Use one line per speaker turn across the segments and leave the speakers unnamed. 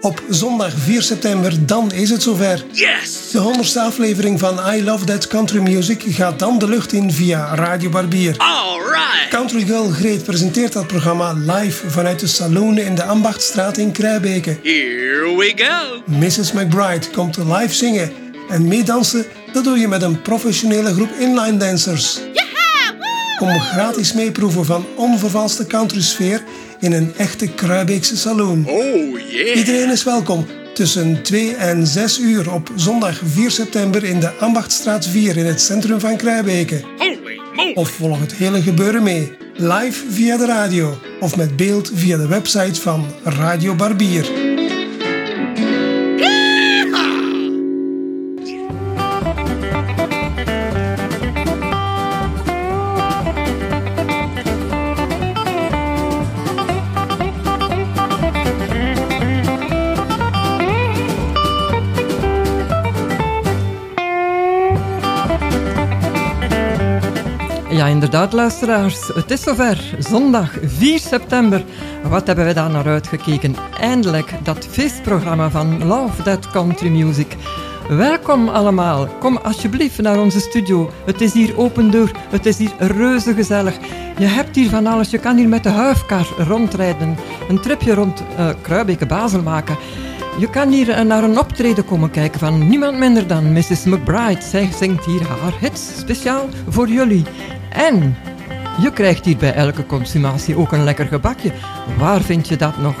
Op zondag 4 september, dan is het zover.
Yes!
De honderdste aflevering van I Love That Country Music gaat dan de lucht in via Radio Barbier.
Alright!
Country Girl Greet presenteert dat programma live vanuit de saloon in de Ambachtstraat in Kruibeke.
Here we go!
Mrs. McBride komt live zingen. En meedansen, dat doe je met een professionele groep inline dancers. Kom gratis meeproeven van onvervalste country sfeer in een echte Kruibeekse saloon.
Oh yeah!
Iedereen is welkom tussen 2 en 6 uur op zondag 4 september in de Ambachtstraat 4 in het centrum van Kruibeke. Of volg het hele gebeuren mee, live via de radio of met beeld via de website van Radio Barbier.
Inderdaad, luisteraars. Het is zover. Zondag 4 september. Wat hebben we daar naar uitgekeken? Eindelijk dat feestprogramma van Love That Country Music. Welkom allemaal. Kom alsjeblieft naar onze studio. Het is hier open deur. Het is hier reuze gezellig. Je hebt hier van alles. Je kan hier met de huifkar rondrijden. Een tripje rond uh, Kruibeke Basel maken. Je kan hier eh, naar een optreden komen kijken van niemand minder dan Mrs. McBride. Zij zingt hier haar hits speciaal voor jullie. En je krijgt hier bij elke consumatie ook een lekker gebakje. Waar vind je dat nog?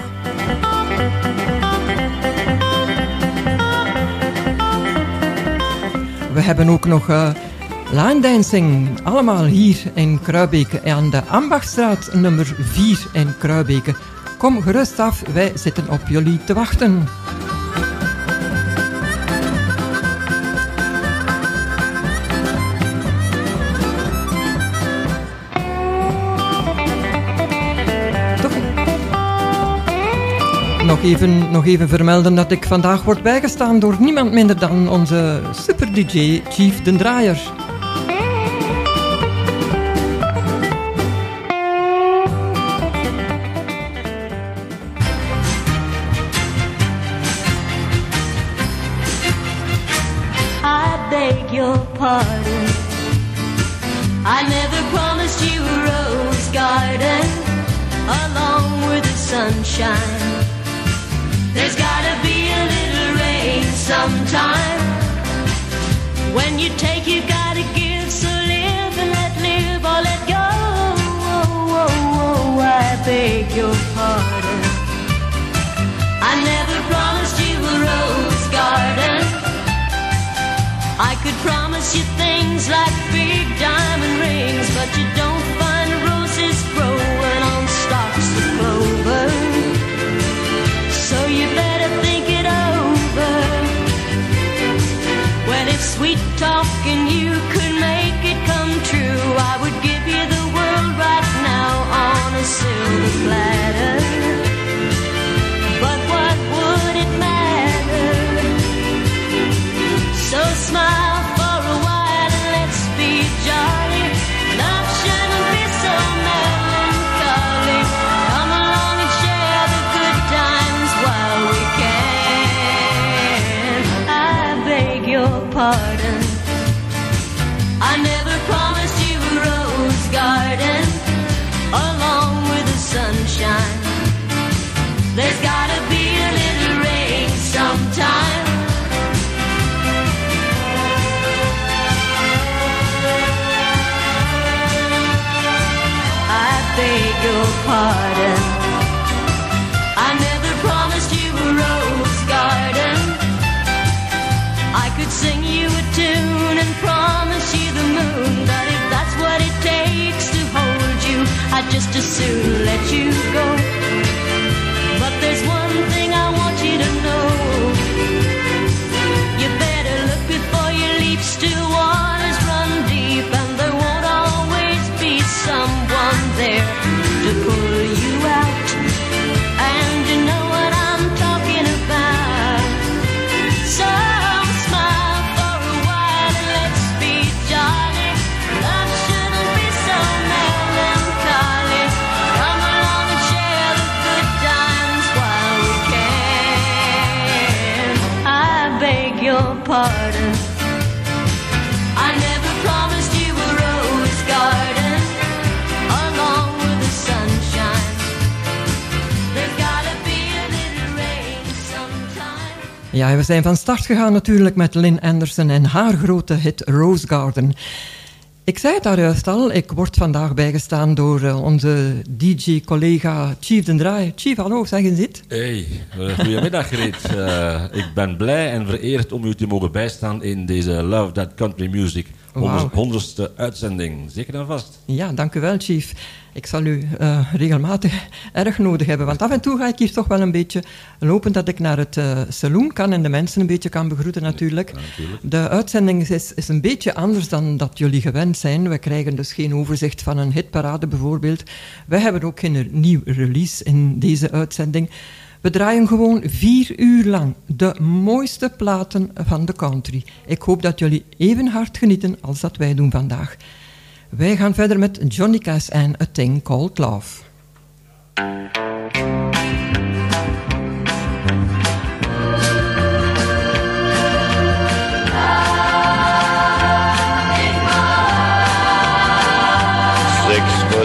We hebben ook nog uh, line dancing. Allemaal hier in Kruibeke aan de Ambachtstraat nummer 4 in Kruibeke. Kom gerust af, wij zitten op jullie te wachten. Nog even, nog even vermelden dat ik vandaag word bijgestaan door niemand minder dan onze super DJ Chief Den Draaier.
You take, you gotta give. So live and let live or let go. I beg your pardon. I never promised you a rose garden. I could promise you things like big diamond rings, but you don't talking you could make it come true, I would give you the world right now on a silver platter. Moon, but if that's what it takes to hold you, I'd just as soon let you go.
Ja, we zijn van start gegaan natuurlijk met Lynn Anderson en haar grote hit Rose Garden. Ik zei het daar juist al, ik word vandaag bijgestaan door uh, onze DJ-collega Chief den Draai. Chief, hallo, zeg eens dit.
Hey, uh, goedemiddag Greet. Uh, ik ben blij en vereerd om u te mogen bijstaan in deze Love That Country Music. Wow. Honderdste uitzending. Zeker en vast.
Ja, dank u wel, Chief. Ik zal u uh, regelmatig erg nodig hebben. Want af en toe ga ik hier toch wel een beetje lopen dat ik naar het uh, saloon kan en de mensen een beetje kan begroeten natuurlijk.
natuurlijk.
De uitzending is, is een beetje anders dan dat jullie gewend zijn. We krijgen dus geen overzicht van een hitparade bijvoorbeeld. Wij hebben ook geen nieuw release in deze uitzending. We draaien gewoon vier uur lang de mooiste platen van de country. Ik hoop dat jullie even hard genieten als dat wij doen vandaag. Wij gaan verder met Johnny Cash en A Thing Called Love.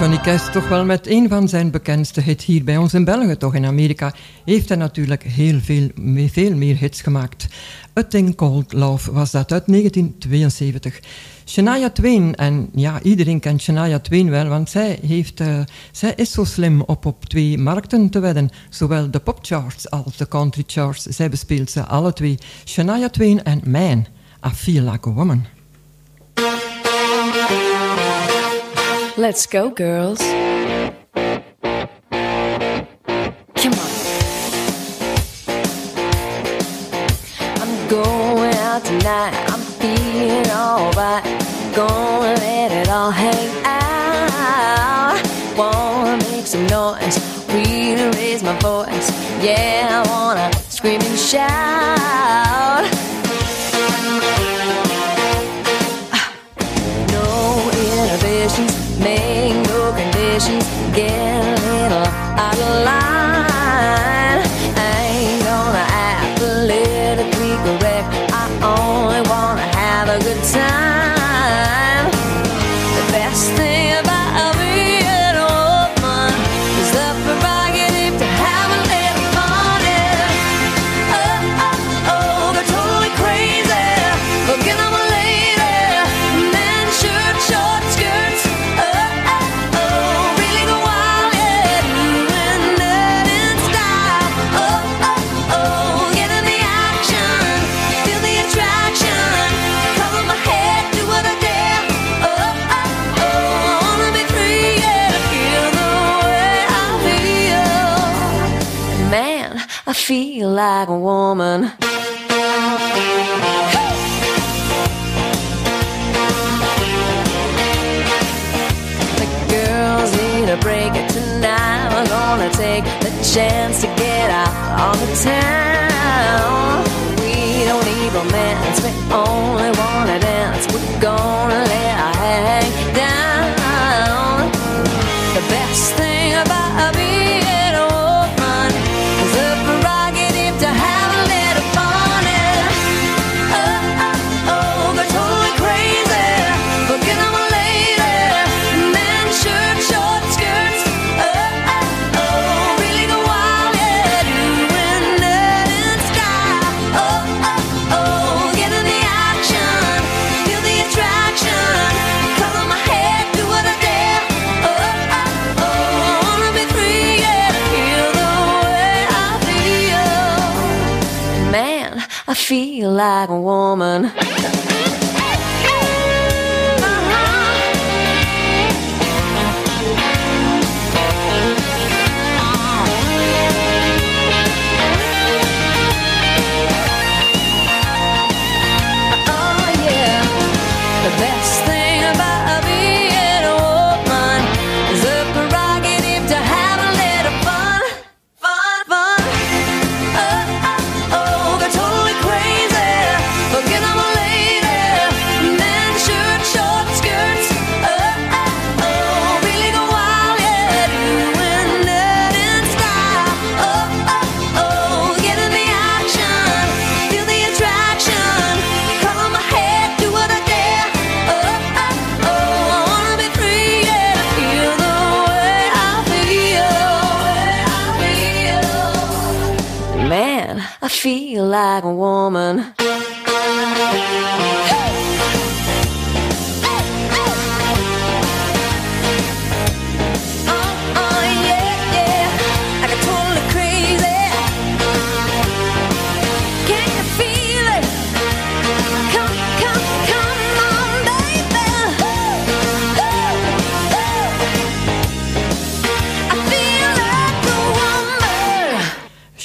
Johnny Cash toch wel met een van zijn bekendste hits hier bij ons in België, toch in Amerika, heeft hij natuurlijk heel veel, veel meer hits gemaakt. A Thing Called Love was dat uit 1972. Shania Twain, en ja, iedereen kent Shania Twain wel, want zij, heeft, uh, zij is zo slim op op twee markten te wedden. Zowel de popcharts als de country charts. Zij bespeelt ze alle twee. Shania Twain en Man, I Feel Like a Woman.
Let's go, girls. Come on. I'm going out tonight. I'm feeling alright. Gonna let it all hang out. Wanna make some noise. Really raise my voice. Yeah, I wanna scream and shout. Get like a woman. Like a woman. Like a woman.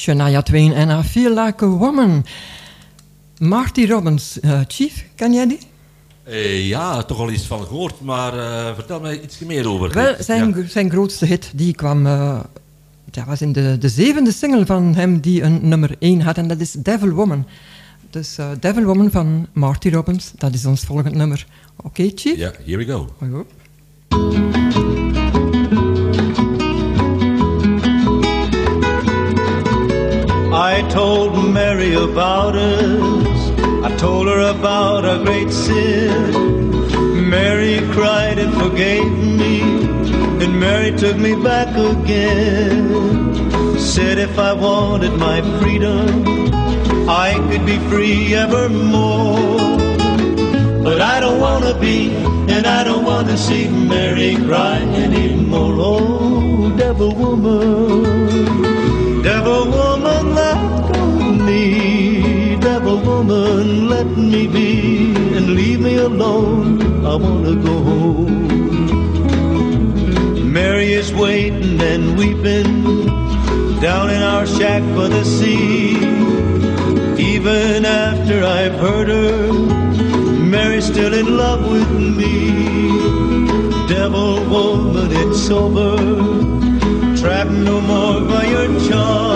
Shania Twain en I Feel Like a Woman. Marty Robbins, eh, Chief, ken jij die?
Eh, ja, toch al iets van gehoord, maar eh, vertel mij iets meer over.
Wel, zijn,
Ja.
zijn grootste hit die kwam... dat was in de, de zevende single van hem die een nummer 1 had. En dat is Devil Woman. Dus Devil Woman van Marty Robbins. Dat is ons volgend nummer. Oké, Chief?
Ja, here we go.
Hoi,
I told Mary about us. I told her about our great sin. Mary cried and forgave me. And Mary took me back again. Said if I wanted my freedom, I could be free evermore. But I don't wanna be, and I don't wanna see Mary cry anymore. Oh, devil woman, devil woman, go of. Devil woman, let me be, and leave me alone. I wanna go home. Mary is waiting and weeping down in our shack by the sea. Even after I've hurt her, Mary's still in love with me. Devil woman, it's over. Trapped no more by your charms.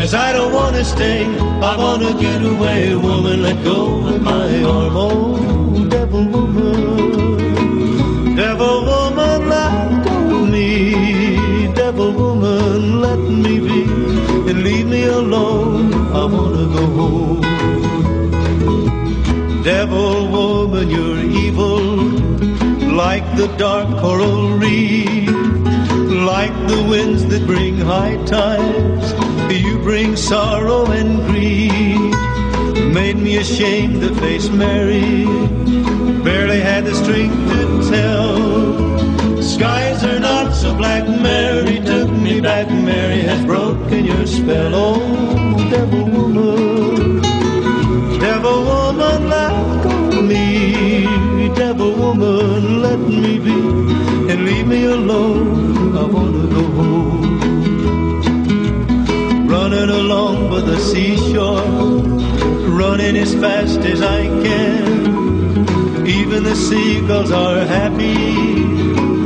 Cause I don't wanna stay, I wanna get away. Woman, let go of my arm. Oh, devil woman. Devil woman, let go of me. Devil woman, let me be. And leave me alone, I wanna go home. Devil woman, you're evil, like the dark coral reef, like the winds that bring high tides. You bring sorrow and grief. Made me ashamed to face Mary. Barely had the strength to tell. Skies are not so black. Mary took me back. Mary has broken your spell. Oh, devil woman. Devil woman, let go of me. Devil woman, let me be. And leave me alone. The seashore, running as fast as I can. Even the seagulls are happy,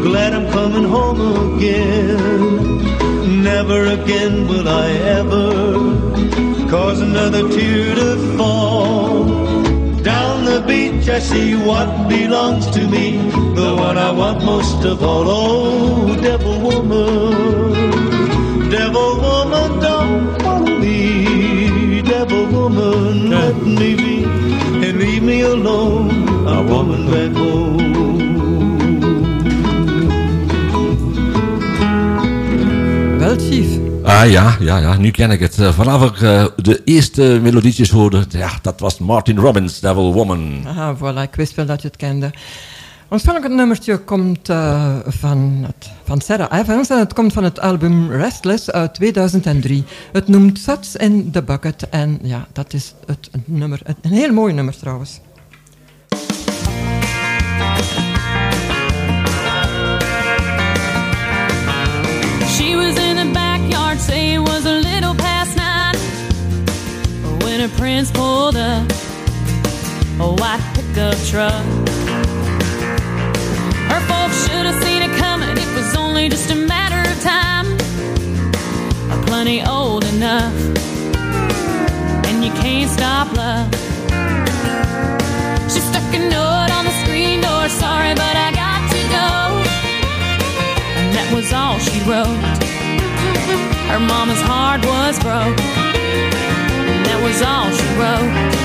glad I'm coming home again. Never again will I ever cause another tear to fall. Down the beach I see what belongs to me, the one I want most of all. Oh, devil woman, woman, let me be and leave me alone. A woman back home.
Wel, Chief.
Ah ja, ja, ja, nu ken ik het. Eh, vanaf ik eh, de eerste melodietjes hoorde, ja, dat was Martin Robbins, Devil Woman.
Aha, voilà, ik wist wel dat je het kende. Ons volgende nummertje komt eh, van, het, van Sarah Evans en het komt van het album Restless uit 2003. Het noemt Suts in the Bucket en ja, dat is het nummer, een heel mooi nummer trouwens.
She was in the backyard, say it was a little past nine. When her prince pulled up a white pickup truck. Plenty old enough, and you can't stop love. She stuck a note on the screen door, sorry, but I got to go. And that was all she wrote. Her mama's heart was broke. And that was all she wrote.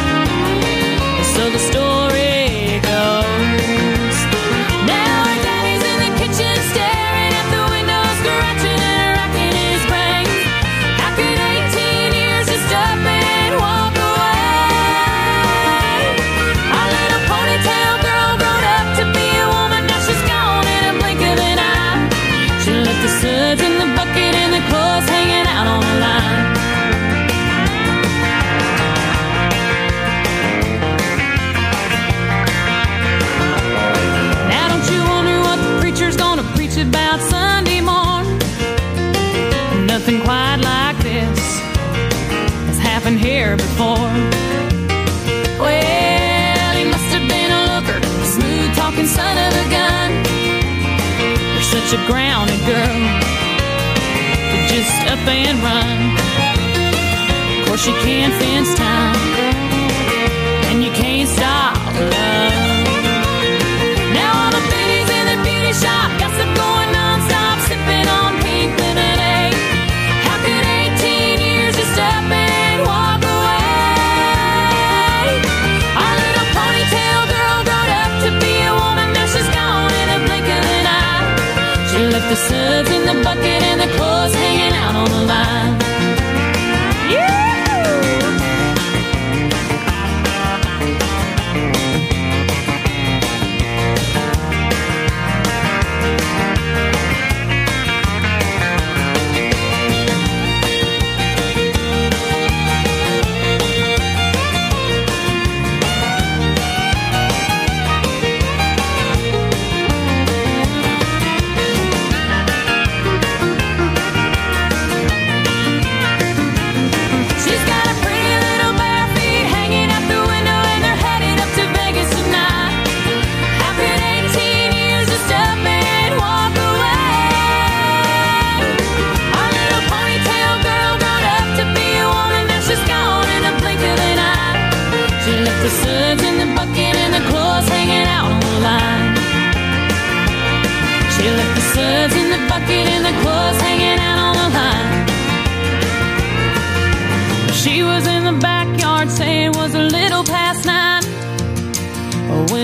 Such a grounded girl to just up and run. Of course, you can't fence time, and you can't stop love.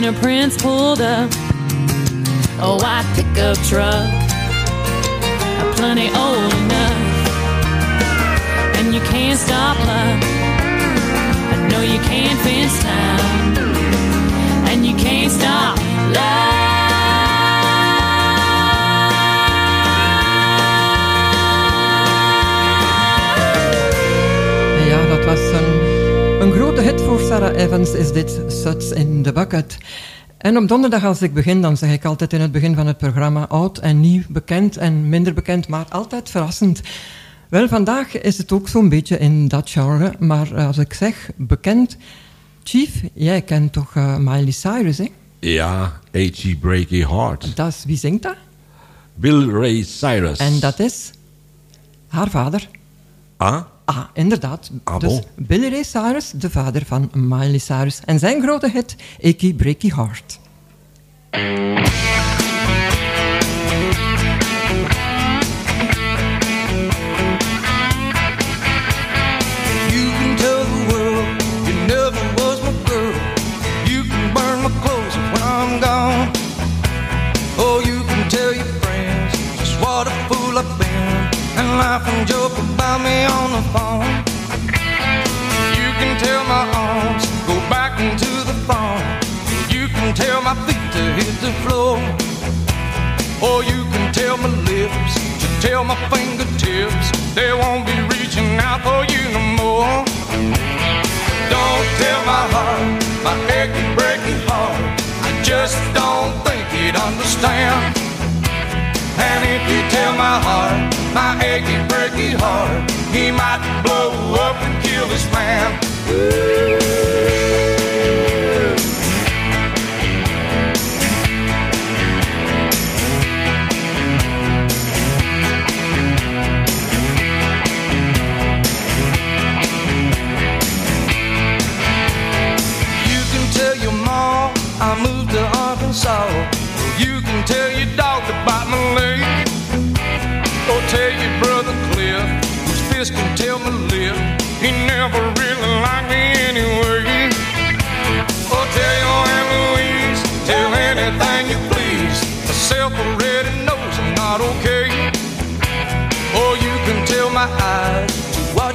Oh, prince pulled up oh, a white pickup truck, plenty old enough, and you can't stop love. I know you can't fence time, and you can't stop love.
Ja, dat was een, een grote hit voor Sara Evans, is dit Suds in the Bucket. En op donderdag als ik begin, dan zeg ik altijd in het begin van het programma oud en nieuw, bekend en minder bekend, maar altijd verrassend.
Wel, vandaag is het ook zo'n beetje in dat genre. Maar als ik zeg bekend... Chief, jij kent toch eh, Miley Cyrus, hè?
Ja, H.G. Breaky Heart.
Dat is, wie zingt dat?
Bill Ray Cyrus.
En dat is haar vader.
Ah?
Ah, inderdaad.
Ah,
dus. Billy Ray Cyrus, de vader van Miley Cyrus. En zijn grote hit, Achy Breaky Heart.
And laugh and joke about me on the phone. You can tell my arms go back into the phone. You can tell my feet to hit the floor. Or you can tell my lips to tell my fingertips they won't be reaching out for you no more. Don't tell my heart, my achy breaky heart. I just don't think he'd understand. And if you tell my achy breaky heart, he might blow up and kill this man.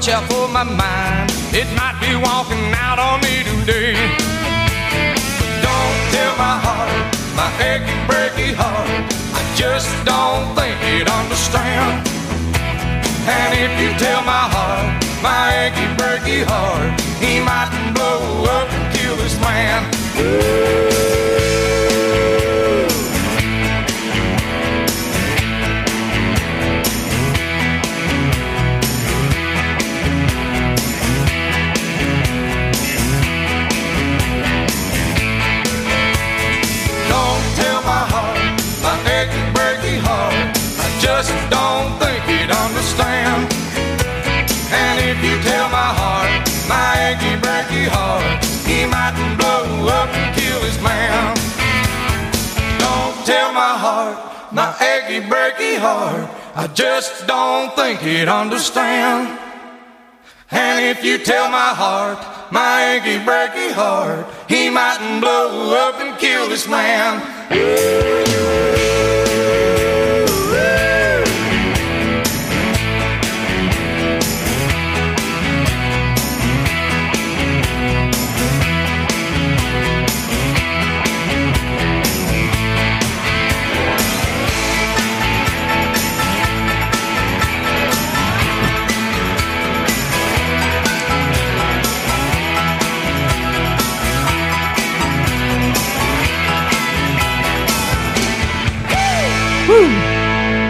Watch out for my mind. It might be walking out on me today. Don't tell my heart, my achy breaky heart. I just don't think it understand. And if you tell my heart, my achy breaky heart, he might blow up and kill this man. Might blow up and kill his man. Don't tell my heart, my achy breaky heart. I just don't think he'd understand. And if you tell my heart, my achy breaky heart, he mightn't blow up and kill this man.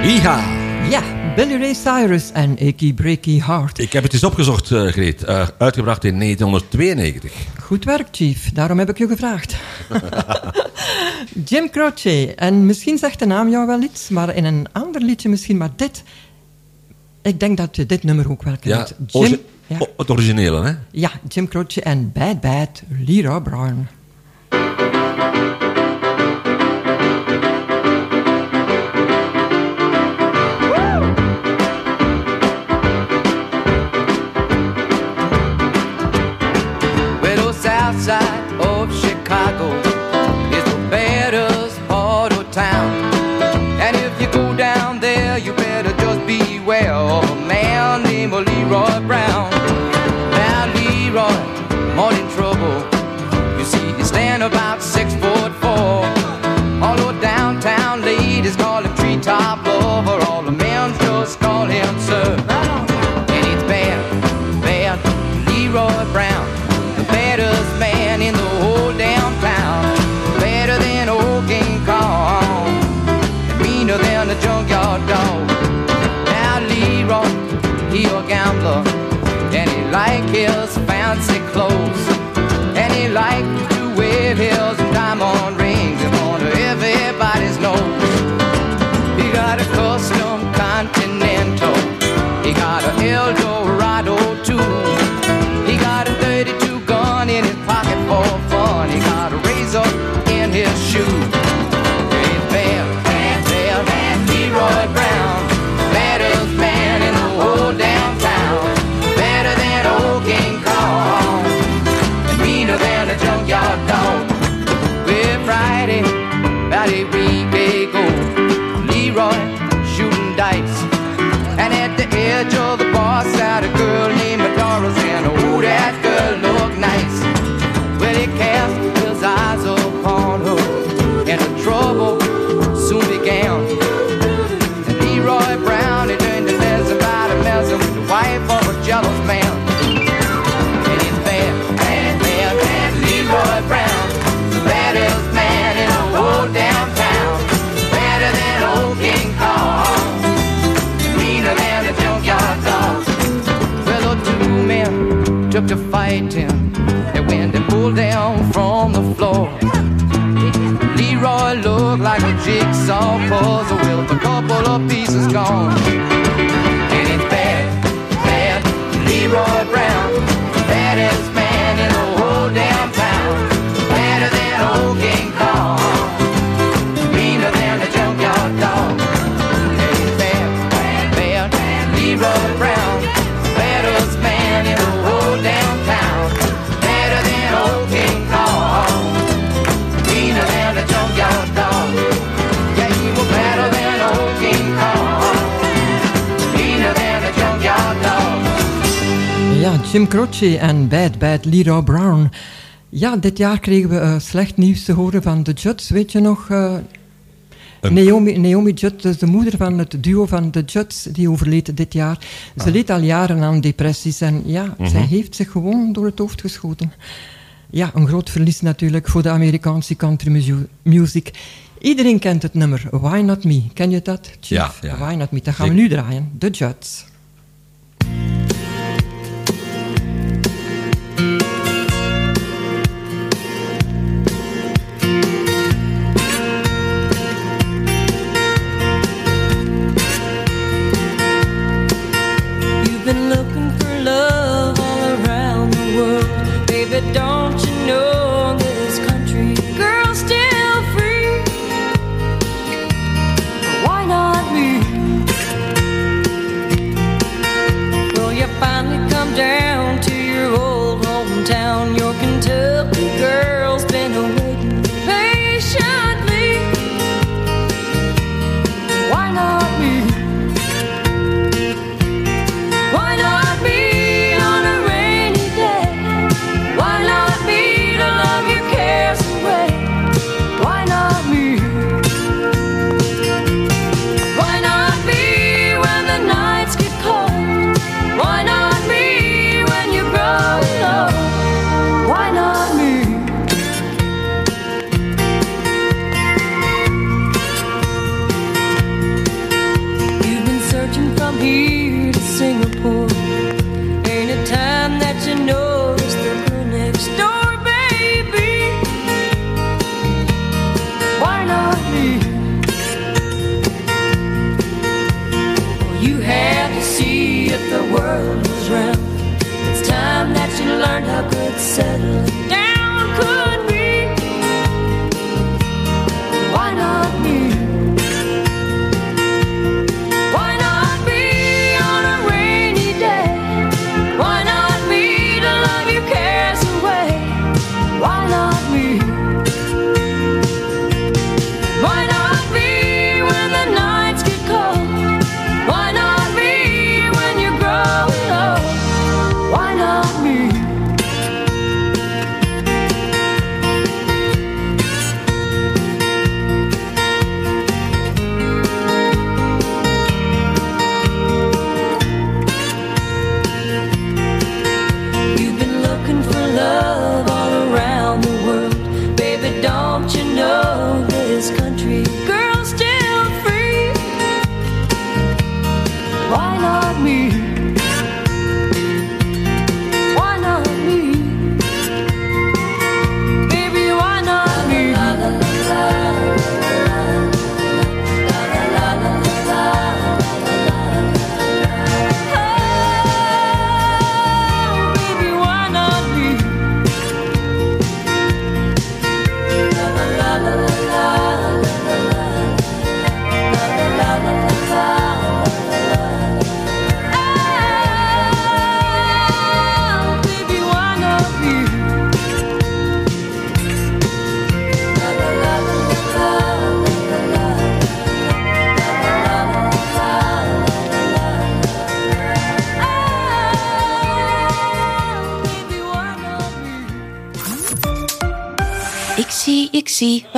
Iha.
Ja, Billy Ray Cyrus en Achy Breaky Heart.
Ik heb het eens opgezocht, eh, Greet. Eh, uitgebracht in 1992.
Goed werk, Chief. Daarom heb ik je gevraagd. Jim Croce. En misschien zegt de naam jou wel iets, maar in een ander liedje misschien. Maar dit... Ik denk dat je dit nummer ook wel kent. Jim, ja,
o- het originele, hè?
ja, Jim Croce en Bad Bad Leroy Brown. jigsaw puzzle with a couple of pieces gone.
Jim Croce en Bad Bad Leroy Brown. Ja, dit jaar kregen we eh, slecht nieuws te horen van de Judds, weet je nog? Uh, Naomi, Naomi Judd, dus de moeder van het duo van de Judds, die overleed dit jaar. Ze ah. leed al jaren aan depressies en ja, mm zij mhm. heeft zich gewoon door het hoofd geschoten. Ja, een groot verlies natuurlijk voor de Amerikaanse country music. Iedereen kent het nummer Why Not Me. Ken je dat? Chief?
Ja, ja.
Why Not Me. Dat gaan we nu draaien.
The
Judds.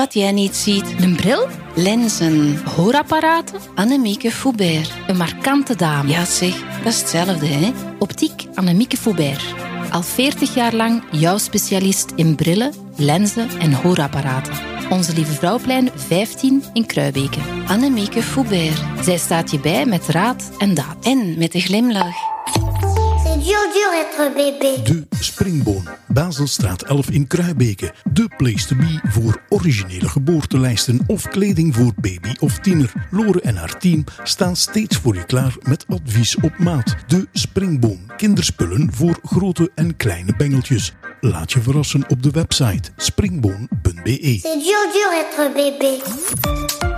Wat jij niet ziet.
Een bril?
Lenzen.
Hoorapparaten?
Annemieke Foubert.
Een markante dame.
Ja zeg, dat is hetzelfde hè.
Optiek Annemieke Foubert. Al 40 jaar lang jouw specialist in brillen, lenzen en hoorapparaten. Onze Lieve Vrouwplein 15 in Kruibeke.
Annemieke Foubert.
Zij staat je bij met raad en daad.
En met een glimlach.
C'est dur dur être bébé.
Baselstraat 11 in Kruibeke. De place to be voor originele geboortelijsten of kleding voor baby of tiener. Lore en haar team staan steeds voor je klaar met advies op maat. De Springboom, kinderspullen voor grote en kleine bengeltjes. Laat je verrassen op de website springboom.be.
C'est dur dur être bébé.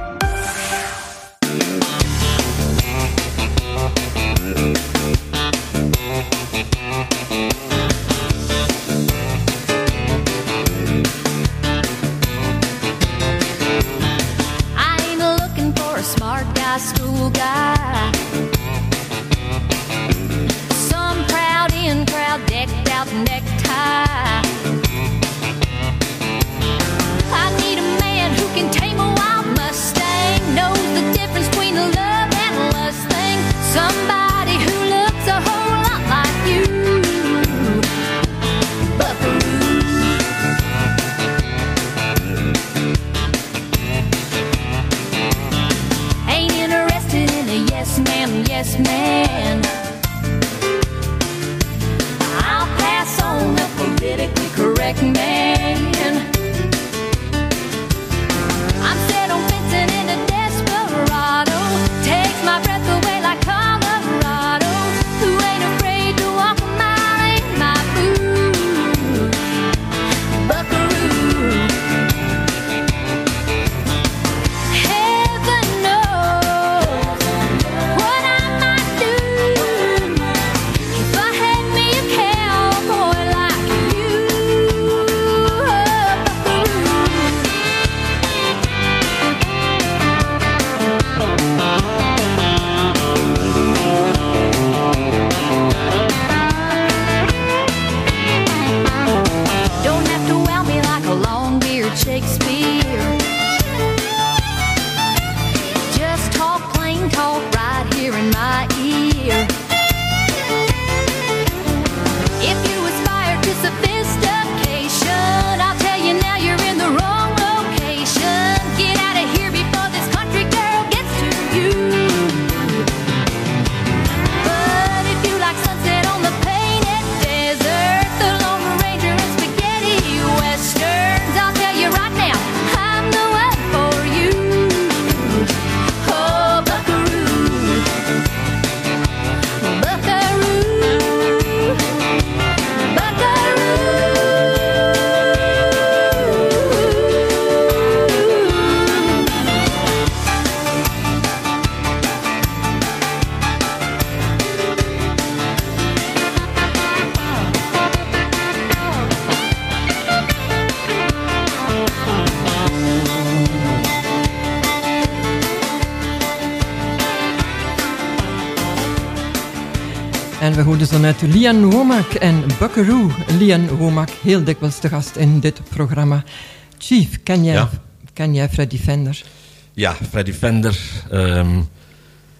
Net Lian Womack en Buckaroo. Lian Womack, heel dikwijls te gast in dit programma. Chief, ken jij,
Ja.
ken jij Freddy Fender?
Ja, Freddy Fender. ehm,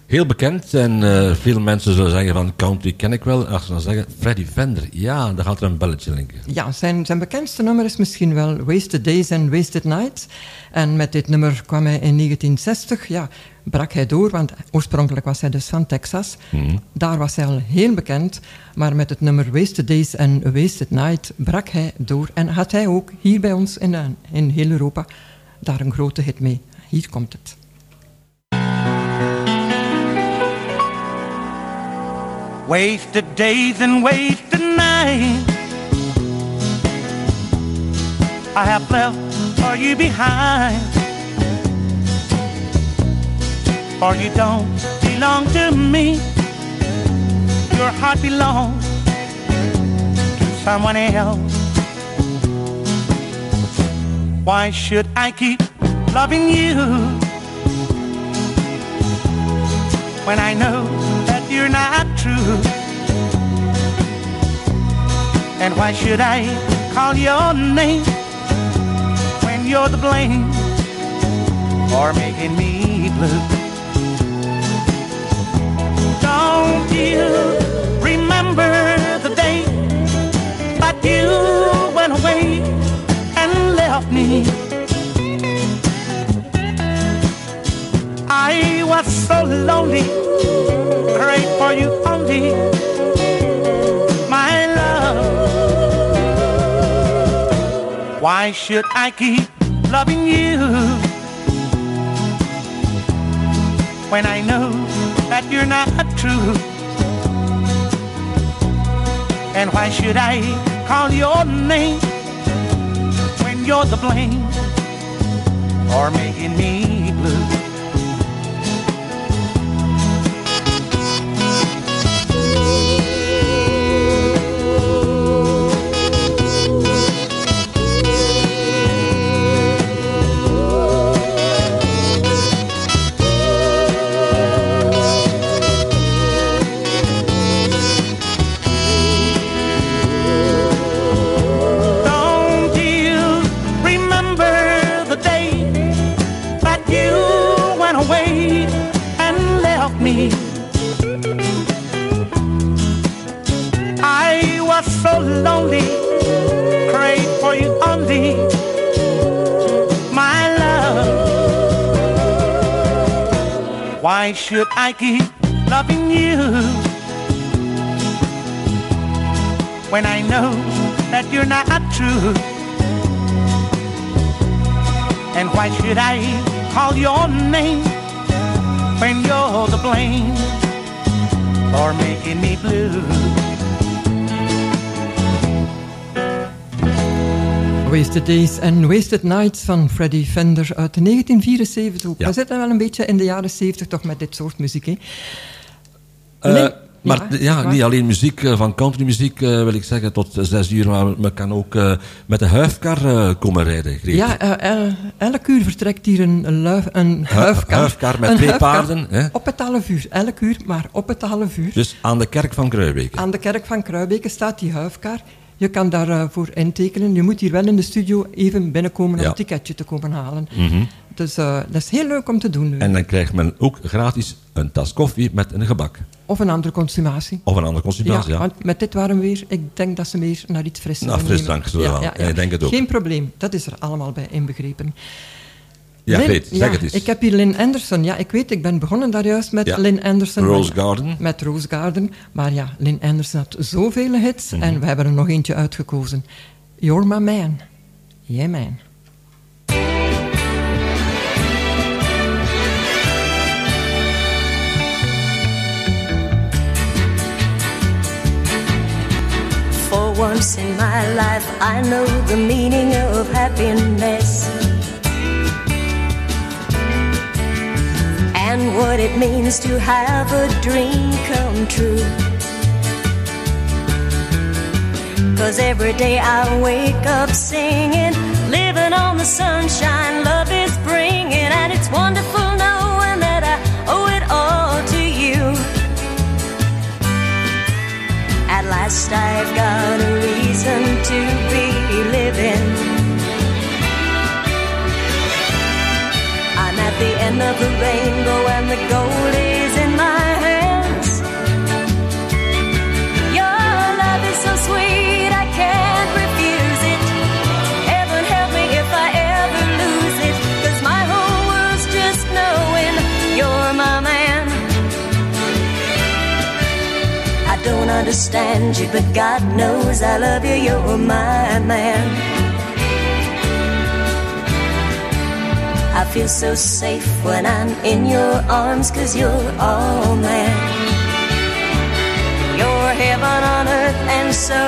heel bekend. En eh, veel mensen zullen zeggen van country ken ik wel. Als ze dan zeggen Freddy Fender, ja, dan gaat er een belletje linken.
Ja, zijn, zijn bekendste nummer is misschien wel Wasted Days and Wasted Nights. En met dit nummer kwam hij in 1960, ja, brak hij door, want oorspronkelijk was hij dus van Texas.
Mhm.
Daar was hij al heel bekend, maar met het nummer Wasted Days and Wasted Night brak hij door. En had hij ook hier bij ons in, eh, in heel Europa daar een grote hit mee. Hier komt het.
Wasted days and wasted nights I have left for you behind? Or you don't belong to me? Your heart belongs to someone else. Why should I keep loving you? When I know that you're not true. And why should I call your name you're the blame for making me blue. Don't you remember the day that you went away and left me? I was so lonely, prayed for you only, my love. Why should I keep loving you when I know that you're not true? And why should I call your name when you're the blame for making me lonely, prayed for you only, my love. Why should I keep loving you when I know that you're not true? And why should I call your name when you're the blame for making me blue?
Wasted Days en Wasted Nights van Freddie Fender uit 1974.
Ja.
We zitten wel een beetje in de jaren 70 toch met dit soort muziek. Hè?
Eh,
Nee,
maar
ja,
niet alleen muziek, eh, van countrymuziek eh, wil ik zeggen, tot zes uur, maar men kan ook met de huifkar komen rijden. Greet.
Ja, el- elk uur vertrekt hier een, een, luif, een
Hu-
huifkar.
huifkar met
Een
twee
huifkar
paarden, hè?
Op het half uur. Elk uur, maar op het half uur.
Dus aan de kerk van Kruijbeek.
Aan de kerk van Kruibeke staat die huifkar. Je kan daarvoor voor intekenen. Je moet hier wel in de studio even binnenkomen om
Ja.
een ticketje te komen halen.
Mhm.
Dus eh, dat is heel leuk om te doen nu.
En dan krijgt men ook gratis een tas koffie met een gebak.
Of een andere consumatie.
Of een andere consumatie, ja.
want met dit waren weer, ik denk dat ze meer naar iets fris
Naar frisdrank zullen wel. Ja, ik denk het ook.
Geen probleem, dat is er allemaal bij inbegrepen.
Ja,
Lynn-
Greet, zeg
ja,
het eens.
Ik heb hier Lynn Anderson. Ja, ik weet, ik ben begonnen daar juist met
Ja.
Lynn Anderson.
Rose
Maar
Garden.
Met Rose Garden. Maar ja, Lynn Anderson had zoveel hits
Mhm.
en we hebben er nog eentje uitgekozen. You're my man. Yeah, man.
For once in my life, I know the meaning of happiness and what it means to have a dream come true. Cause every day I wake up singing, living on the sunshine love is bringing, and it's wonderful knowing that I owe it all to you. At last I've got a reason to be living. The end of the rainbow and the gold is in my hands. Your love is so sweet, I can't refuse it. Heaven help me if I ever lose it. Cause my whole world's just knowing you're my man. I don't understand you, but God knows I love you. You're my man. I feel so safe when I'm in your arms, cause you're all man. You're heaven on earth and so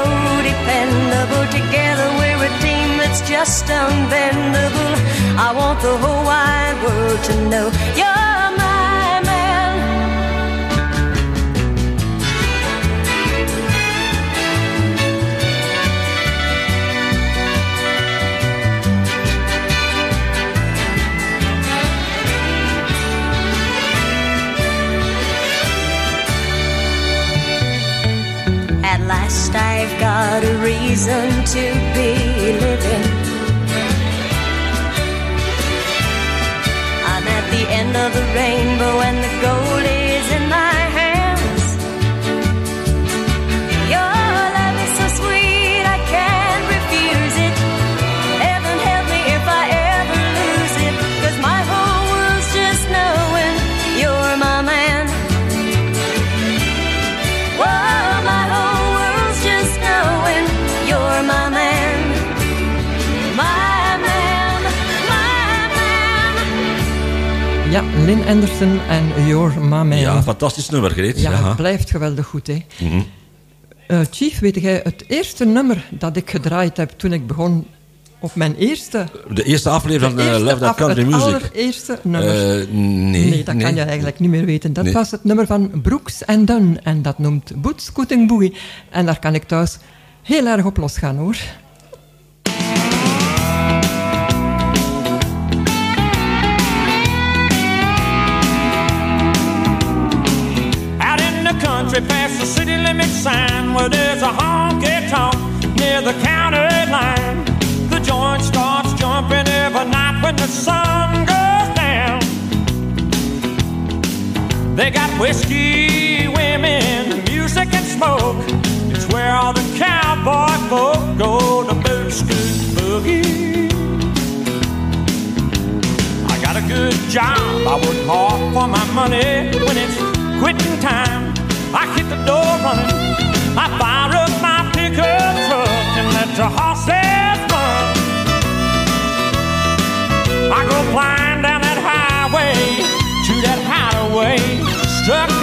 dependable. Together we're a team that's just unbendable. I want the whole wide world to know you're At last I've got a reason to be living.
I'm at the end of the rainbow and the golden.
Ja, Lynn Anderson en Your My Man.
Ja, fantastisch nummer, Greet.
Ja,
Ja.
het blijft geweldig goed, hè.
Mhm.
Eh, Chief, weet jij, het eerste nummer dat ik gedraaid heb toen ik begon op mijn eerste...
De eerste aflevering van eh, Love That Country
het
Music.
allereerste nummer.
Eh, nee.
dat kan je eigenlijk niet meer weten. Dat
Nee.
was het nummer van Brooks and Dunn. En dat noemt Boots Scooting Boogie. En daar kan ik thuis heel erg op losgaan, hoor.
Country past the city limit sign where there's a honky tonk near the county line. The joint starts jumping every night when the sun goes down. They got whiskey, women, music, and smoke. It's where all the cowboy folk go to boot scoot boogie. I got a good job. I work hard for my money. When it's quitting time, I hit the door running. I fire up my pickup truck and let the horses run. I go flying down that highway to that hideaway, struck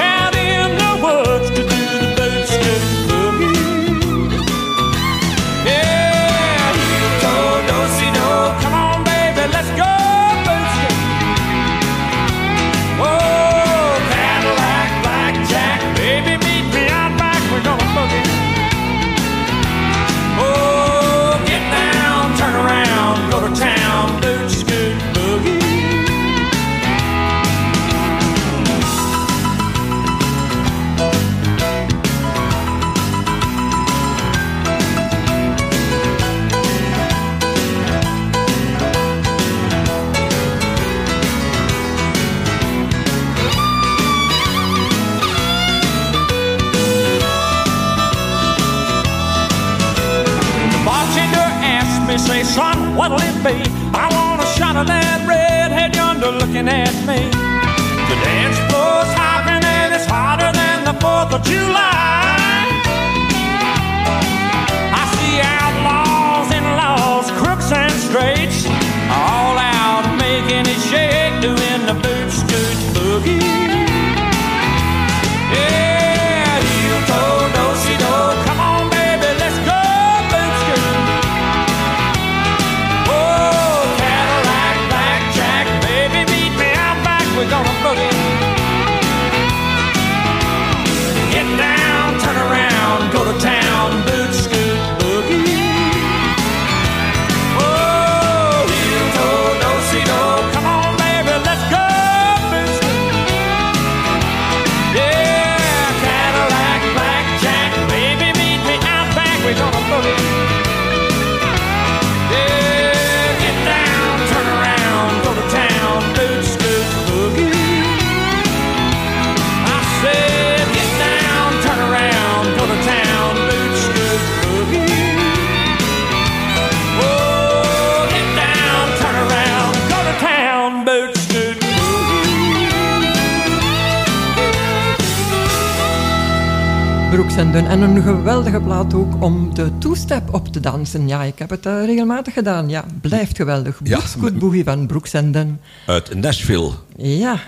ook om de two-step op te dansen. Ja, ik heb het eh, regelmatig gedaan. Ja, blijft geweldig.
Ja,
Boots Boogie van Dunn.
Uit Nashville.
Ja.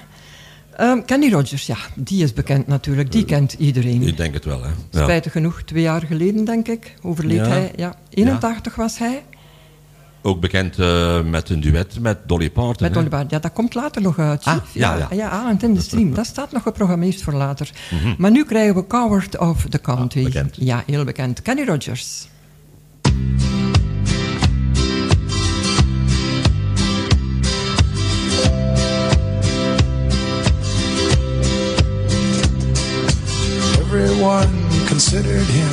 Ehm, Kenny Rogers, ja, die is bekend natuurlijk. Die kent iedereen.
Ik denk het wel, hè. Ja.
Spijtig genoeg, twee jaar geleden, denk ik, overleed
Ja.
hij. Ja, 81 was hij.
Ook bekend eh, met een duet met Dolly Parton.
Met
hè.
Oliver. Ja, dat komt later nog uit. Chief.
Ah, ja, ja.
ja, ah, in de stream. Dat staat nog geprogrammeerd voor later.
Mhm.
Maar nu krijgen we Coward of the Country.
Ah, bekend.
Ja, heel bekend. Kenny Rogers.
Everyone considered him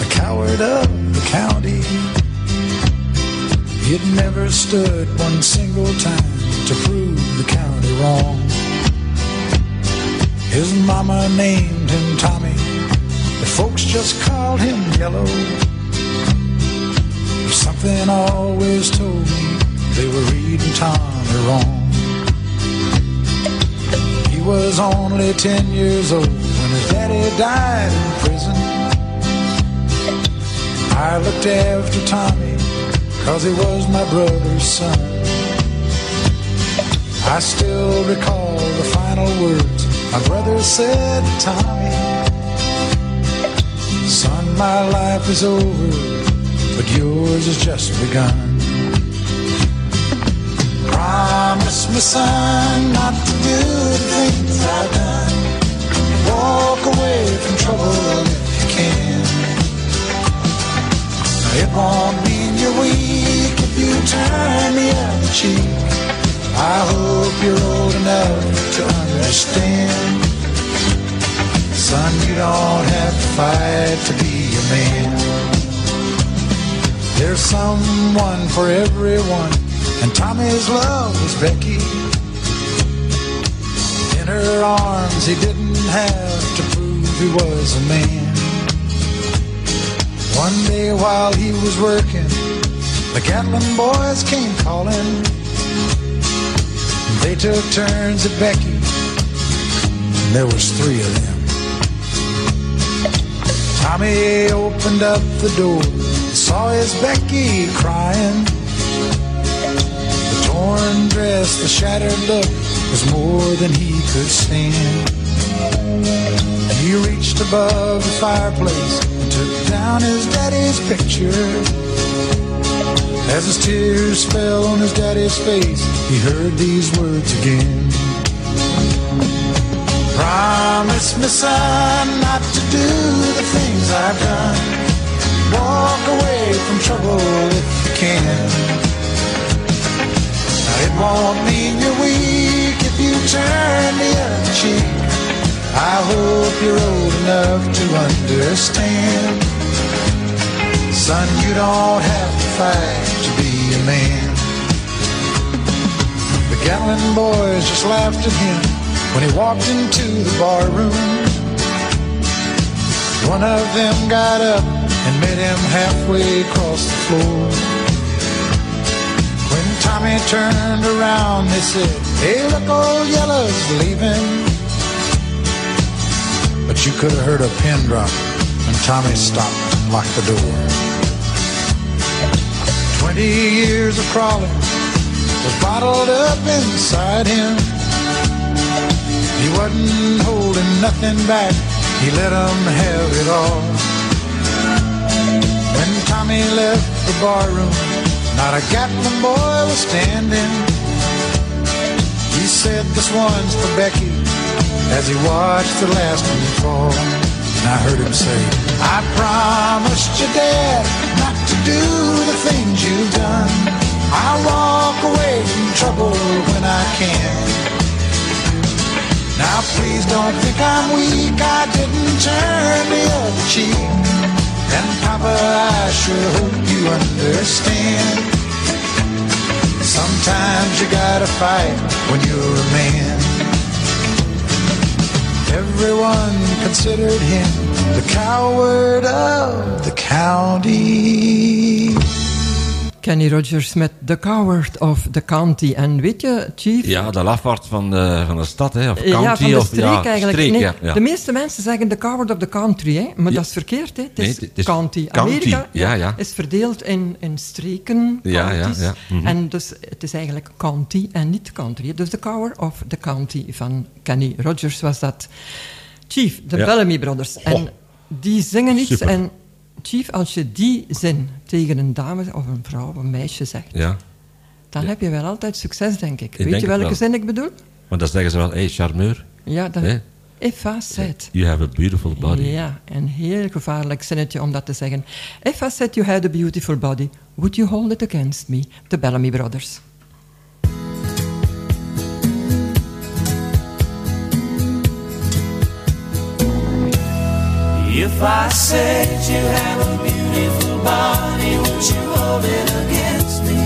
a coward of the county. He'd never stood one single time to prove the county wrong. His mama named him Tommy, but folks just called him Yellow. Something always told me they were reading Tommy wrong. He was only 10 years old when his daddy died in prison. I looked after Tommy cause he was my brother's son. I still recall the final words my brother said to Tommy. Son, my life is over, but yours has just begun. Promise me, son, not to do the things I've done. Walk away from trouble if you can. It won't mean you're weak if you turn the other cheek. I hope you're old enough to understand. Son, you don't have to fight to be a man. There's someone for everyone, and Tommy's love was Becky. In her arms, he didn't have to prove he was a man. One day while he was working, the Gatlin boys came calling. They took turns at Becky, and there was three of them. Tommy opened up the door, saw his Becky crying. The torn dress, the shattered look was more than he could stand. He reached above the fireplace and took down his daddy's picture. As his tears fell on his daddy's face, he heard these words again. Promise me, son, not to do the things I've done. Walk away from trouble if you can. Now, it won't mean you're weak if you turn the other cheek. I hope you're old enough to understand. Son, you don't have to fight man. The Gatlin boys just laughed at him when he walked into the bar room. One of them got up and met him halfway across the floor. When Tommy turned around, they said, Hey, look, old Yellow's leaving. But you could have heard a pin drop when Tommy stopped and locked the door. Twenty years of crawling was bottled up inside him. He wasn't holding nothing back, he let 'em have it all. When Tommy left the barroom, not a Gatlin boy was standing. He said, This one's for Becky, as he watched the last one fall. And I heard him say, I promised your dad do the things you've done. I walk away from trouble when I can. Now please don't think I'm weak, I didn't turn the other cheek. And Papa, I sure hope you understand. Sometimes you gotta fight when you're a man. Everyone considered him the coward of the county.
Kenny Rogers met The Coward of the County. En weet je, Chief...
Ja, de lafaard van de, van de stad, hè? Of
Ja,
county,
van de
of
streek
ja,
eigenlijk.
streek,
nee,
ja, ja.
De meeste mensen zeggen The Coward of the Country, hè? maar dat is verkeerd. Hè? Het is,
Nee, het is
county.
county,
Amerika
ja, ja.
is verdeeld in, in streken,
Ja, ja,
counties.
ja, mhm.
En dus het is eigenlijk county en niet country. Dus The Coward of the County van Kenny Rogers was dat. Chief, de
Ja.
Bellamy Brothers. En die zingen iets
Super.
en... Chief, als je die zin tegen een dame of een vrouw of een meisje zegt,
Ja,
dan heb je wel altijd succes, denk ik. Weet je welke
wel.
zin ik bedoel?
maar dan zeggen ze wel, hey, charmeur,
Ja, dan... If I said...
you have a beautiful body.
Ja, een heel gevaarlijk zinnetje om dat te zeggen. If I said you had a beautiful body, would you hold it against me? The Bellamy Brothers.
If I said you have a beautiful body, would you hold it against me?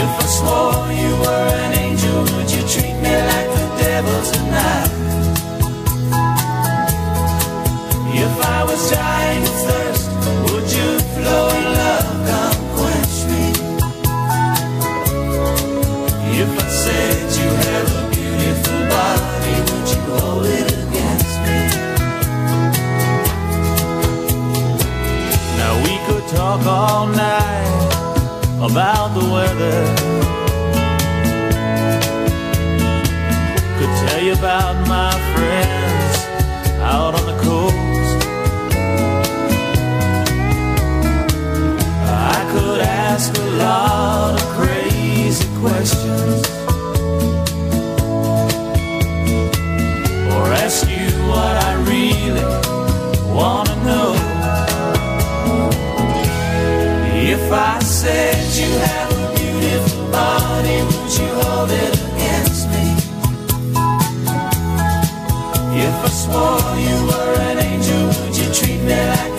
If I swore you were an angel, would you treat me like the devil tonight? If I was dying of thirst, would you flow in love, come quench me? If I said you have a beautiful body, would you hold it talk all night about the weather. Could tell you about my friends out on the coast. I could ask a lot of crazy questions. Said you have a beautiful body, would you hold it against me? If I swore you were an angel, would you treat me like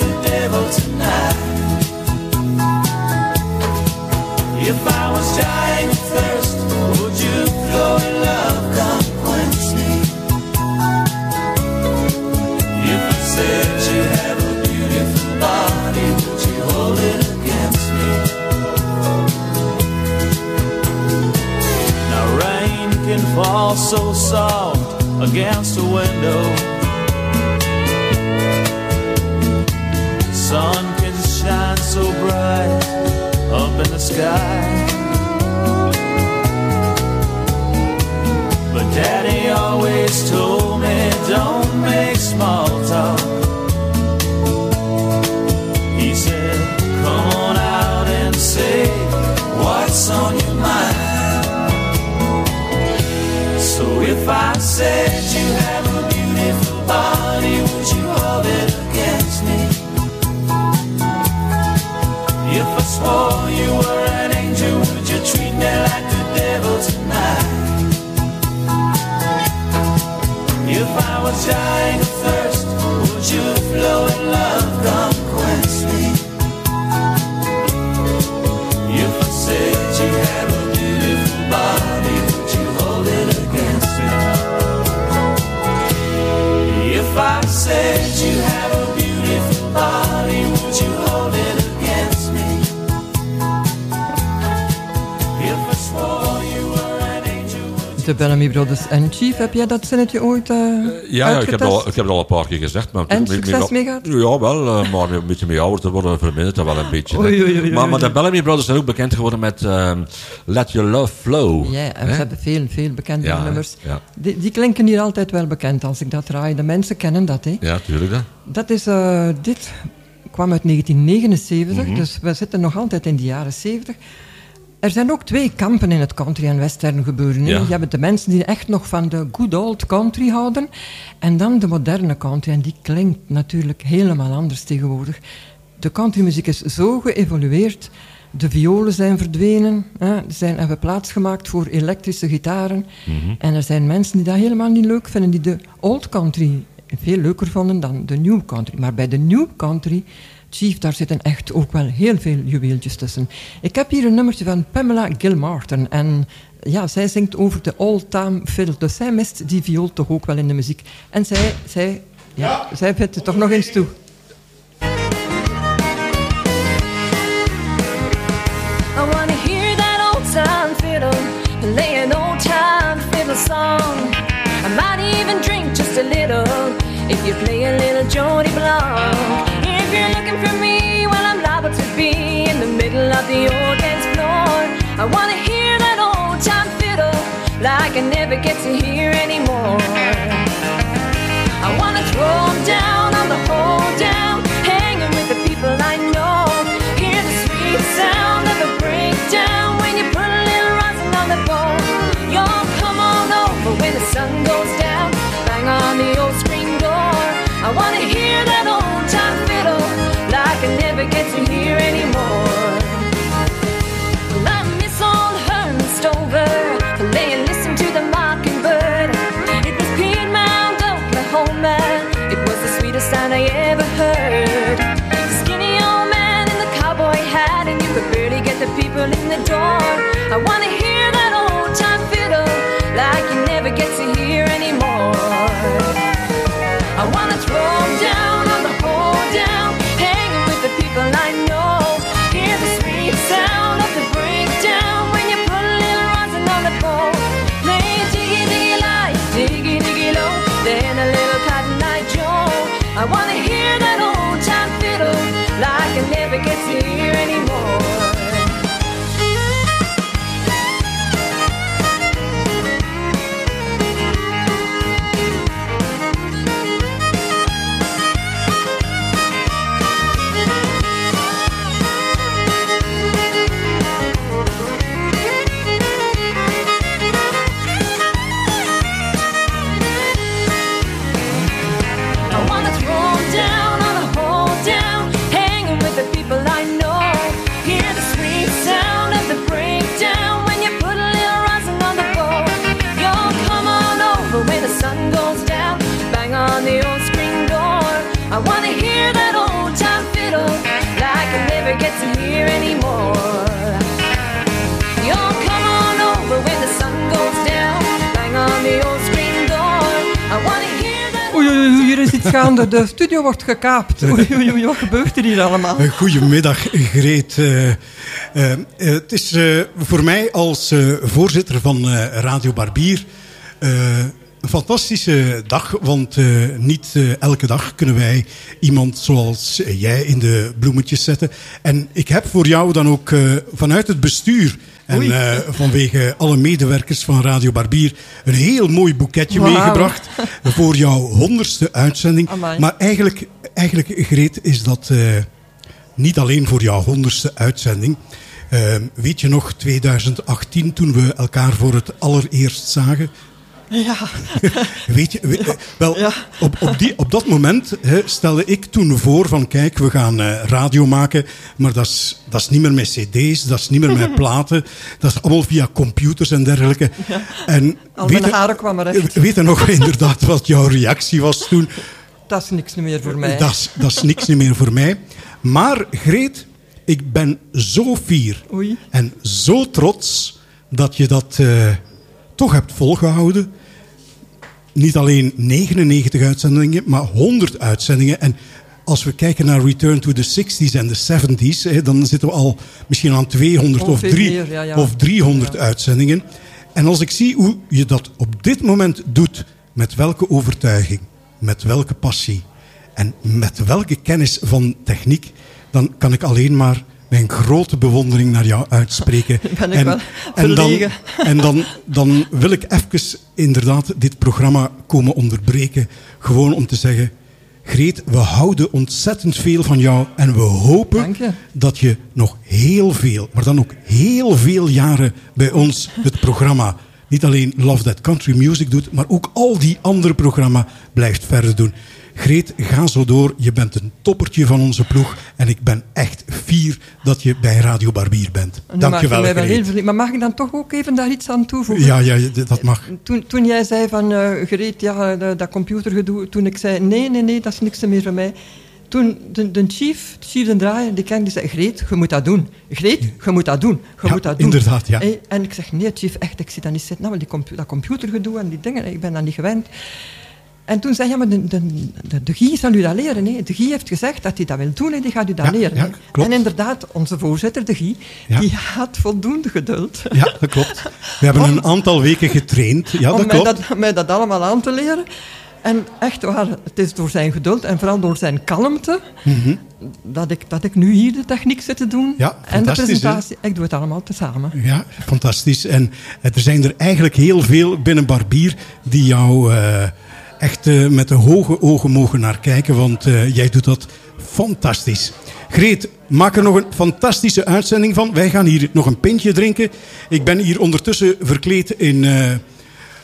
so soft against the window. Sun can shine so bright up in the sky. But Daddy always told said you have a beautiful body, would you hold it against me? If I swore you were an angel, would you treat me like the devil tonight? If I was dying of thirst, would you flow in love,
De Bellamy Brothers en Chief, heb jij dat zinnetje ooit eh
Ja, ja ik, heb al, ik heb het al een paar keer gezegd. Maar
En succes mee gehad?
Ja, wel. eh, maar een beetje mee ouder te worden vermindert dat wel een beetje. hè.
Oei, oei, oei,
maar, de Bellamy Brothers zijn ook bekend geworden met ehm, Let Your Love Flow.
Ja, en ze hebben veel, veel bekende
Ja,
nummers.
Ja.
Die, die klinken hier altijd wel bekend als ik dat draai. De mensen kennen dat, hè.
Ja, tuurlijk. Hè.
Dat is, dit kwam uit 1979,
Mhm.
dus we zitten nog altijd in de jaren 70. Er zijn ook twee kampen in het country en western gebeuren.
Ja.
Je hebt de mensen die echt nog van de good old country houden. En dan de moderne country. En die klinkt natuurlijk helemaal anders tegenwoordig. De countrymuziek is zo geëvolueerd. De violen zijn verdwenen. Hè. Zijn, hebben plaats gemaakt voor elektrische gitaren.
Mhm.
En er zijn mensen die dat helemaal niet leuk vinden. Die de old country veel leuker vonden dan de new country. Maar bij de new country, Chief, daar zitten echt ook wel heel veel juweeltjes tussen. Ik heb hier een nummertje van Pamela Gilmartin. En ja, zij zingt over de old-time fiddle. Dus zij mist die viool toch ook wel in de muziek. En zij, zij, ja, zij vindt het toch nog eens toe.
I wanna hear that old time fiddle play an old time fiddle song. I might even drink just a little if you play a little Jody Blanc. Of the old dance floor. I wanna hear that old time fiddle like I never get to hear the people in the door. I wanna hear that old time fiddle like you never get to hear like I never get to hear anymore. Yo, come on over when the sun goes down, bang on the old screen door. I wanna hear that.
Oei, oei, oei, hier is iets gaande. De studio wordt gekaapt. Oei, oei, oei, wat gebeurt er hier allemaal?
Goedemiddag, Greet. Eh, eh, eh, het is eh, voor mij als eh, voorzitter van eh, Radio Barbier eh, een fantastische dag. Want eh, niet eh, elke dag kunnen wij iemand zoals eh, jij in de bloemetjes zetten. En ik heb voor jou dan ook vanuit het bestuur... En vanwege alle medewerkers van Radio Barbier een heel mooi boeketje meegebracht voor jouw honderdste uitzending.
Amai.
Maar eigenlijk, eigenlijk, Greet, is dat niet alleen voor jouw honderdste uitzending. Weet je nog, 2018, toen we elkaar voor het allereerst zagen?
Ja.
Weet je, eh, wel, op, op, die, op dat moment stelde ik toen voor van kijk, we gaan eh, radio maken, maar dat is, dat is niet meer met cd's, dat is niet meer met platen, dat is allemaal via computers en dergelijke. En
Al
weet
mijn haren kwamen recht.
Weet je nog inderdaad wat jouw reactie was toen?
Dat is niks meer voor mij.
Dat is, dat is niks meer voor mij. Maar Greet, ik ben zo fier
Oei.
en zo trots dat je dat eh, toch hebt volgehouden. Niet alleen 99 uitzendingen, maar 100 uitzendingen. En als we kijken naar Return to the 60s en de 70s, hè, dan zitten we al misschien aan 200 of,
Ongeveer
drie,
meer, ja, ja.
of 300 uitzendingen. En als ik zie hoe je dat op dit moment doet, met welke overtuiging, met welke passie en met welke kennis van techniek, dan kan ik alleen maar mijn grote bewondering naar jou uitspreken.
Ben ik
en,
wel
en dan,
verlegen.
en dan, dan wil ik even inderdaad dit programma komen onderbreken. Gewoon om te zeggen, Greet, we houden ontzettend veel van jou. En we hopen
je.
dat je nog heel veel, maar dan ook heel veel jaren bij ons het programma... niet alleen Love That Country Music doet, maar ook al die andere programma's blijft verder doen. Greet, ga zo door. Je bent een toppertje van onze ploeg. En ik ben echt fier dat je bij Radio Barbier bent. Dank je wel, Greet.
Maar mag ik dan toch ook even daar iets aan toevoegen?
Ja, ja, dat mag.
Toen, toen jij zei van, eh Greet, ja, de- dat computergedoe, toen ik zei, nee, nee, nee, dat is niks meer voor mij. Toen de, de chief, de chief den draaier, die die zei, Greet, je moet dat doen. Greet, je moet dat doen. Je
Ja,
moet dat doen.
inderdaad, ja.
En ik zeg, nee, chief, echt, ik zie dat niet zitten. Nou, die compu- dat computergedoe en die dingen, ik ben dat niet gewend. En toen zei hij, ja, maar de, de, de, de Guy zal u dat leren. Hè. De Guy heeft gezegd dat hij dat wil doen en die gaat u dat
Ja,
leren.
ja, klopt.
En inderdaad, onze voorzitter, de Guy,
Ja.
die had voldoende geduld.
Ja, dat klopt. We hebben een aantal weken getraind. Ja,
om
dat
mij
klopt.
dat, mij dat allemaal aan te leren. En echt waar, het is door zijn geduld en vooral door zijn kalmte
Mhm.
dat, ik, dat ik nu hier de techniek zit te doen.
Ja,
en de presentatie. Ik doe het allemaal tezamen.
Ja, fantastisch. En eh, er zijn er eigenlijk heel veel binnen Barbier die jou eh, echt eh, met de hoge ogen mogen naar kijken, want eh, jij doet dat fantastisch. Greet, maak er nog een fantastische uitzending van. Wij gaan hier nog een pintje drinken. Ik ben hier ondertussen verkleed in eh,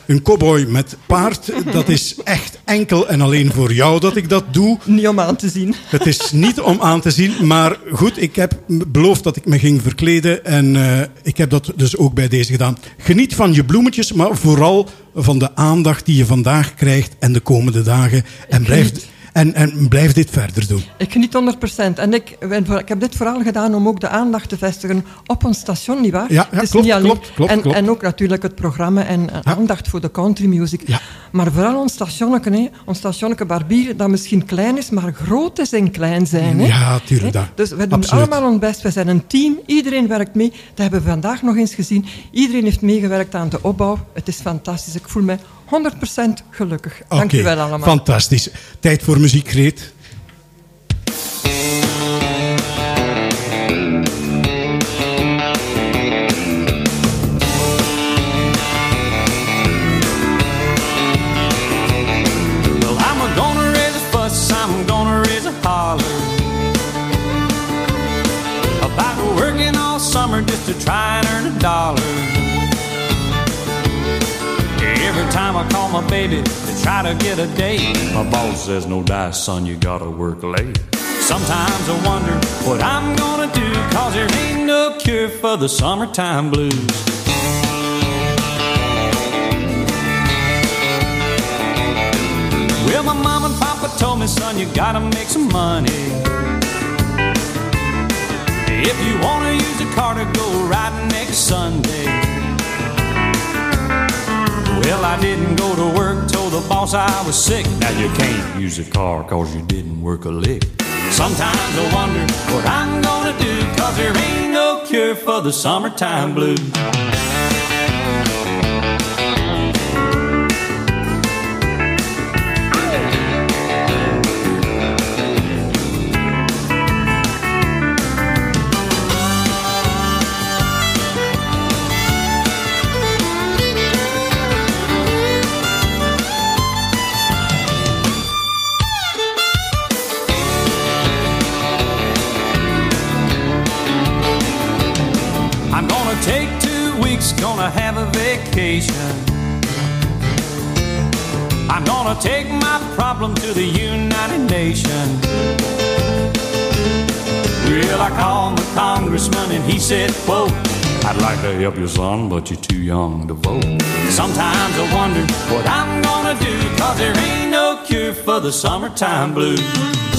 een cowboy met paard. Dat is echt enkel en alleen voor jou dat ik dat doe.
Niet om aan te zien.
Het is niet om aan te zien, maar goed, ik heb beloofd dat ik me ging verkleden en eh, ik heb dat dus ook bij deze gedaan. Geniet van je bloemetjes, maar vooral van de aandacht die je vandaag krijgt en de komende dagen. En blijf, En, en blijf dit verder doen.
Ik geniet 100%. En ik, ik heb dit vooral gedaan om ook de aandacht te vestigen op ons station, nietwaar?
Ja, ja,
Het is
klopt,
niet alleen-
klopt, klopt,
en,
klopt.
en ook natuurlijk het programma en eh, aandacht voor de country music. Maar vooral ons stationneke, hè. ons stationneke Barbier, dat misschien klein is, maar groot is en klein zijn. Hè.
Ja, tuurlijk,
Hè? Dus we doen
absoluut.
allemaal ons best. We zijn een team, iedereen werkt mee. Dat hebben we vandaag nog eens gezien. Iedereen heeft meegewerkt aan de opbouw. Het is fantastisch. Ik voel mij 100% gelukkig. Dank u wel allemaal.
Fantastisch. Tijd voor muziek, Greet.
just to try and earn. Time I call my baby to try to get a date, my boss says, No dice, son, you gotta work late. Sometimes I wonder what I'm gonna do, cause there ain't no cure for the summertime blues. Well, my mom and papa told me, son, you gotta make some money. If you wanna use a car to go riding next Sunday. Well, I didn't go to work, told the boss I was sick. Now you can't use a car cause you didn't work a lick. Sometimes I wonder what I'm gonna do, cause there ain't no cure for the summertime blues. Gonna have a vacation. I'm gonna take my problem to the United Nations. Well, I called the congressman and he said, quote, I'd like to help you, son, but you're too young to vote. Sometimes I wonder what I'm gonna do, cause there ain't no cure for the summertime blues.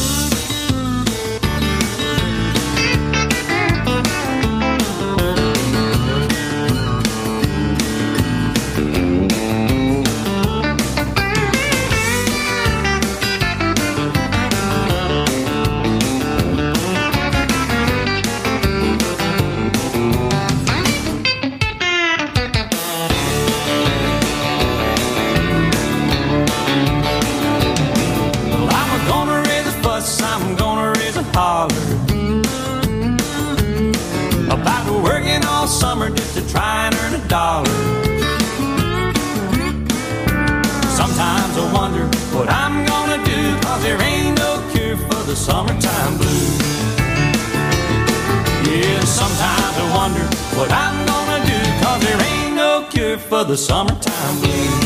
For the summertime blues.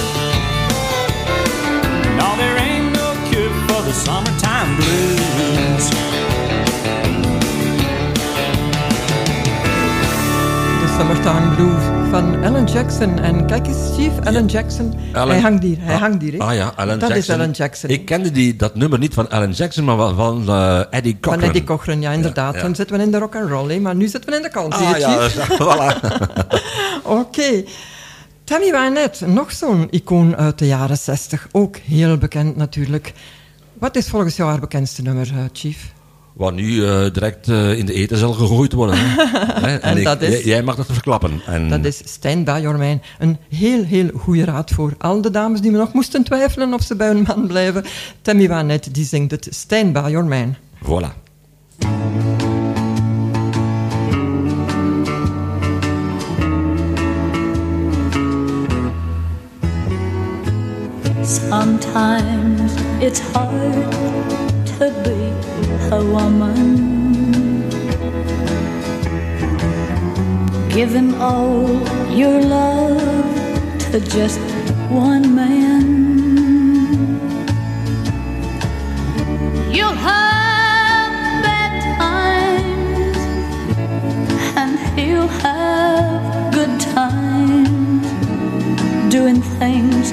No, there ain't no cure for the summertime blues.
De Summertime Blues van Alan Jackson. En kijk eens, Chief, Alan Jackson.
Alan-
Hij hangt hier, hij
Ah,
hangt hier. hè.
Ah ja, Alan
dat
Jackson.
is Alan Jackson.
Ik kende die, dat nummer niet van Alan Jackson, maar wel van eh, Eddie Cochran.
Van Eddie Cochran, ja, inderdaad.
ja.
Dan zitten we in de rock and roll, hè. maar nu zitten we in de country.
Ah ja, voilà.
Oké. Tammy Wynette, nog zo'n icoon uit de jaren 60. Ook heel bekend natuurlijk. Wat is volgens jou haar bekendste nummer, eh, Chief?
Wat nu eh, direct eh, in de eten zal gegooid worden. Hè?
En
ik-
dat is-
jij, jij mag dat verklappen. En
Dat is Stand By Your Man. Een heel, heel goede raad voor al de dames die me nog moesten twijfelen of ze bij hun man blijven. Tammy Wynette, die zingt het Stand By Your Man.
Voilà.
Sometimes it's hard to be a woman. Giving all your love to just one man. You'll have bad times, and he'll have good times doing things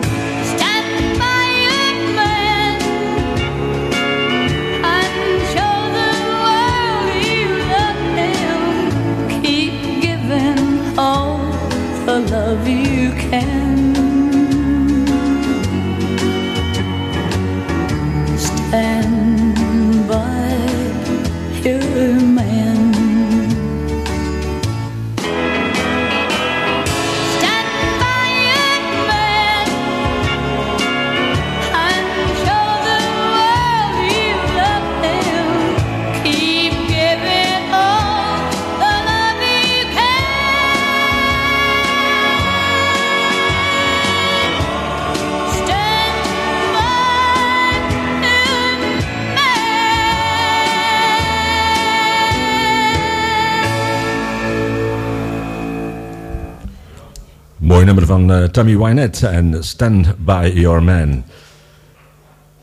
nummer van uh, Tammy Wynette en Stand By Your Man.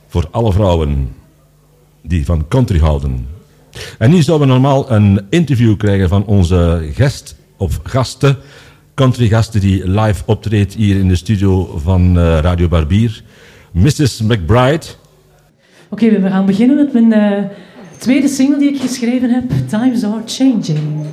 Voor alle vrouwen die van country houden. En nu zouden we normaal een interview krijgen van onze gast of gasten. Country gasten die live optreedt hier in de studio van eh, Radio Barbier. Mrs. McBride.
Oké, we gaan beginnen met mijn eh, tweede single die ik geschreven heb. Times Are Changing.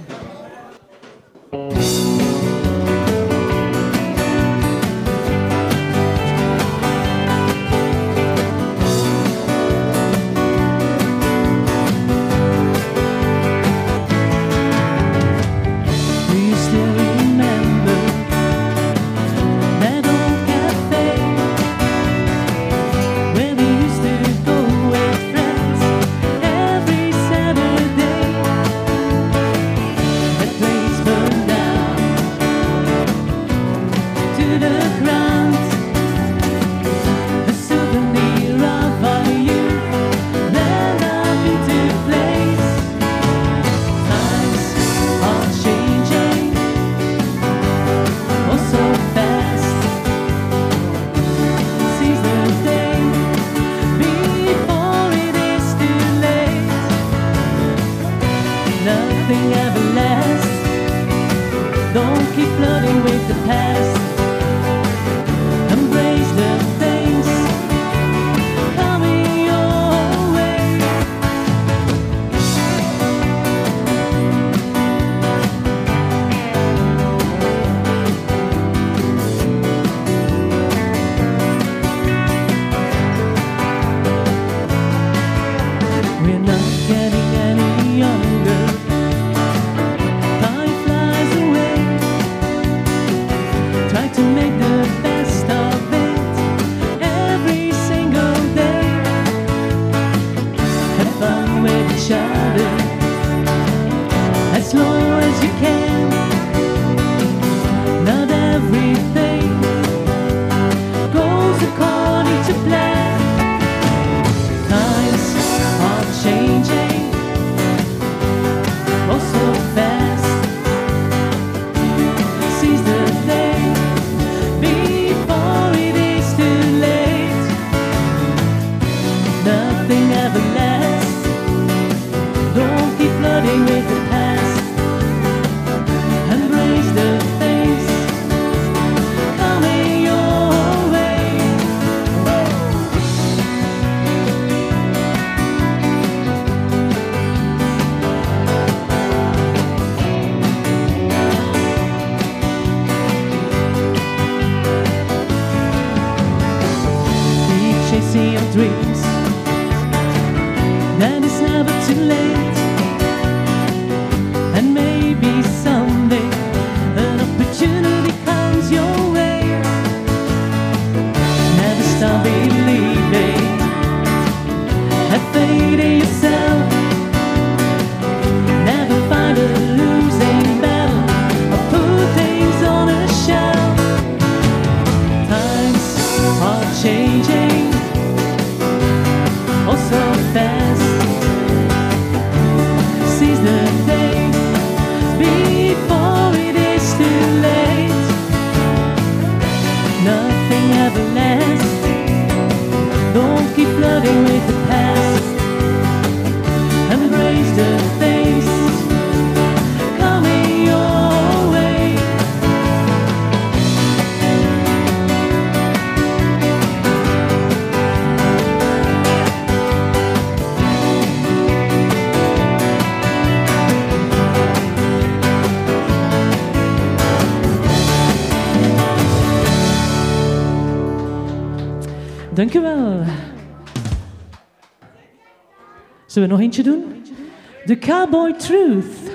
Dankjewel. Zullen we nog eentje doen? The Cowboy Truth.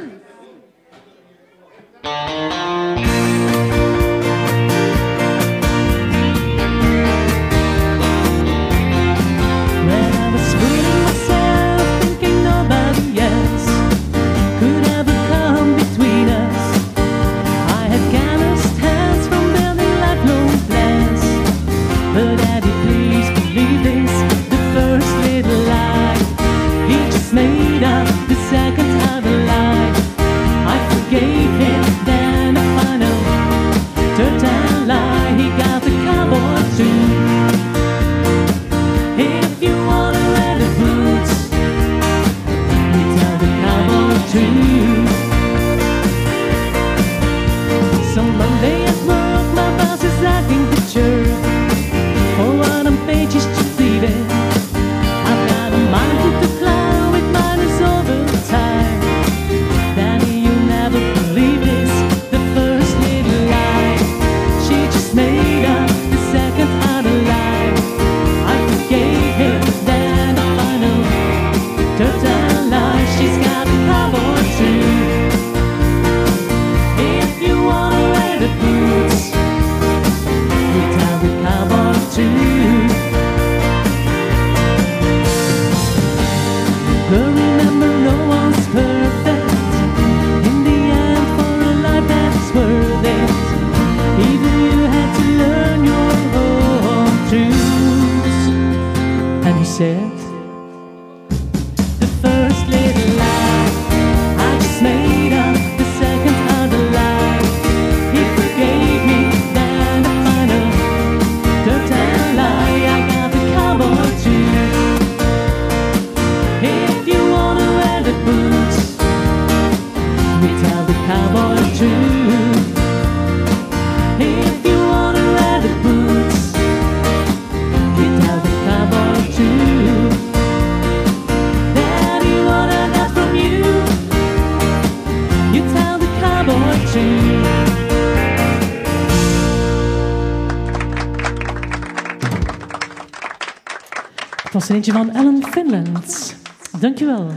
een eentje van Ellen Finland. Dankjewel.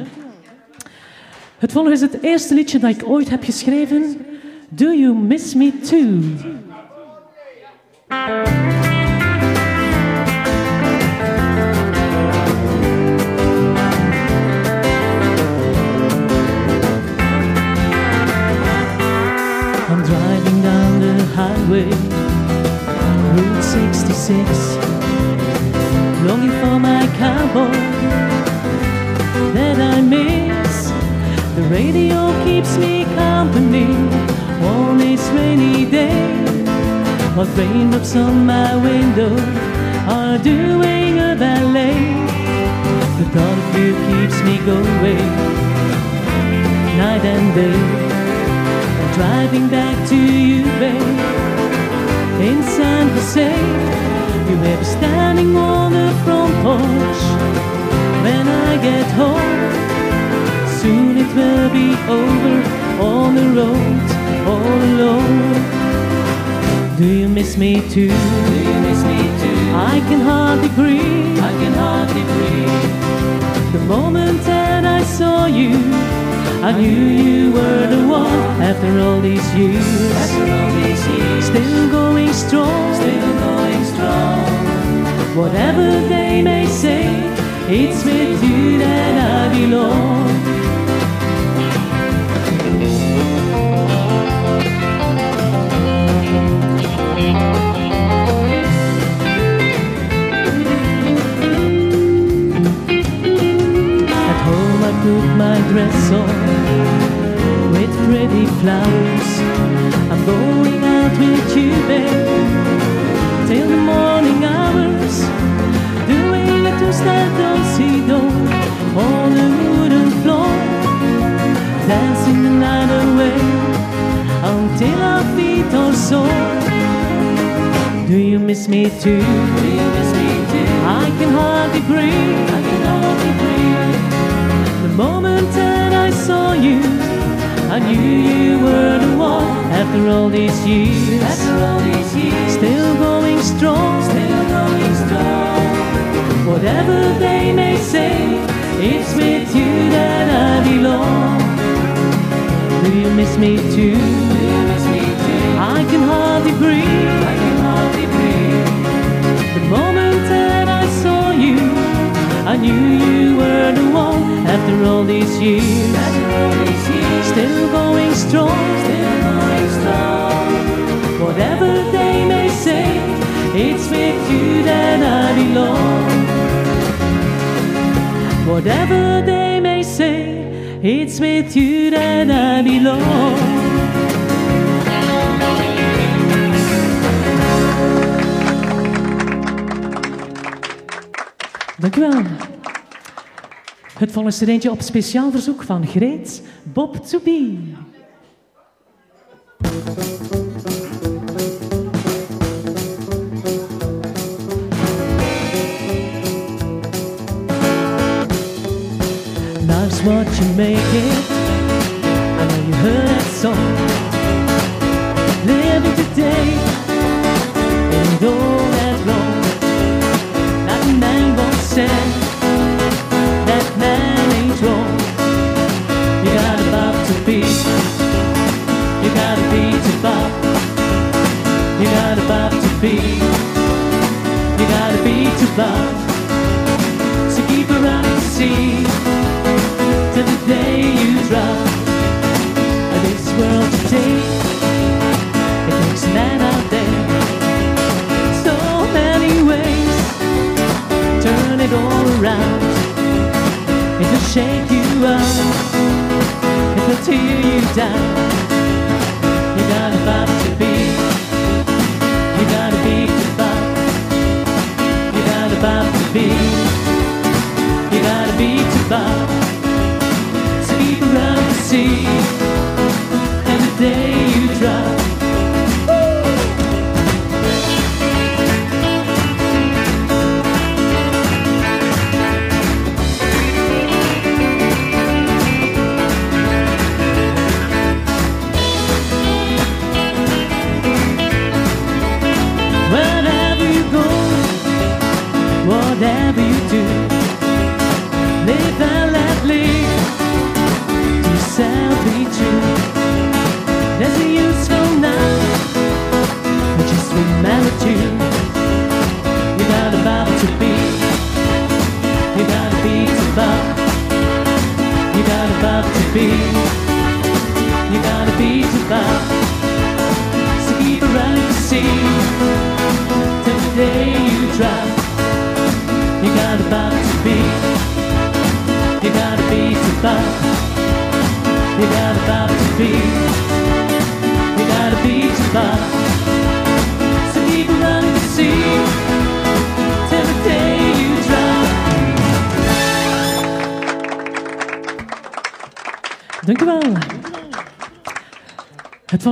Het volgende is het eerste liedje dat ik ooit heb geschreven. Do You Miss Me Too? It's me. volgens er eentje op speciaal verzoek van Greet Bob Toebie.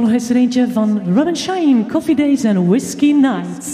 nog eens er eentje van Robin Shine, Coffee Days and Whiskey Nights.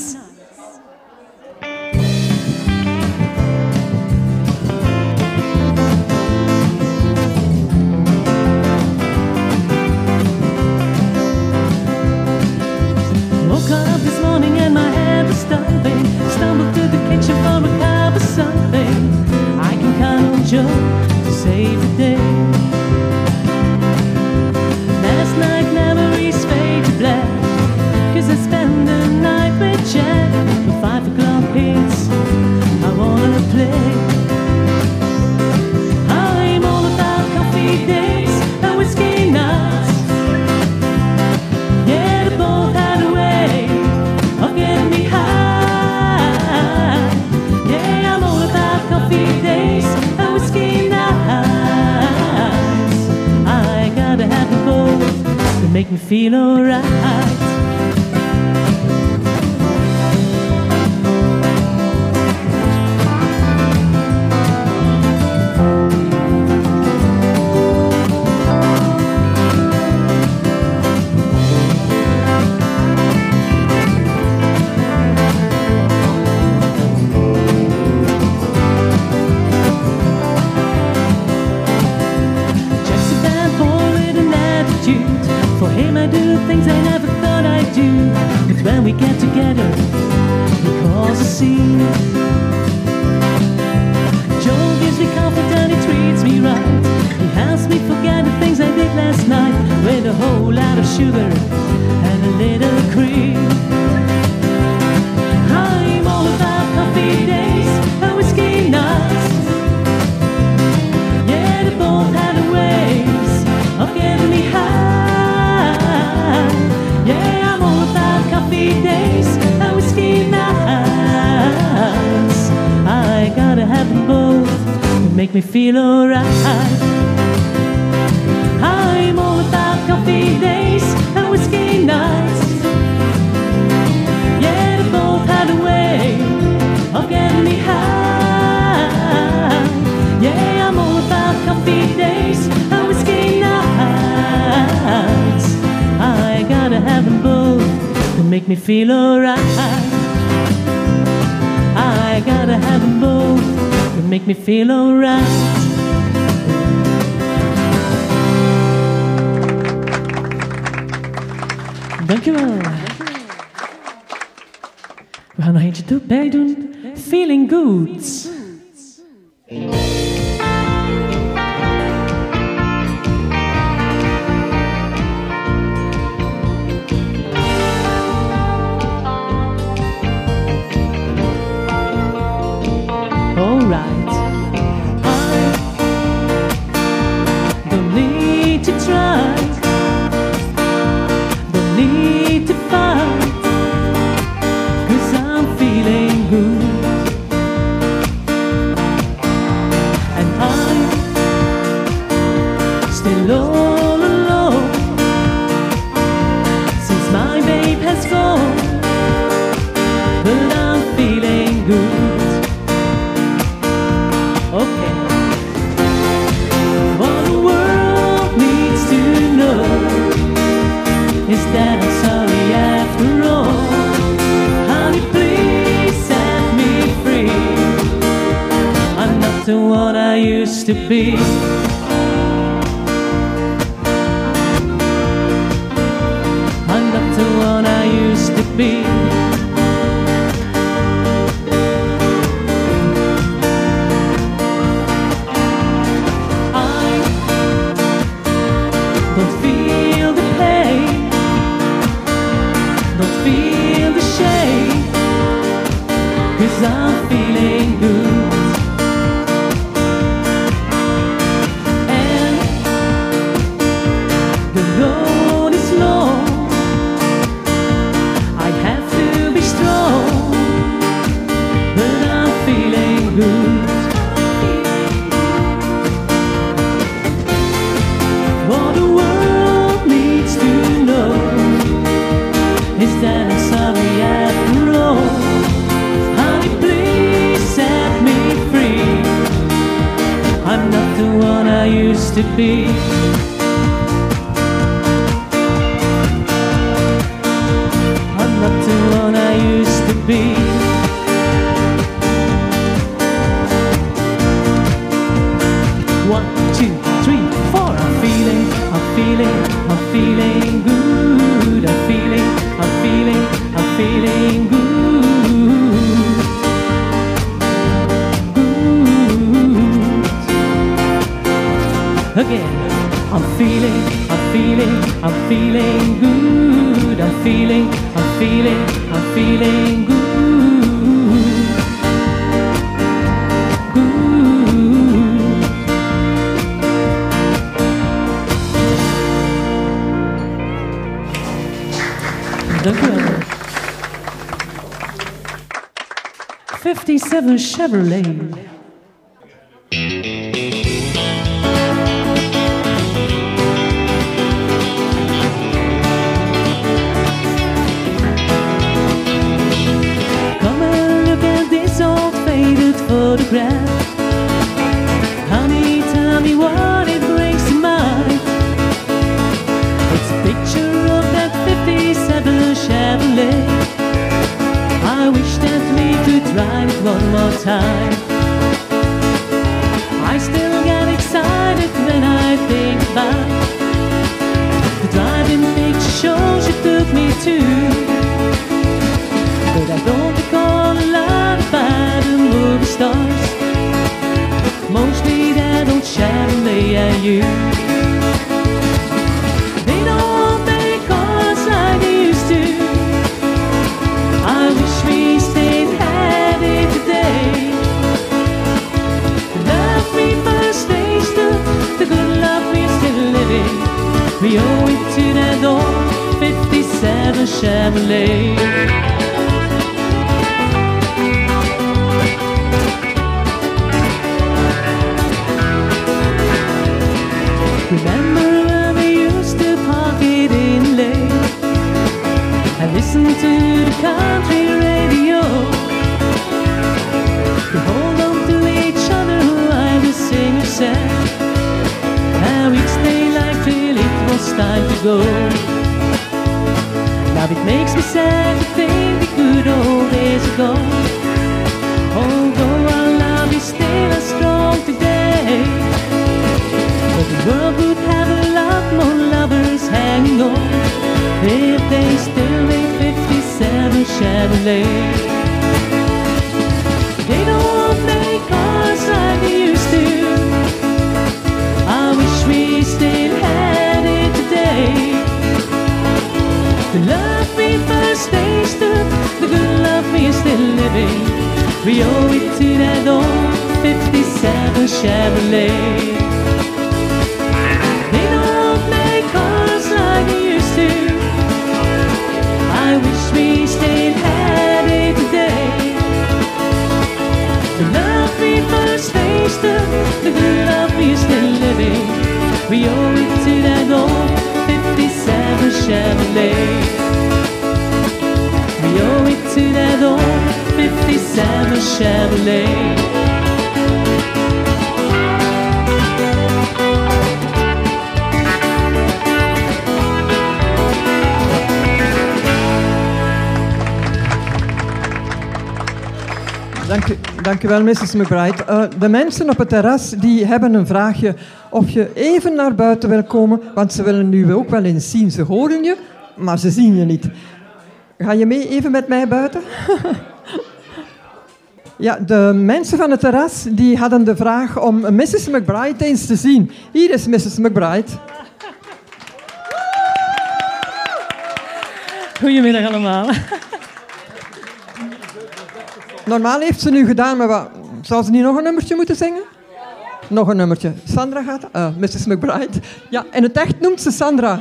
Chevrolet. Time. 57 Chevrolet. Remember when we used to park it in lane and listen to the country radio? We hold on to each other while the singer sang, and we'd stay like till it was time to go. It makes me sad to think the good old days ago. Although our love is still as strong today. But the world would have a lot more lovers hanging on if they still made 57 Chevrolet. They don't make cars like they used to. I wish we still had it today. Love first tasted, the good love we're still living. We owe it to that old 57 Chevrolet. They don't make cars like they used to. I wish we it today. The love the good love we're still living. We owe it to that old 57 Chevrolet. We owe it to that old 57 Chevrolet.
Dank u, dank u wel, Mrs. McBride. Eh, de mensen op het terras die hebben een vraagje of je even naar buiten wil komen, want ze willen nu ook wel eens zien. Ze horen je, maar ze zien je niet. Ga je mee even met mij buiten? ja, de mensen van het terras die hadden de vraag om Mrs. McBride eens te zien. Hier is Mrs. McBride.
Goedemiddag allemaal.
Normaal heeft ze nu gedaan, maar wat, zou ze niet nog een nummertje moeten zingen? Nog een nummertje. Sandra gaat, eh, Mrs. McBride. Ja, in het echt noemt ze Sandra.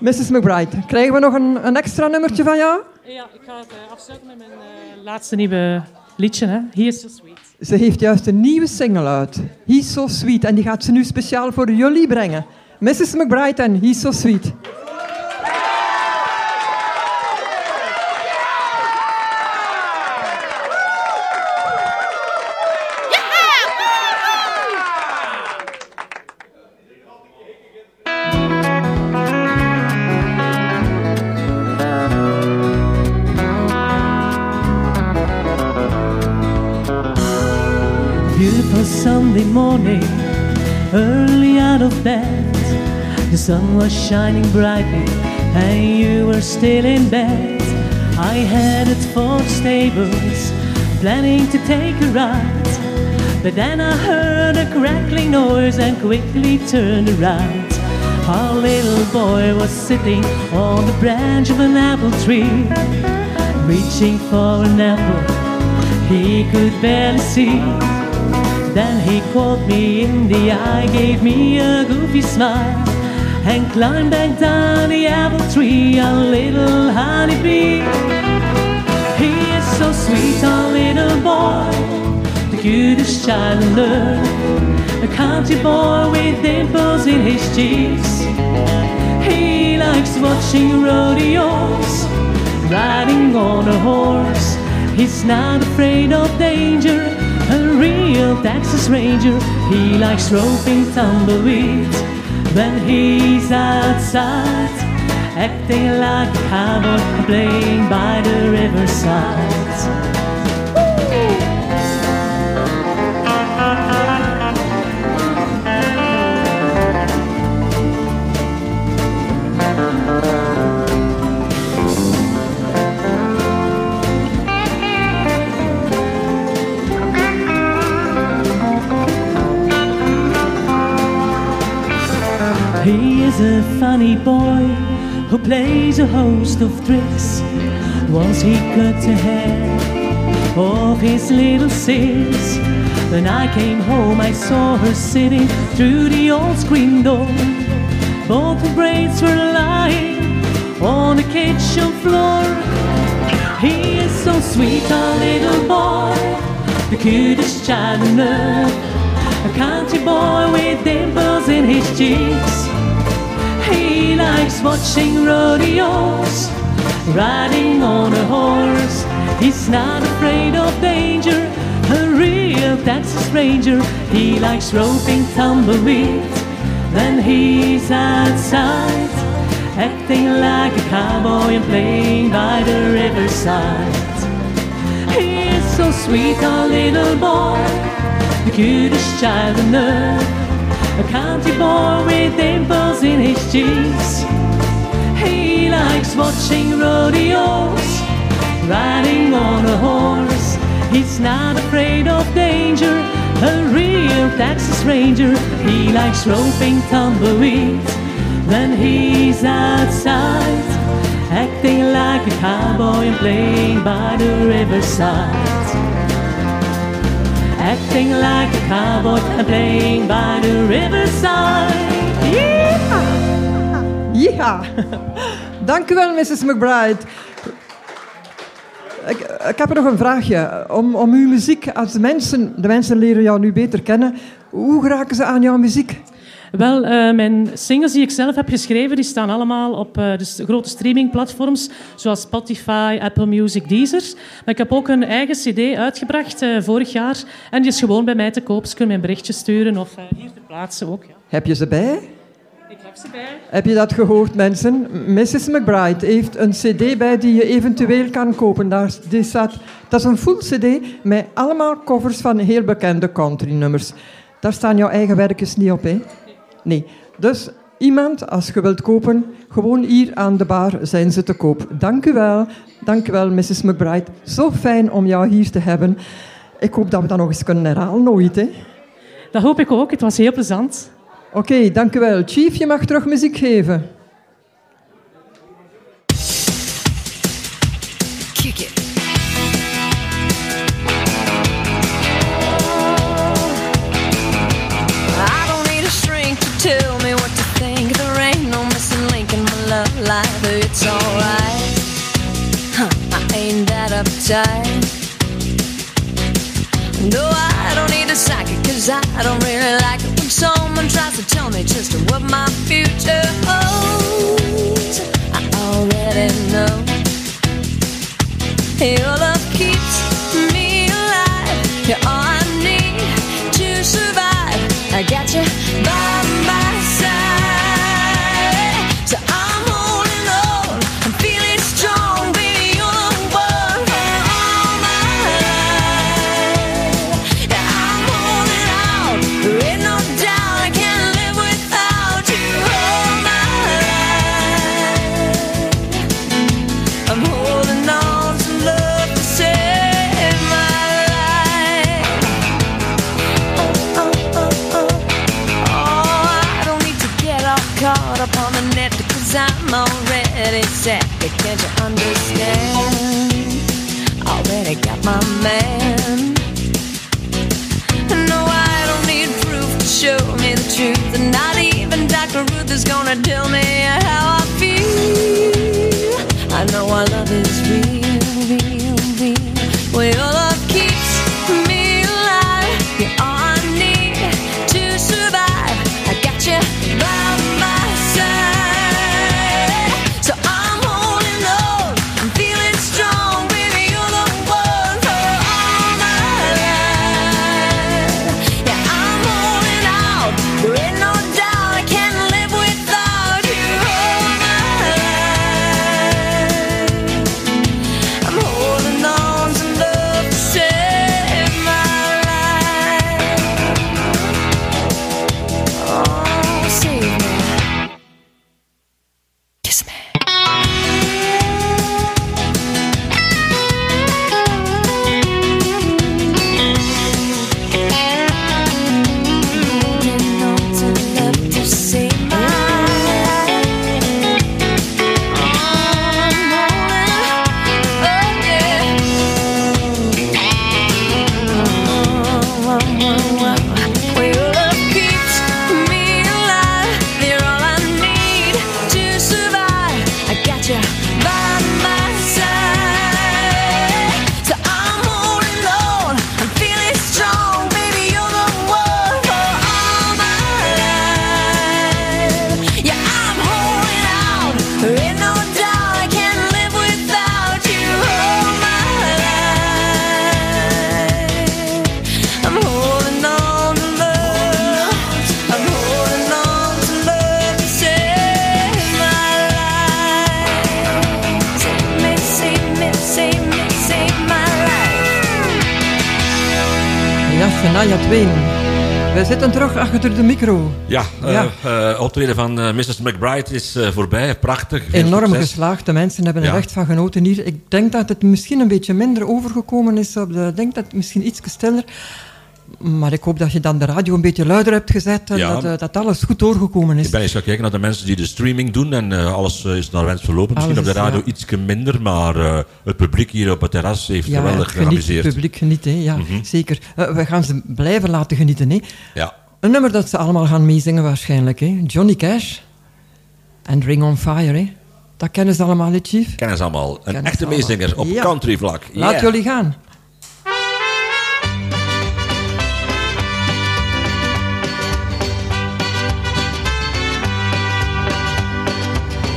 Mrs. McBride, krijgen we nog een, een extra nummertje van jou?
Ja, ik ga het afsluiten met mijn eh, laatste nieuwe liedje. Hè. He is so sweet.
Ze heeft juist een nieuwe single uit. He's So Sweet. En die gaat ze nu speciaal voor jullie brengen. Mrs. McBride en He's So Sweet.
Sun was shining brightly, and you were still in bed. I headed for the stables, planning to take a ride. But then I heard a crackling noise and quickly turned around. Our little boy was sitting on the branch of an apple tree, reaching for an apple he could barely see. Then he caught me in the eye, gave me a goofy smile, and climbed back down the apple tree, a little honeybee. He is so sweet, our little boy, the cutest child on earth, a country boy with dimples in his cheeks. He likes watching rodeos, riding on a horse. He's not afraid of danger, A real Texas Ranger, he likes roping tumbleweeds when he's outside, acting like a cowboy playing by the riverside. He is a funny boy who plays a host of tricks. Once he cut the hair of his little sis. When I came home, I saw her sitting through the old screen door. Both her braids were lying on the kitchen floor. He is so sweet, a little boy, the cutest child on earth. A country boy with dimples in his cheeks. He likes watching rodeos, riding on a horse. He's not afraid of danger, a real Texas Ranger. He likes roping tumbleweeds when he's outside, acting like a cowboy and playing by the riverside. He is so sweet, a little boy, the cutest child on earth. A country boy with dimples in his cheeks. He likes watching rodeos, riding on a horse. He's not afraid of danger, a real Texas Ranger. He likes roping tumbleweeds when he's outside, acting like a cowboy and playing by the riverside acting like a cowboy and playing by the riverside.
Ja, dank u wel, Mrs. McBride. Ik, heb er nog een vraagje. Om, om uw muziek, als mensen, de mensen leren jou nu beter kennen, hoe geraken ze aan jouw muziek?
Wel, eh, mijn singles die ik zelf heb geschreven, die staan allemaal op eh, de s- grote streamingplatforms, zoals Spotify, Apple Music, Deezer. Maar ik heb ook een eigen cd uitgebracht eh, vorig jaar. En die is gewoon bij mij te koop. Ze kunnen mij een berichtje sturen of hier te plaatsen ook. Ja.
Heb je ze bij?
Ik heb ze bij.
Heb je dat gehoord, mensen? Mrs. McBride heeft een cd bij die je eventueel kan kopen. Daar, staat, dat is een full cd met allemaal covers van heel bekende country-nummers. Daar staan jouw eigen werkjes niet op, hè? Nee. Dus iemand, als je wilt kopen, gewoon hier aan de bar zijn ze te koop. Dank u wel. Dank u wel, Mrs. McBride. Zo fijn om jou hier te hebben. Ik hoop dat we dat nog eens kunnen herhalen, nooit, hè?
Dat hoop ik ook. Het was heel plezant.
Oké, dank u wel. Chief, je mag terug muziek geven.
Uptight. No, I don't need a psychic, cause I don't really like it when someone tries to tell me just what my future holds. I already know. Your love keeps me alive. You're all I need to survive. I got you Already got my man. No, I don't need proof to show me the truth. And not even Dr. Ruth is gonna tell me how I feel. I know our love is real, real, real. Well, your
Twain. We zitten terug achter de micro.
Ja, eh,
Ja.
eh, optreden van eh, Mrs. McBride is voorbij. Prachtig.
Enorm
succes.
geslaagd. De mensen hebben er
Ja.
echt van genoten hier. Ik denk dat het misschien een beetje minder overgekomen is. Op de, ik denk dat het misschien iets stiller. Maar ik hoop dat je dan de radio een beetje luider hebt gezet. En
Ja.
dat, eh, dat alles goed doorgekomen is.
Ik ben eens gaan kijken naar de mensen die de streaming doen en eh, alles eh, is naar wens verlopen. Misschien
Alles
op de radio
ja.
iets minder, maar het publiek hier op het terras heeft
ja,
geweldig
geniet,
geamuseerd.
het publiek geniet, hè. ja,
Mhm.
zeker. We gaan ze blijven laten genieten. Hè.
Ja.
Een nummer dat ze allemaal gaan meezingen waarschijnlijk. Hè. Johnny Cash en Ring on Fire. Hè. Dat kennen ze allemaal, hè, Chief?
Kennen ze allemaal. Een
Kennen
echte meezinger op country vlak.
Laat
Yeah.
jullie gaan.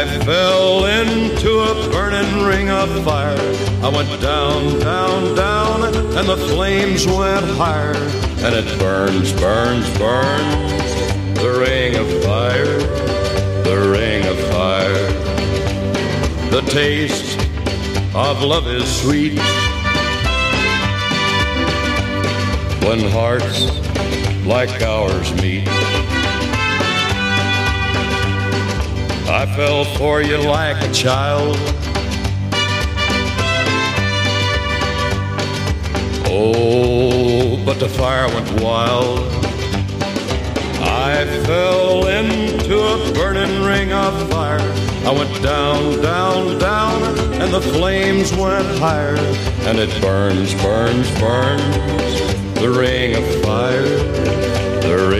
I fell into a burning ring of fire. I went down, down, down, and the flames went higher. And it burns, burns, burns. The ring of fire, the ring of fire. The taste of love is sweet. When hearts like ours meet. I fell for you like a child. Oh, but the fire went wild. I fell into a burning ring of fire. I went down, down, down, and the flames went higher. And it burns, burns, burns. The ring of fire, the ring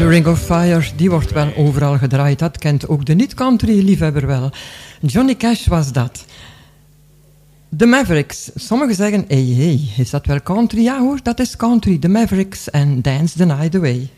The Ring of Fire,
die wordt wel overal gedraaid. Dat kent ook de niet-country-liefhebber wel. Johnny Cash was dat. De Mavericks. Sommigen zeggen, hey, hey, is dat wel country? Ja hoor, dat is country. De Mavericks en Dance the Night Away.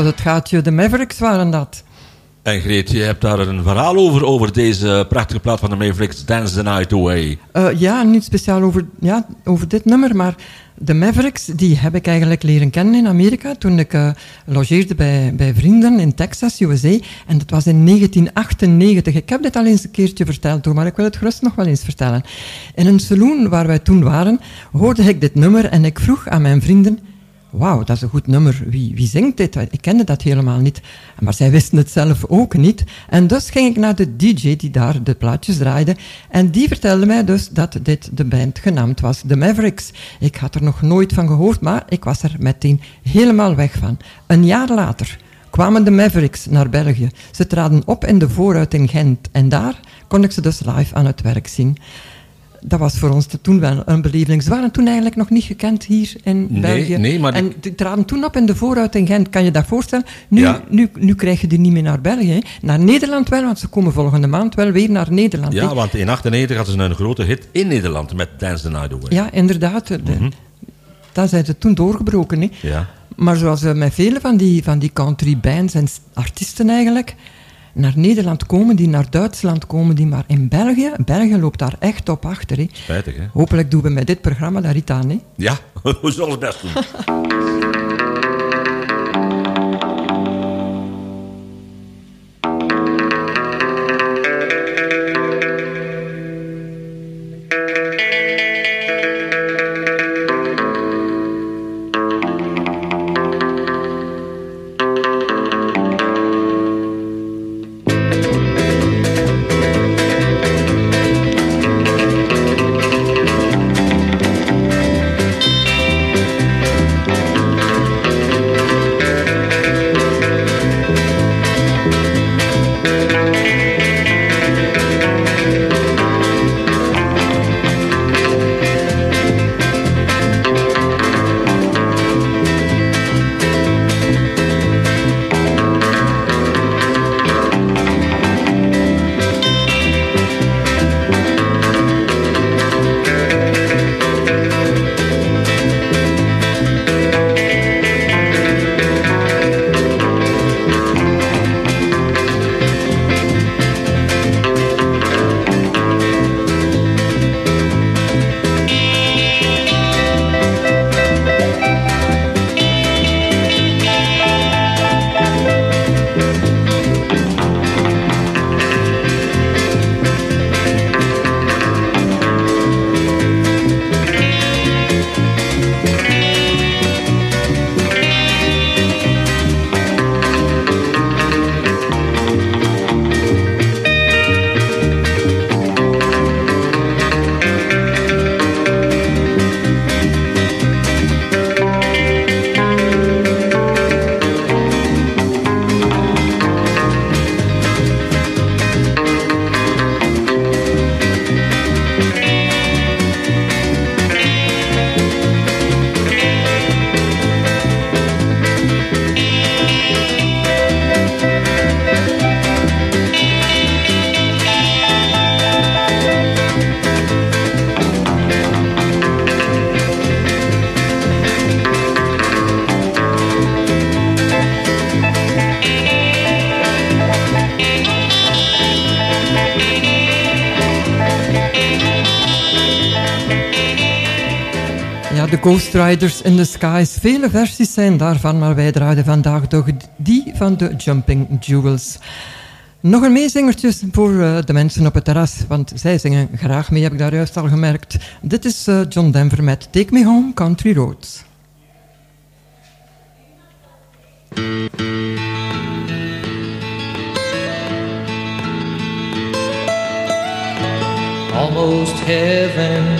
Tot het gaatje de Mavericks waren dat.
En Greet, je hebt daar een verhaal over, over deze prachtige plaat van de Mavericks, Dance the Night Away.
Eh, ja, niet speciaal over, ja, over dit nummer, maar de Mavericks, die heb ik eigenlijk leren kennen in Amerika toen ik eh, logeerde bij, bij vrienden in Texas, USA. En dat was in 1998. Ik heb dit al eens een keertje verteld, hoor, maar ik wil het gerust nog wel eens vertellen. In een saloon waar wij toen waren, hoorde ik dit nummer en ik vroeg aan mijn vrienden... Wauw, dat is een goed nummer. Wie, wie zingt dit? Ik kende dat helemaal niet. Maar zij wisten het zelf ook niet. En dus ging ik naar de DJ die daar de plaatjes draaide. En die vertelde mij dus dat dit de band genaamd was, The Mavericks. Ik had er nog nooit van gehoord, maar ik was er meteen helemaal weg van. Een jaar later kwamen de Mavericks naar België. Ze traden op in de vooruit in Gent. En daar kon ik ze dus live aan het werk zien. Dat was voor ons toen wel een beleving. Ze waren toen eigenlijk nog niet gekend hier in
Nee,
België.
nee, maar
en die traden toen op in de vooruit in Gent. Kan je dat voorstellen? Nu,
Ja.
nu, nu krijg je die niet meer naar België. hè. Naar Nederland wel, want ze komen volgende maand wel weer naar Nederland. hè.
Ja, want in 98 hadden ze een grote hit in Nederland met Dance the Night Away.
Ja, inderdaad. De-
Mhm.
Daar zijn ze toen doorgebroken. Hè.
Ja.
Maar zoals eh, met vele van die, van die country bands en artiesten eigenlijk, naar Nederland komen die, naar Duitsland komen die, maar in België, België loopt daar echt op achter. Hè.
Spijtig, hè?
Hopelijk doen we met dit programma daar iets aan. Hè.
Ja, we zullen het best doen.
Ghost Riders in the Skies. Vele versies zijn daarvan, maar wij draaiden vandaag toch die van de Jumping Jewels. Nog een meezingertje voor eh, de mensen op het terras, want zij zingen graag mee, heb ik daar juist al gemerkt. Dit is eh, John Denver met Take Me Home Country Roads.
almost heaven.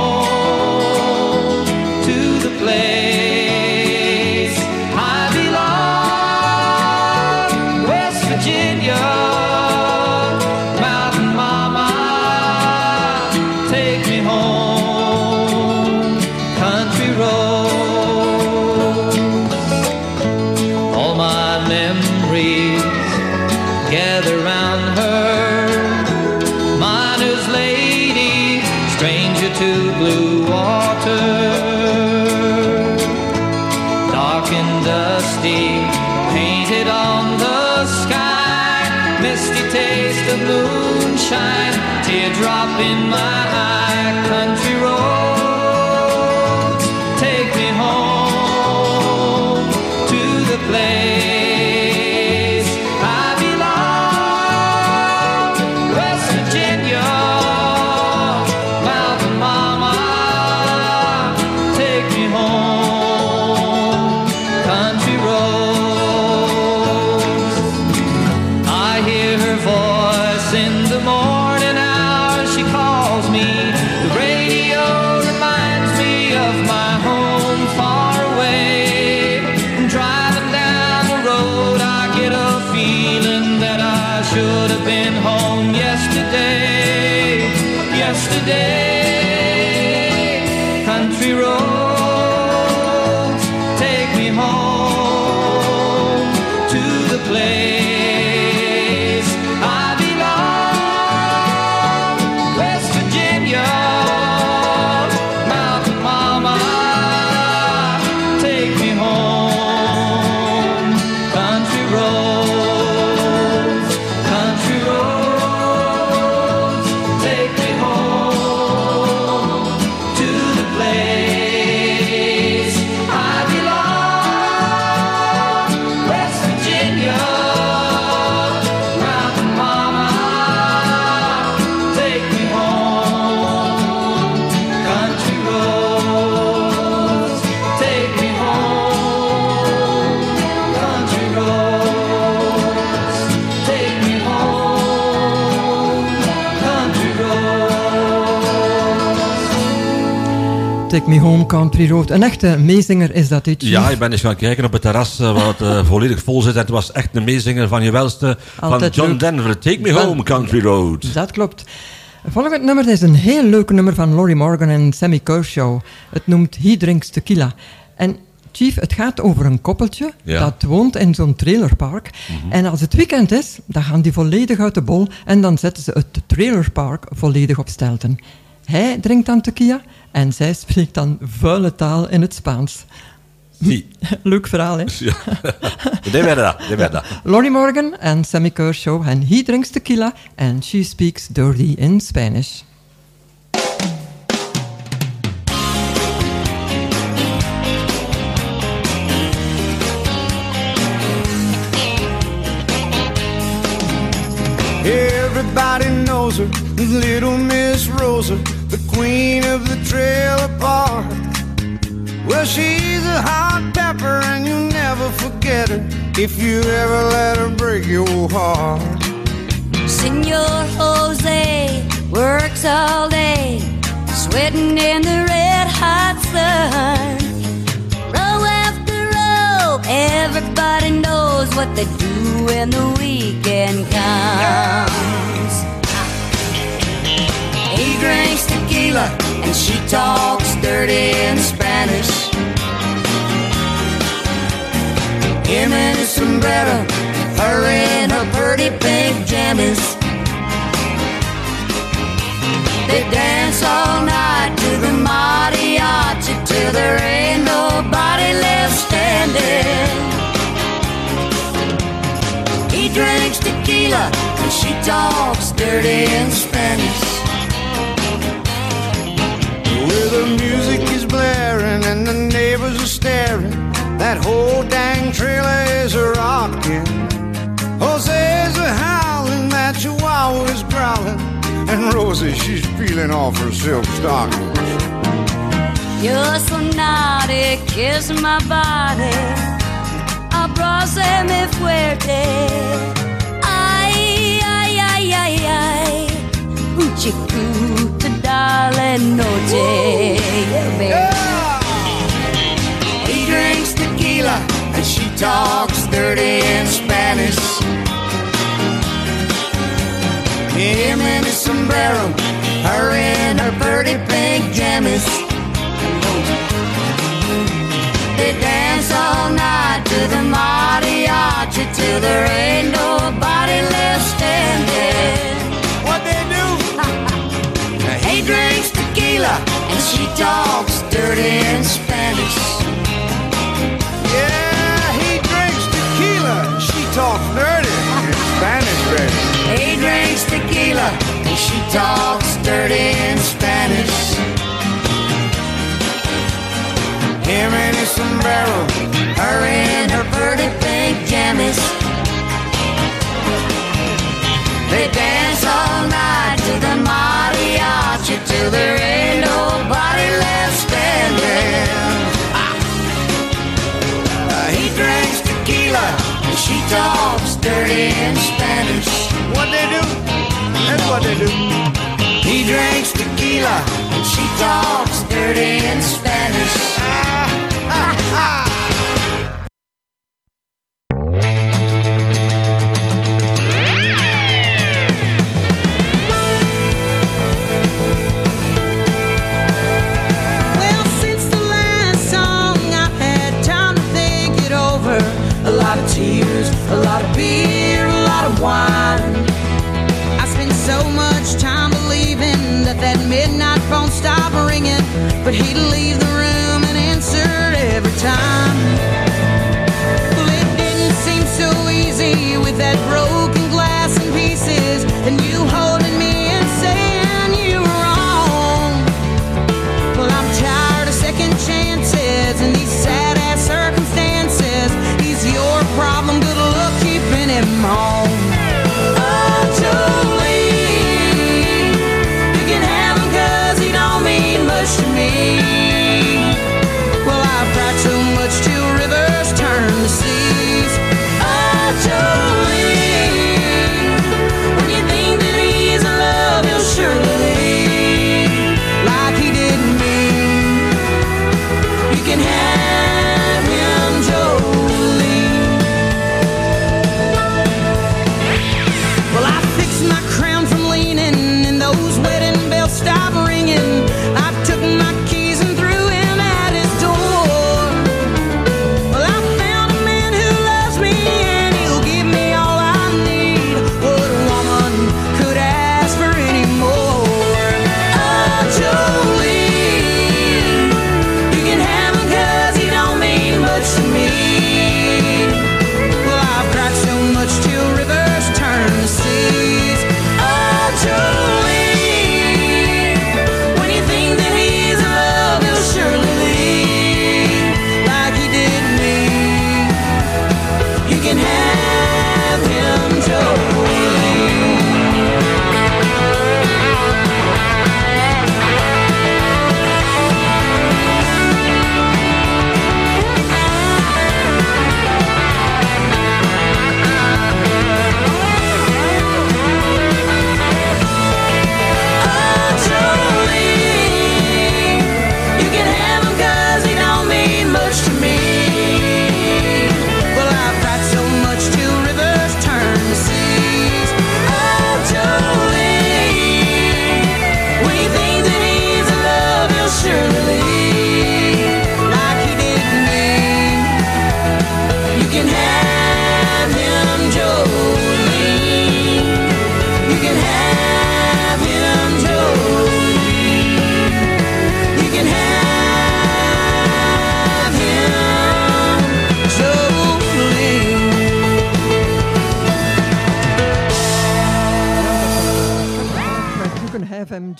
Take Me Home Country Road.
Een echte meezinger is dat dit.
Ja, ik ben eens gaan kijken op het terras eh, waar het eh, volledig vol zit. En het was echt een meezinger van je welste.
Altijd
van John
leuk.
Denver. Take me home, Country Road.
Dat klopt. Volgend nummer is een heel leuk nummer van Laurie Morgan en Sammy Kershaw. Het noemt He Drinks Tequila. En Chief, het gaat over een koppeltje
Ja.
dat woont in zo'n trailerpark. En als het weekend is, dan gaan die volledig uit de bol en dan zetten ze het trailerpark volledig op stelten. Hij drinkt dan tequila en zij spreekt dan vuile taal in het Spaans.
Die.
Leuk verhaal, hè?
Ja. De verdad, de verdad.
Laurie Morgan en Sammy Kershaw and he drinks tequila and she speaks dirty in Spanish.
Everybody knows her, little Miss Rosa, the queen of the trailer park. Well, she's a hot pepper, and you'll never forget her if you ever let her break your heart.
Senor Jose works all day, sweating in the red hot sun. Everybody knows what they do when the weekend comes. He drinks tequila and she talks dirty in Spanish. Him in his sombrero, her in her pretty pink jammies. They dance all night to the mariachi till there ain't nobody standing. He drinks tequila and she talks dirty in Spanish.
Where the music is blaring and the neighbors are staring, that whole dang trailer is a rocking. Jose's a howling, that chihuahua's growling, and Rosie, she's peeling off her silk stockings.
You're so naughty, kiss my body. Abrázame fuerte. Ay, ay, ay, ay, ay. Un chiquito, darling, noche. Yeah.
He drinks tequila and she talks dirty in Spanish. Him in his sombrero, her in her pretty pink jammies. There ain't nobody left standing. What they do? he drinks tequila and she talks dirty in Spanish.
Yeah, he drinks tequila and she talks dirty in Spanish, baby.
He drinks tequila and she talks dirty in Spanish.
Him in his sombrero,
Her in her pretty pink jammies. Mariachi till there ain't nobody left standing. Ah. Uh, he drinks tequila and she talks dirty in Spanish.
what they do? That's what they do.
He drinks tequila and she talks dirty in Spanish.
Well, but he'd leave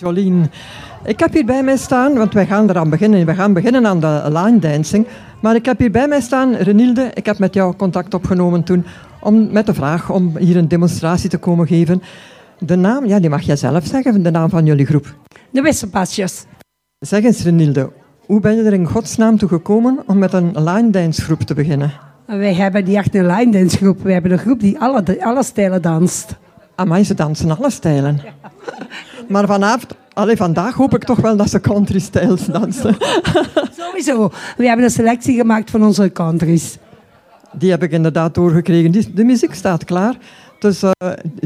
Jolien. Ik heb hier bij mij staan, want wij gaan eraan beginnen. We gaan beginnen aan de line dancing. Maar ik heb hier bij mij staan, Renilde, ik heb met jou contact opgenomen toen om, met de vraag om hier een demonstratie te komen geven. De naam, ja, die mag jij zelf zeggen, de naam van jullie groep.
De Wisselpasjes.
Zeg eens, Renilde, hoe ben je er in godsnaam toe gekomen om met een line dance groep te beginnen?
Wij hebben niet echt een line dance groep. We hebben een groep die alle, alle stijlen danst.
Amai, ze dansen alle stijlen. Maar vanavond, allee, vandaag hoop ik toch wel dat ze country styles dansen.
Sowieso. We hebben een selectie gemaakt van onze countries.
Die heb ik inderdaad doorgekregen. De muziek staat klaar. Dus eh,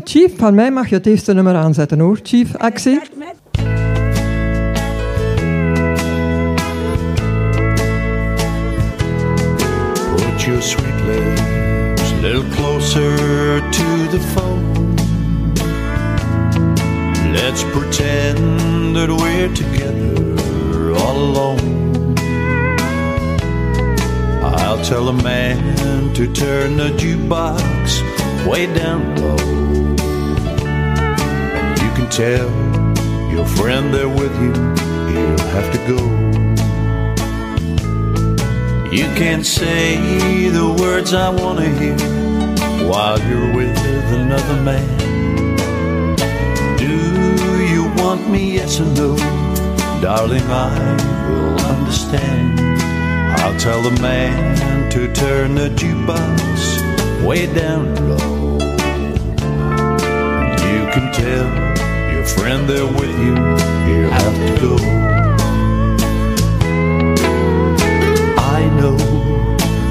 Chief, van mij mag je het eerste nummer aanzetten hoor. Chief, actie.
Put your sweet lips a little closer to the phone. Let's pretend that we're together all alone. I'll tell a man to turn the jukebox way down low. And you can tell your friend there with you, he'll have to go. You can't say the words I want to hear while you're with another man. Want me, yes or no? Darling, I will understand. I'll tell the man to turn the jukebox way down low. You can tell your friend there with you, he'll have to go. I know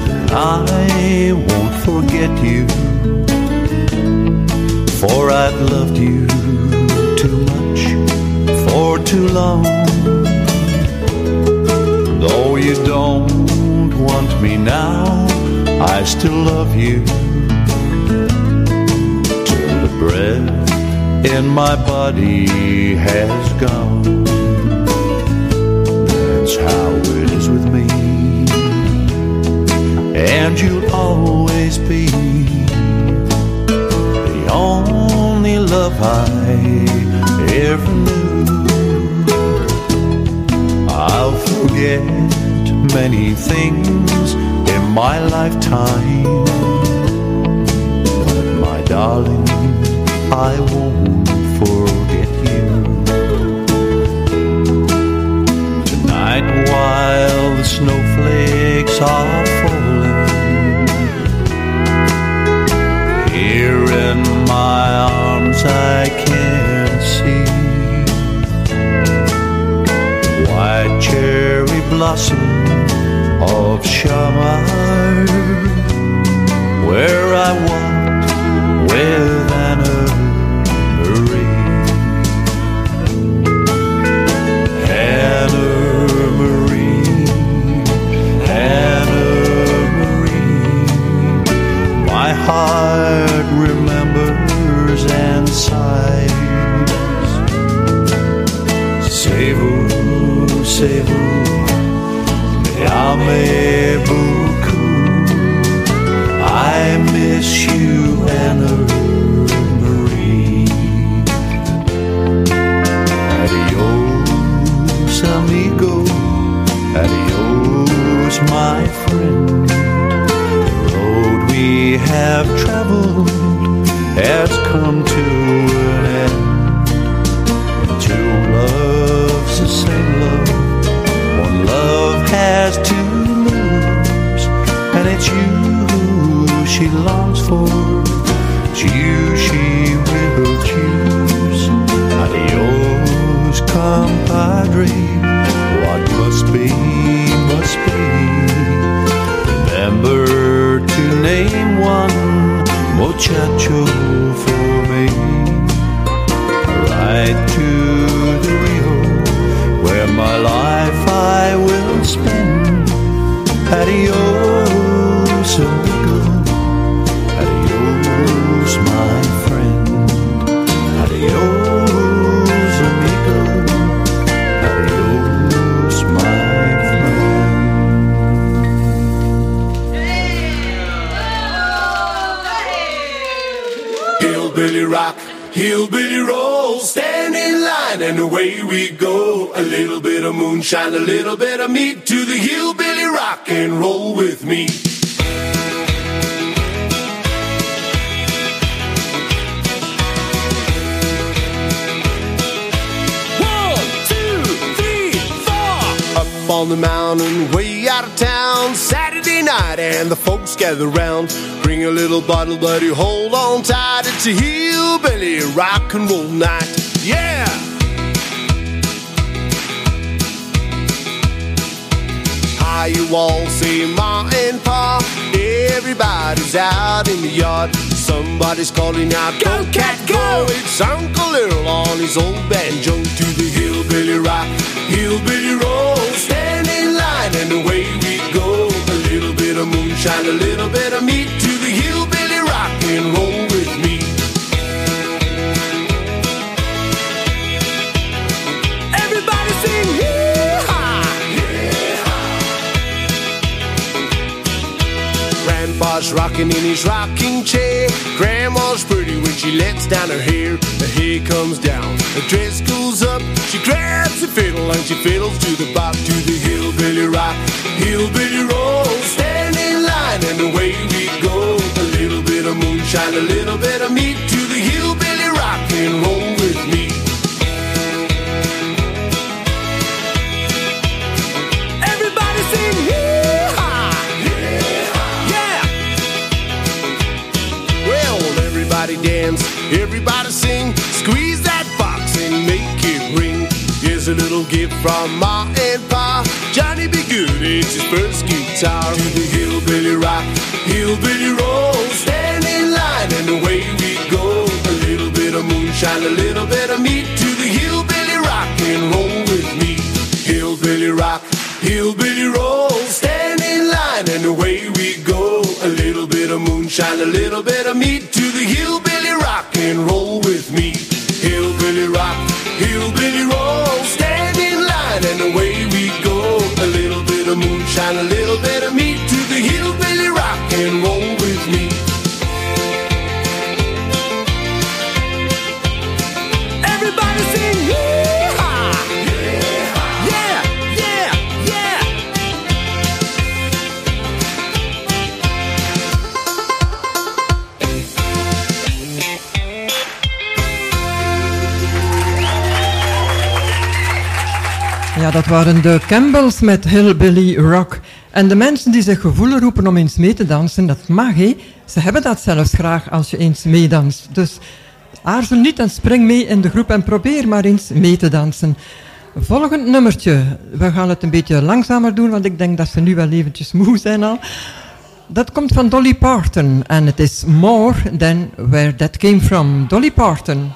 that I won't forget you, for I've loved you for too long. Though you don't want me now, I still love you till the breath in my body has gone. That's how it is with me and you'll always be the only love I ever knew. Forget many things in my lifetime, but my darling, I won't forget you. Tonight, while the snowflakes are blossom of Shamar, where I walked with I miss you, Marie. Adios, amigo. Adios, my friend. The road we have traveled has come to she longs for. It's you she will choose. Adios, compadre. What must be, must be. Remember to name one muchacho for me. Right to the Rio, where my life
and away we go. A little bit of moonshine, a little bit of meat to the hillbilly rock and roll with me. One, two, three, four. Up on the mountain, way out of town, Saturday night, and the folks gather round. Bring a little bottle, buddy, hold on tight. It's a hillbilly rock and roll night. Yeah! You all say ma and pa. Everybody's out in the yard. Somebody's calling out, Go cat, go! It's Uncle Earl on his old banjo to the hillbilly rock, hillbilly roll. Stand in line and away we go. A little bit of moonshine, a little bit of meat rocking in his rocking chair. Grandma's pretty when she lets down her hair. The hair comes down, the dress goes up. She grabs the fiddle and she fiddles to the bop to the hillbilly rock, hillbilly roll. Stand in line and away we go. A little bit of moonshine, a little bit of meat everybody dance, everybody sing, squeeze that box and make it ring. Here's a little gift from Ma and Pa. Johnny be good, it's his first guitar. To the hillbilly rock, hillbilly roll. Stand in line and away we go. A little bit of moonshine, a little bit of meat. To the hillbilly rock and roll with me. Hillbilly rock, hillbilly roll. Stand in line and away we go. A little bit of moonshine, a little bit of meat to the hillbilly and roll with me. Hillbilly rock, hillbilly roll. Stand in line and away we go. A little bit of moonshine, a little bit of meat to the hillbilly rock and roll
dat waren de Campbells met Hillbilly Rock. En de mensen die zich gevoelen roepen om eens mee te dansen, dat mag hé. Ze hebben dat zelfs graag als je eens meedanst. Dus aarzel niet en spring mee in de groep en probeer maar eens mee te dansen. Volgend nummertje. We gaan het een beetje langzamer doen, want ik denk dat ze nu wel eventjes moe zijn al. Dat komt van Dolly Parton en het is More Than Where That Came From. Dolly Parton.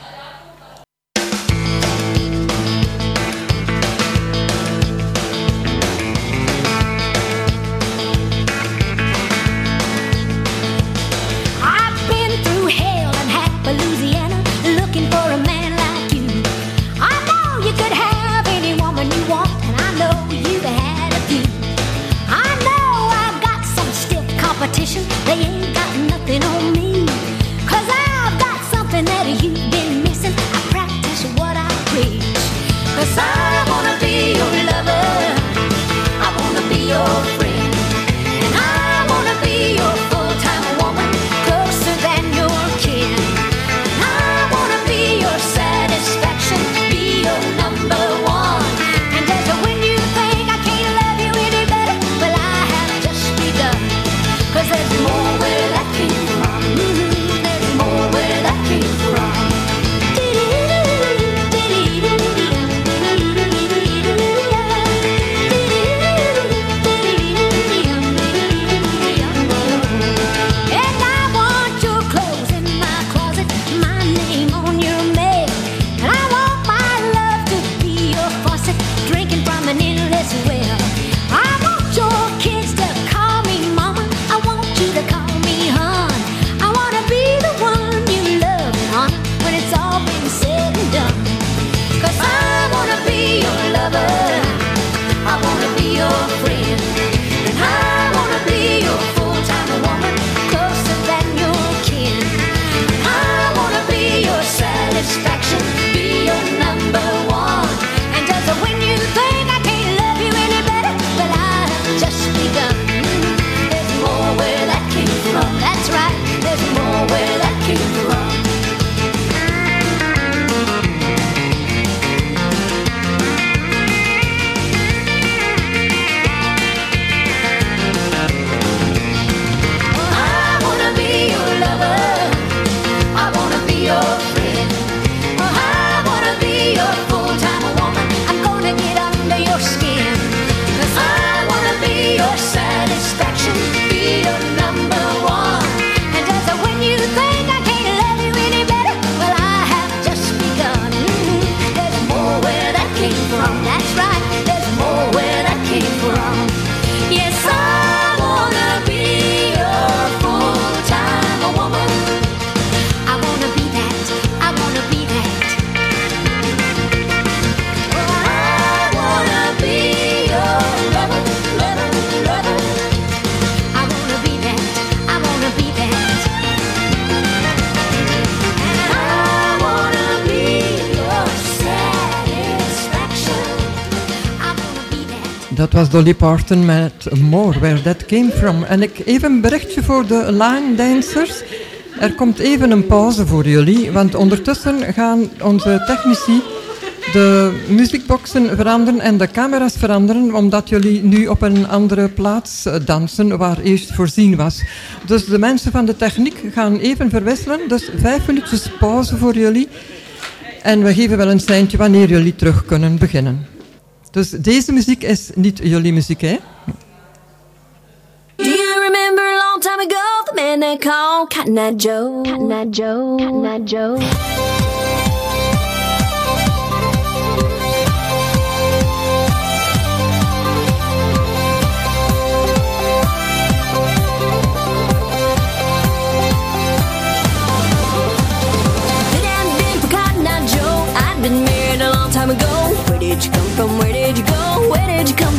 Dolly Parton met More, Where That Came From. En ik even een berichtje voor de line dancers. Er komt even een pauze voor jullie, want ondertussen gaan onze technici de muziekboxen veranderen en de camera's veranderen, omdat jullie nu op een andere plaats eh, dansen waar eerst voorzien was. Dus de mensen van de techniek gaan even verwisselen, dus vijf minuutjes pauze voor jullie. En we geven wel een seintje wanneer jullie terug kunnen beginnen. Dus deze muziek is niet jullie muziek, hè?
Do you remember a long time ago the man they called Cotton Eye Joe? Cotton Eye Joe, Cotton Eye Joe.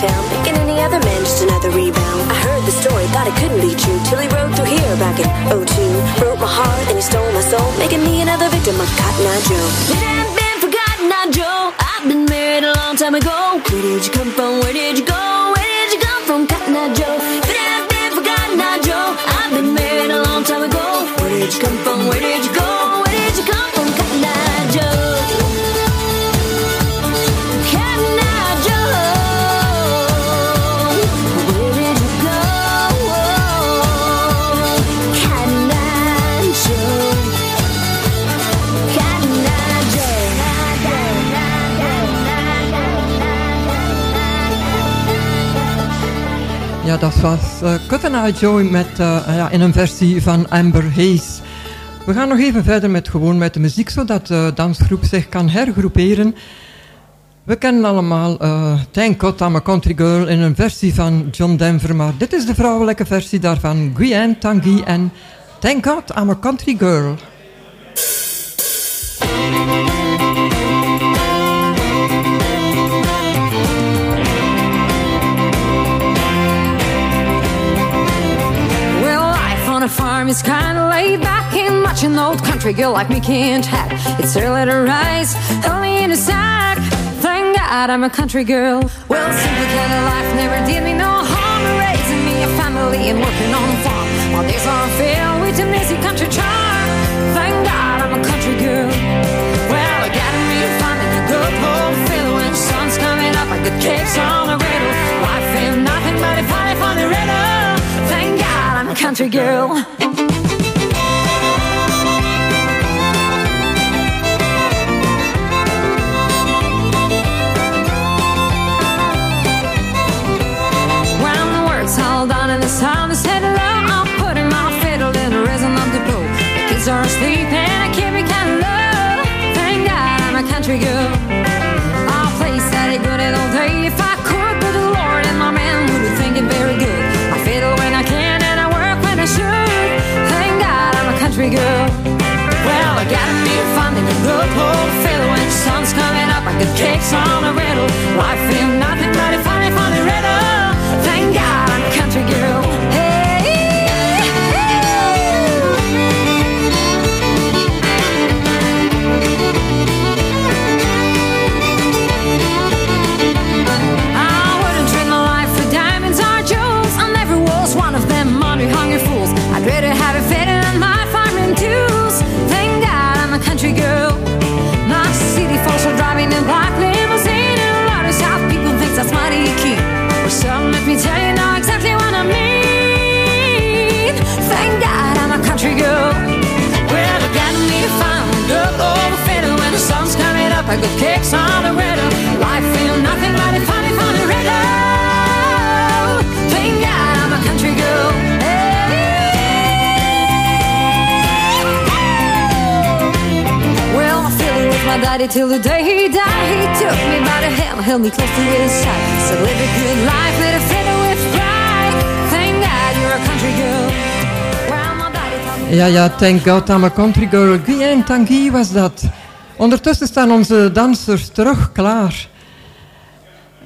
Girl. Thinking any other man just another rebound. I heard the story, thought it couldn't be true till he rode through here back in 02. Broke my heart, then he stole my soul, making me another victim of Cotton Eye Joe. It hadn't been for Cotton Eye Joe, I've been married a long time ago. Where did you come from? Where did you go? Where did you come from, Cotton Eye Joe? It hadn't been for Cotton Eye Joe, I've been married a long time ago. Where did you come from? Where did you
dat was uh, Cotton Eye Joe met, eh, ja, in een versie van Amber Hayes. We gaan nog even verder met, gewoon met de muziek, zodat de dansgroep zich kan hergroeperen. We kennen allemaal eh, Thank God I'm a Country Girl in een versie van John Denver, maar dit is de vrouwelijke versie daarvan, Guyane Tanguy en Thank God I'm a Country Girl.
A farm is kind of laid back, and much an old country girl like me can't hack. It's early to rise, early in the sack. Thank God I'm a country girl. Well, of life never did me no harm. Raising me a family and working on a farm. My days are filled with an easy country charm. Thank God I'm a country girl. Well, I got me to finding a good home feel when the sun's coming up. I get cakes on the griddle. Country girl. Country. Well, I gotta fun in a good old fiddle. When the sun's coming up, I could cakes on a riddle. Life ain't nothing but a funny, funny I got kicks on the riddle. Life ain't nothing but a funny, funny riddle. Thank God I'm a country girl. Well, fiddled with my daddy till the day he died. He took me by the hand, held me close to his side. Said, live a good life, live a fiddle with pride. Thank God you're a country girl. Well.
Ja, ja, thank God I'm a country girl. Guyane Tanguy was dat. Ondertussen staan onze dansers terug klaar.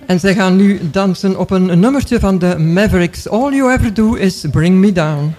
En zij gaan nu dansen op een nummertje van de Mavericks. All you ever do is bring me down.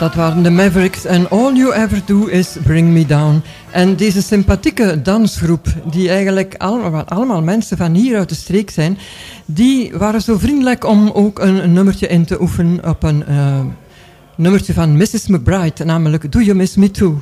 Dat waren de Mavericks en All You Ever Do Is Bring Me Down. En deze sympathieke dansgroep, die eigenlijk allemaal, allemaal mensen van hier uit de streek zijn, die waren zo vriendelijk om ook een, een nummertje in te oefenen op een eh, nummertje van Mrs. McBride, namelijk Do You Miss Me Too?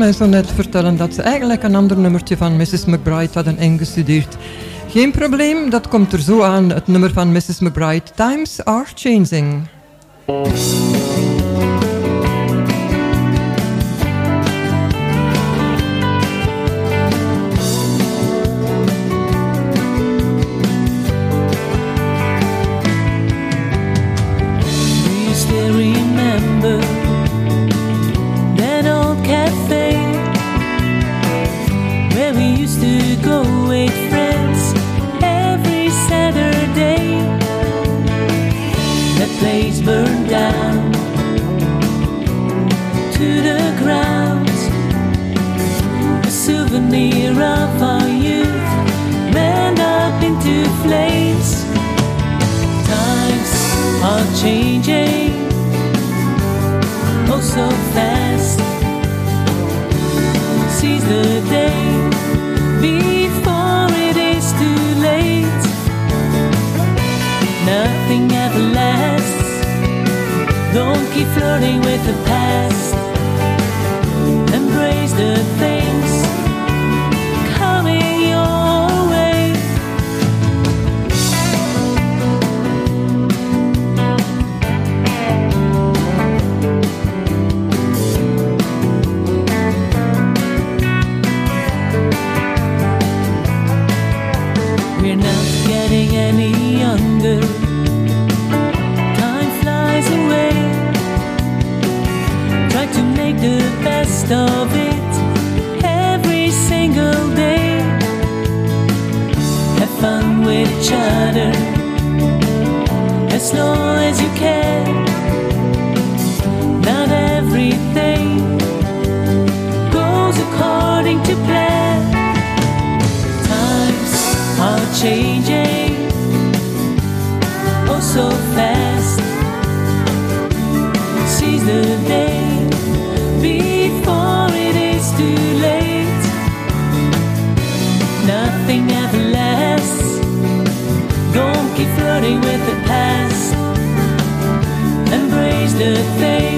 Mij zo net vertellen dat ze eigenlijk een ander nummertje van Mrs. McBride hadden ingestudeerd. Geen probleem, dat komt er zo aan, het nummer van Mrs. McBride, Times Are Changing.
We're not getting any younger. Time flies away. Try to make the best of it every single day. Have fun with each other as long as you can. The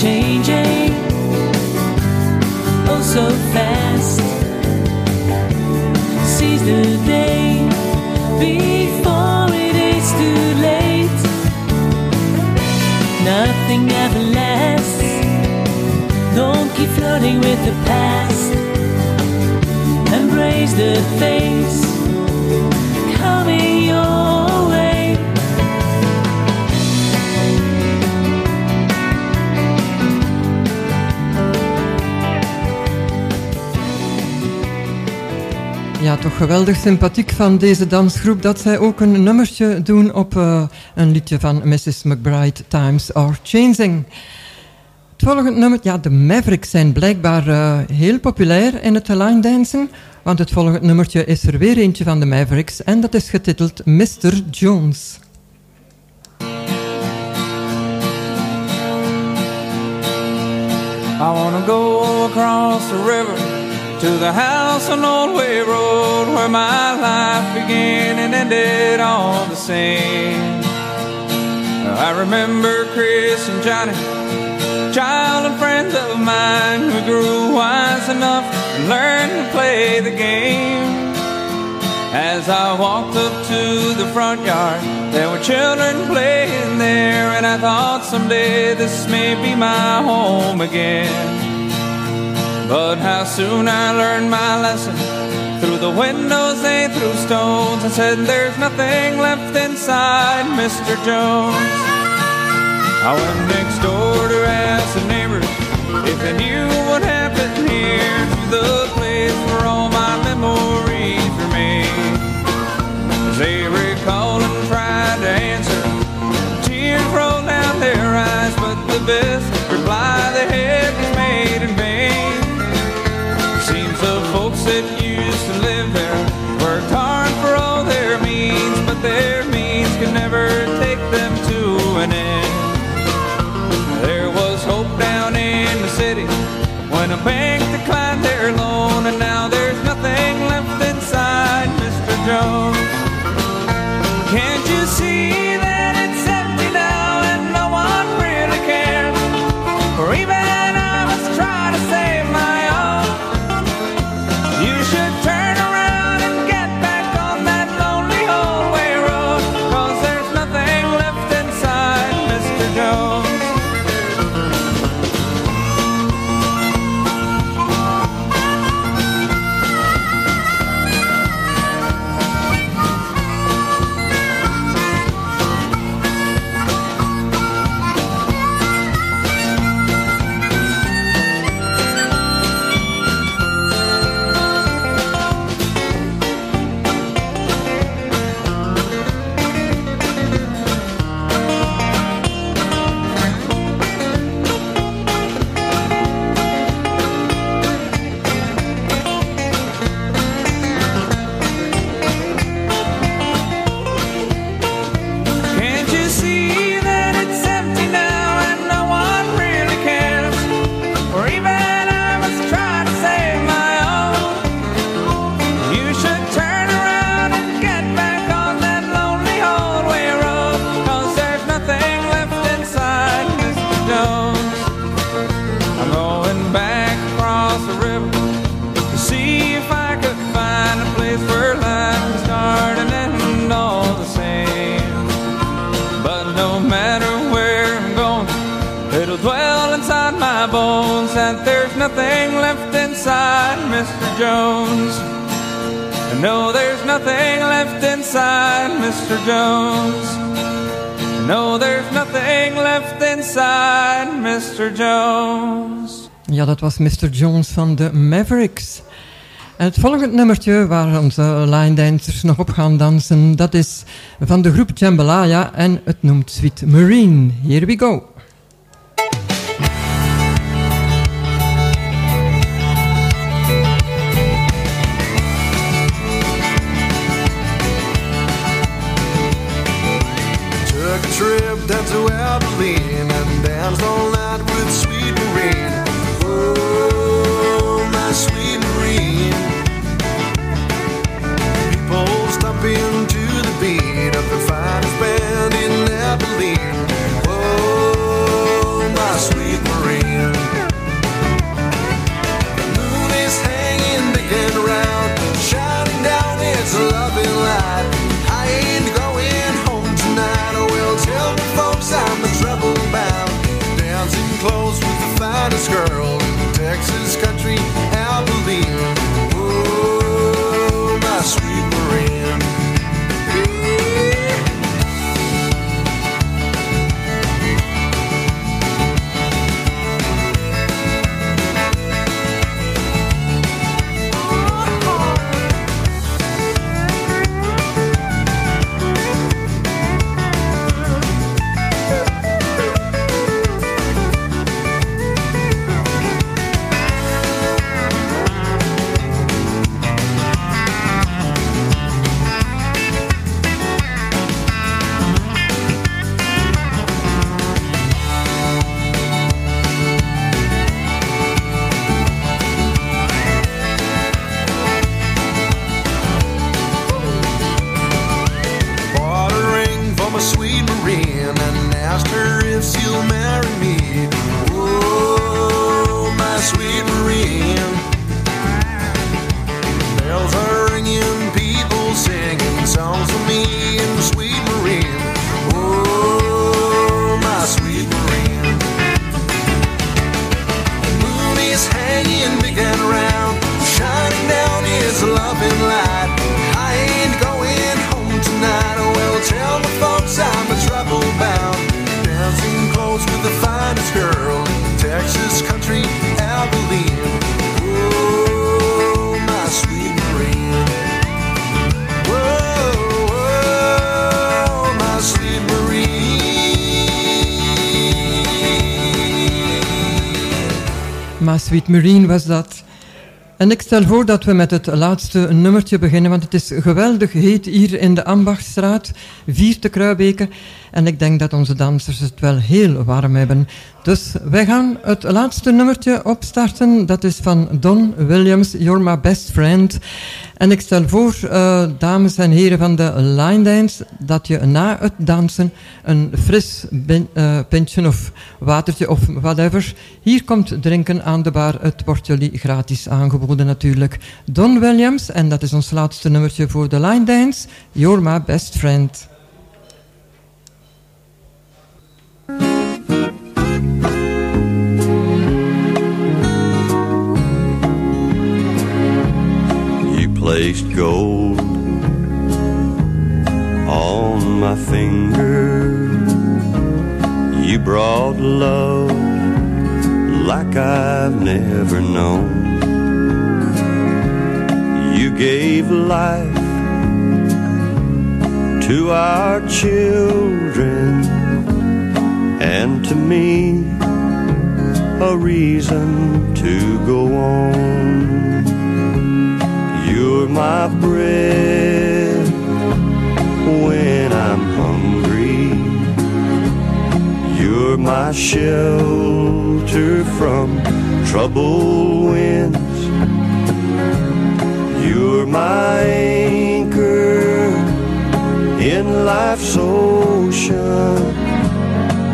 changing oh so fast. Seize the day before it is too late. Nothing ever lasts. Don't keep flirting with the past, embrace the face
Ja, toch geweldig sympathiek van deze dansgroep dat zij ook een nummertje doen op eh, een liedje van Mrs. McBride, Times Are Changing. Het volgende nummer, ja, de Mavericks zijn blijkbaar eh, heel populair in het line dansen, want het volgende nummertje is er weer eentje van de Mavericks en dat is getiteld Mr. Jones.
I wanna go across the river to the house on Old Way Road where my life began and ended all the same. I remember Chris and Johnny, child and friends of mine who grew wise enough and learned to play the game. As I walked up to the front yard, there were children playing there, and I thought someday this may be my home again. But how soon I learned my lesson. Through the windows they threw stones and said there's nothing left inside Mr. Jones. I went next door to ask the neighbors if they knew what happened here to the place where all my memories were. As they Jones. No, there's nothing left inside Mr. Jones. No, there's nothing left inside Mr. Jones.
Ja, dat was Mr. Jones van de Mavericks. En het volgende nummertje waar onze line dancers nog op gaan dansen, dat is van de groep Jambalaya en het noemt Sweet Marine. Here we go.
Marine
was dat. En ik stel voor dat we met het laatste nummertje beginnen, want het is geweldig heet hier in de Ambachtstraat, vier te. En ik denk dat onze dansers het wel heel warm hebben. Dus wij gaan het laatste nummertje opstarten. Dat is van Don Williams, You're My Best Friend. En ik stel voor, eh, dames en heren van de line dance, dat je na het dansen een fris bin- eh, pintje of watertje of whatever hier komt drinken aan de bar. Het wordt jullie gratis aangeboden natuurlijk. Don Williams, en dat is ons laatste nummertje voor de line dance, You're My Best Friend.
Placed gold on my finger. You brought love like I've never known. You gave life to our children and to me a reason to go on. You're my bread when I'm hungry. You're my shelter from troubled winds. You're my anchor in life's ocean.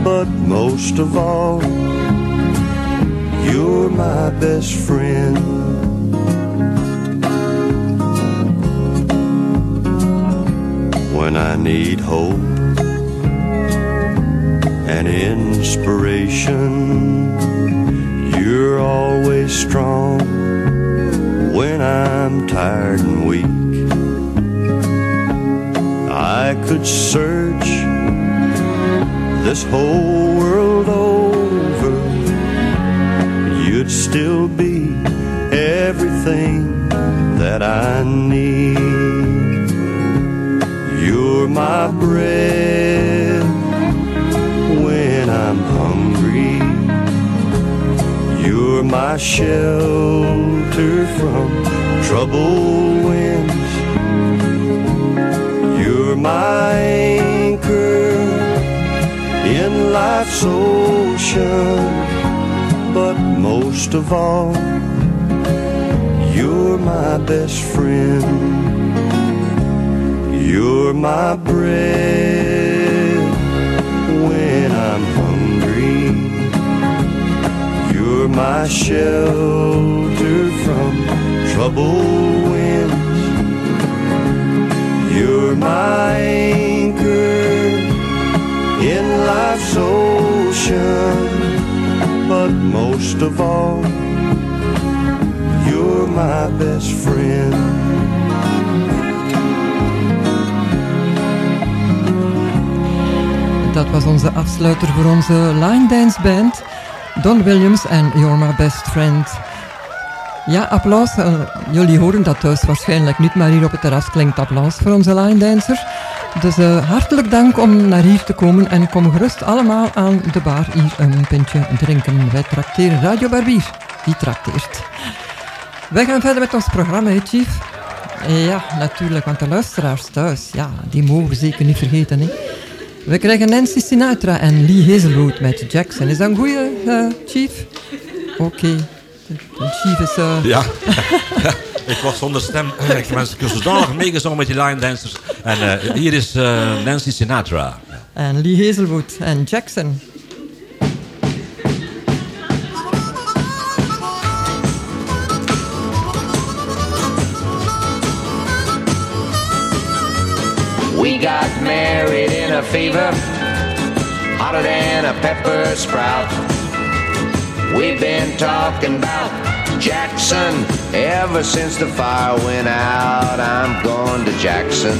But most of all, you're my best friend. When I need hope and inspiration. You're always strong when I'm tired and weak. I could search this whole world over, you'd still be everything that I need. My bread when I'm hungry. You're my shelter from troubled winds. You're my anchor in life's ocean. But most of all, you're my best friend. You're my bread when I'm hungry. You're my shelter from trouble winds. You're my anchor in life's ocean. But most of all, you're my best friend.
Dat was onze afsluiter voor onze line dance band. Don Williams en You're My Best Friend. Ja, applaus. Eh, jullie horen dat thuis waarschijnlijk niet, maar hier op het terras klinkt applaus voor onze line dancer. Dus eh, hartelijk dank om naar hier te komen en kom gerust allemaal aan de bar hier een pintje drinken. Wij trakteren Radio Barbier. Die trakteert. Wij gaan verder met ons programma, Chief? Ja, natuurlijk, want de luisteraars thuis, ja, die mogen zeker niet vergeten. Hè. We krijgen Nancy Sinatra en Lee Hazelwood met Jackson. Is dat een goeie, eh, Chief? Oké. De, de Chief is... eh,
Ja. ik was zonder stem. Ik heb zodanig meegezongen met die line dancers. En eh, hier is eh, Nancy Sinatra.
En Lee Hazelwood en Jackson.
We got married in a fever, hotter than a pepper sprout. We've been talking about Jackson ever since the fire went out. I'm going to Jackson.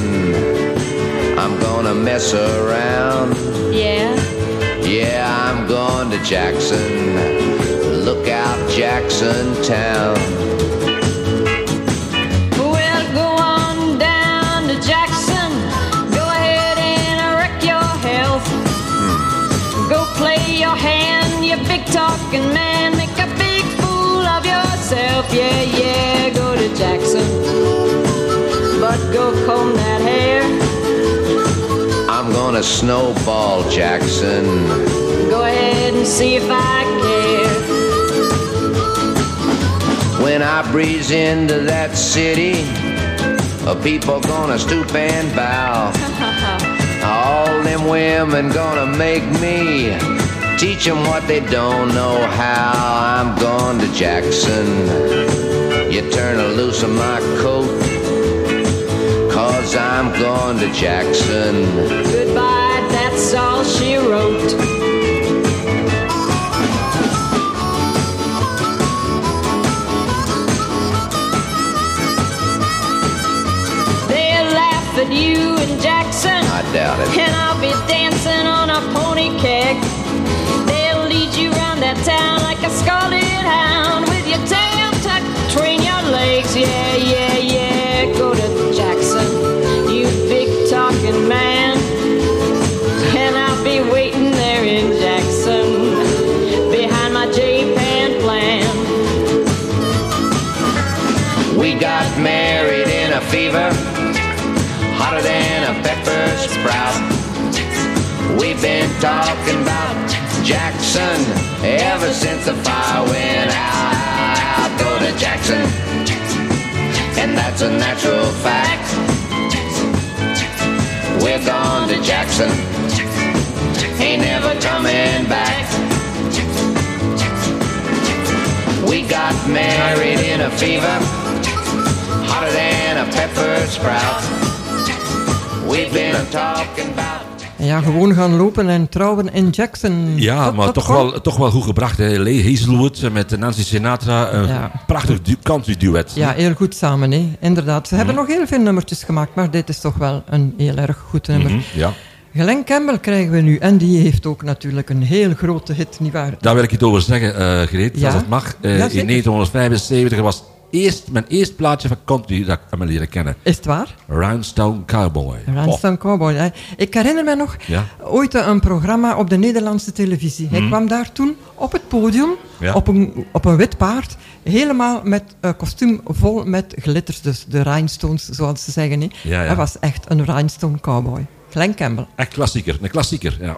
I'm gonna mess around.
Yeah.
Yeah, I'm going to Jackson. Look out, Jackson Town.
Big man. Make a big fool of yourself. Yeah, yeah, go to Jackson. But go comb that hair.
I'm gonna snowball Jackson.
Go ahead and see if I care.
When I breeze into that city, people gonna stoop and bow. All them women gonna make me teach them what they don't know how. I'm going to Jackson. You turn a loose of my coat, cause I'm going to Jackson.
Goodbye, that's all she wrote. You in Jackson.
I doubt it.
And I'll be dancing on a pony keg. That town like a scarlet hound with your tail tucked between your legs. Yeah, yeah, yeah. Go to Jackson, you big talking man. And I'll be waiting there in Jackson behind my J-Pan plan.
We got married in a fever, hotter than a pepper sprout. We've been talking about Jackson ever since the fire went out. I Go to Jackson, and that's a natural fact. We're gone to Jackson, ain't never coming back. We got married in a fever, hotter than a pepper sprout. We've been talking about.
Ja, gewoon gaan lopen en trouwen in Jackson.
Ja,
Dat-
maar
dat
toch wel, toch wel goed gebracht. Hè. Lee Hazelwood met Nancy Sinatra. Een
Ja.
prachtig du country duet.
Ja, heel goed samen, hè. inderdaad. Ze hebben nog heel veel nummertjes gemaakt, maar dit is toch wel een heel erg goed nummer.
Mhm, ja.
Glenn Campbell krijgen we nu, en die heeft ook natuurlijk een heel grote hit, nietwaar?
Daar wil ik iets over zeggen, eh Greet,
Ja?
als het mag. Eh, in
zeker.
1975 was eerst, mijn eerste plaatje van country dat ik heb leren kennen.
Is het waar?
Rhinestone Cowboy.
Rhinestone Cowboy. hè. Ik herinner me nog
Ja.
ooit een programma op de Nederlandse televisie. Hij
Mhm.
kwam daar toen op het podium,
Ja.
op, een, op een wit paard, helemaal met een kostuum vol met glitters, dus de rhinestones, zoals ze zeggen. hè.
Ja, ja.
Hij was echt een rhinestone cowboy. Glenn Campbell.
Echt klassieker, een klassieker, ja.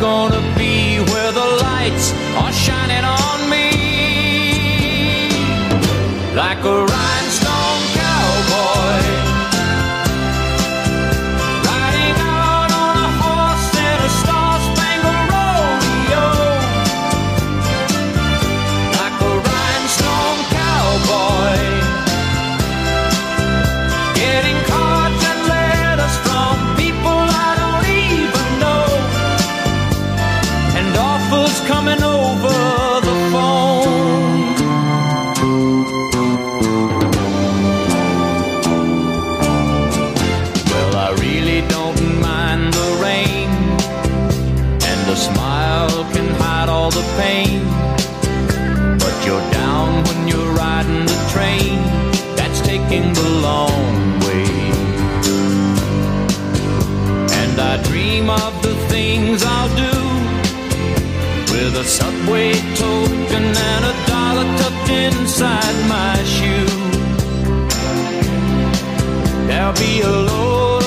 gonna be where the lights are shining on me. Like a rhinestone things I'll do with a subway token and a dollar tucked inside my shoe. There'll be a load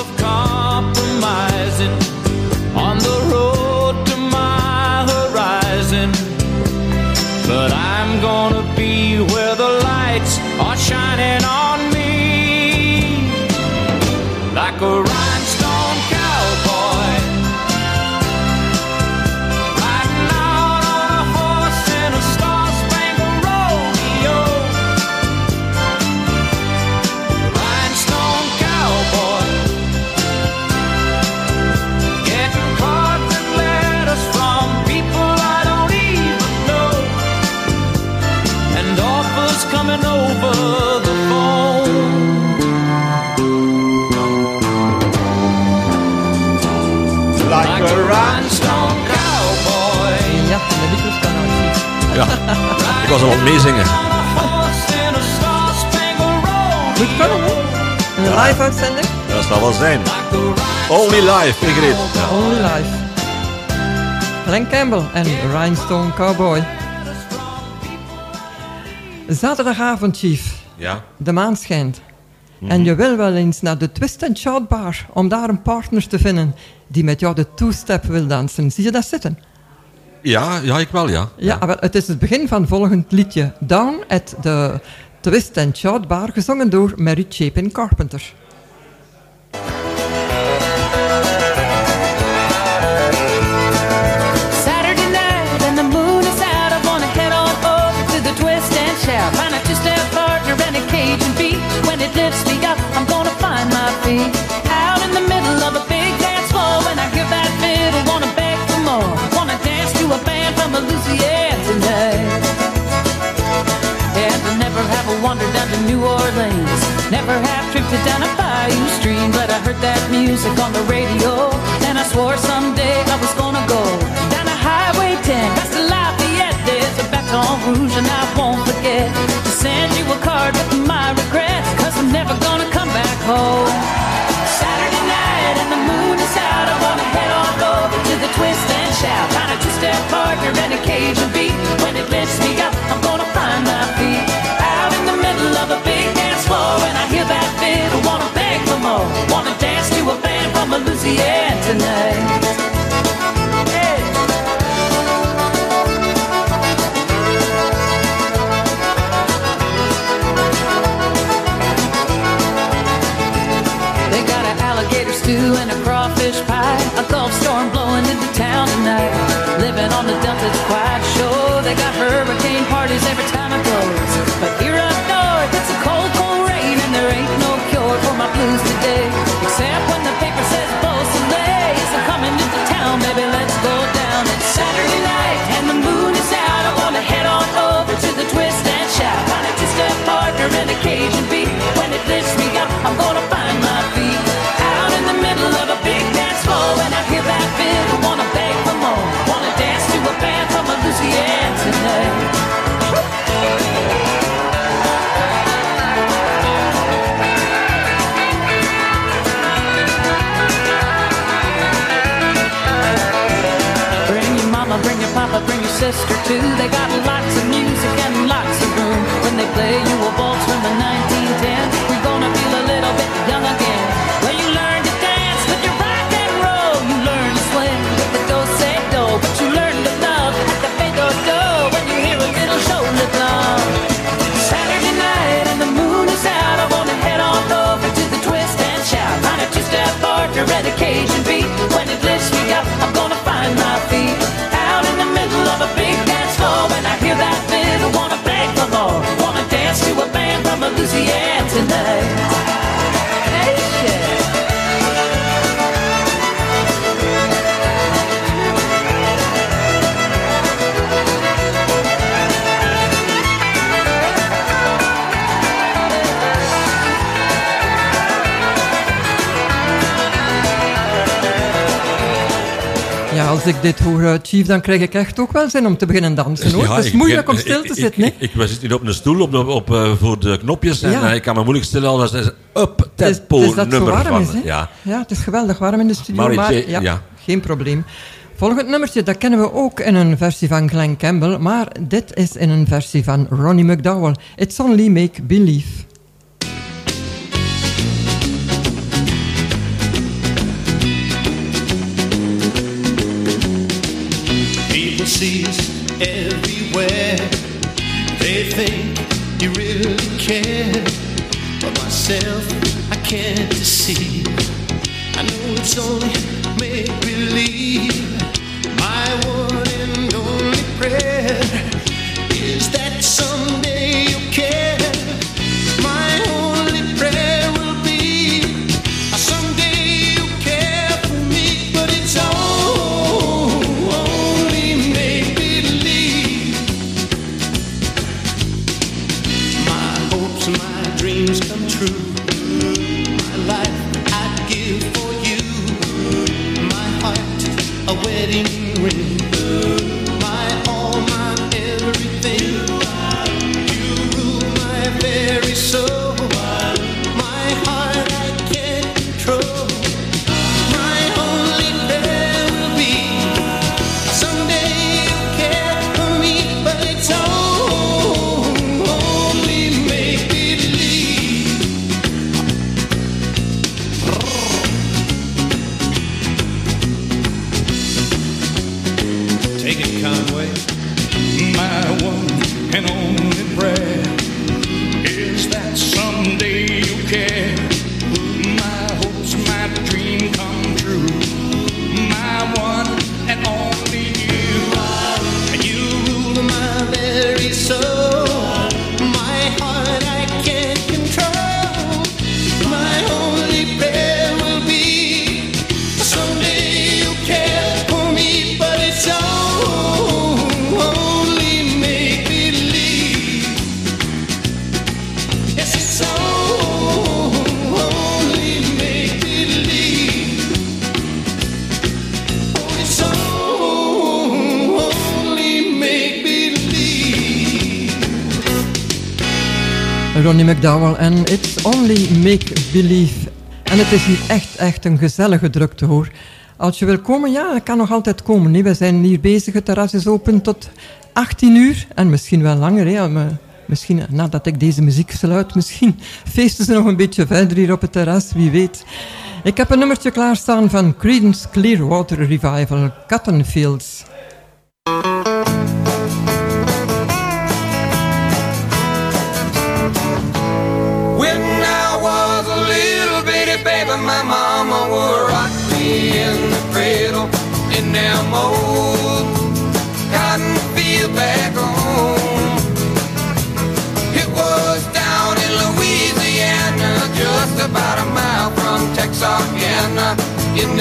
ik was al aan het meezingen.
Moet kunnen, hè? Een live uitzending?
Dat zal wel zijn. Only live, Ingrid. Ja.
Only live. Glenn Campbell en Rhinestone Cowboy. Zaterdagavond, Chief.
Ja.
De maan schijnt.
Mhm.
En je wil wel eens naar de Twist and Shout Bar om daar een partner te vinden die met jou de two-step wil dansen. Zie je dat zitten?
Ja, ja, ik wel, ja.
Ja, wel, het is het begin van volgend liedje. Down at the Twist and Shout Bar, gezongen door Mary Chapin Carpenter.
Saturday night and the moon is out. I wanna head on over to the twist and shout. Find a two-step partner and a Cajun beat. When it lifts me up, I'm gonna find my feet. A Louisiana tonight. And I never have a wander down to New Orleans. Never have drifted down a bayou stream. But I heard that music on the radio. And I swore someday I was gonna go down a Highway 10. Past the Lafayette, there's a Baton Rouge. And I won't forget to send you a card with my regrets. Cause I'm never gonna come back home. Saturday night and the moon is out. I wanna head on over to the twist shout. Find a two-step partner and a Cajun beat. When it lifts me up, I'm gonna find my feet. Out in the middle of a big dance floor. And I hear that fiddle, wanna beg for more. Wanna dance to a band from Louisiana tonight. Storm blowing into town tonight. Living on the Delta, it's quite sure. They got hurricane parties every time it goes. But here up north, it's a cold, cold rain, and there ain't no cure for my blues today. Except when the paper says Beausoleil is coming into town, baby, let's go down. It's Saturday night and the moon is out. I wanna head on over to the twist and shout. Find a two-step partner and a Cajun beat. When it lifts me up, I'm gonna find sister too. They got lots of music and lots of room. When they play you a waltz from the 1910s, we're gonna feel a little bit young again. Well, you learn to dance with your rock and roll. You learn to swing with the do say do, but you learn to love at the do do when you hear a little show shoulder thump. Saturday night and the moon is out. I wanna head on over to the twist and shout. Find a two-step partner and a Cajun beat. Louisiana tonight.
Als ik dit hoor, Chief, dan krijg ik echt ook wel zin om te beginnen dansen, hoor.
Ja,
het is
ik
moeilijk om stil
ik-
te
ik-
zitten.
Ik, ik, we zitten hier op een stoel op, de- op, eh, voor de knopjes en
Ja.
eh, ik kan me moeilijk stilhouden. Dat is een up
Het is,
tempo
het is dat het zo
nummer
warm
van.
is,
ja.
ja, het is geweldig warm in de studio,
Maar
maar,
ik-
ja,
ja.
geen probleem. Volgend nummertje, dat kennen we ook in een versie van Glenn Campbell, maar dit is in een versie van Ronnie McDowell. It's Only Make Believe.
People see us everywhere. They think you really care. But myself, I can't deceive. I know it's only make believe.
My one
Ronnie McDowell en It's Only Make Believe. En het is hier echt, echt een gezellige drukte hoor. Als je wil komen, ja, dat kan nog altijd komen. Nee, we zijn hier bezig, het terras is open tot 18 uur. En misschien wel langer, hè. Misschien nadat ik deze muziek sluit, misschien feesten ze nog een beetje verder hier op het terras, wie weet. Ik heb een nummertje klaarstaan van Creedence Clearwater Revival, Cotton from
Texarkana, in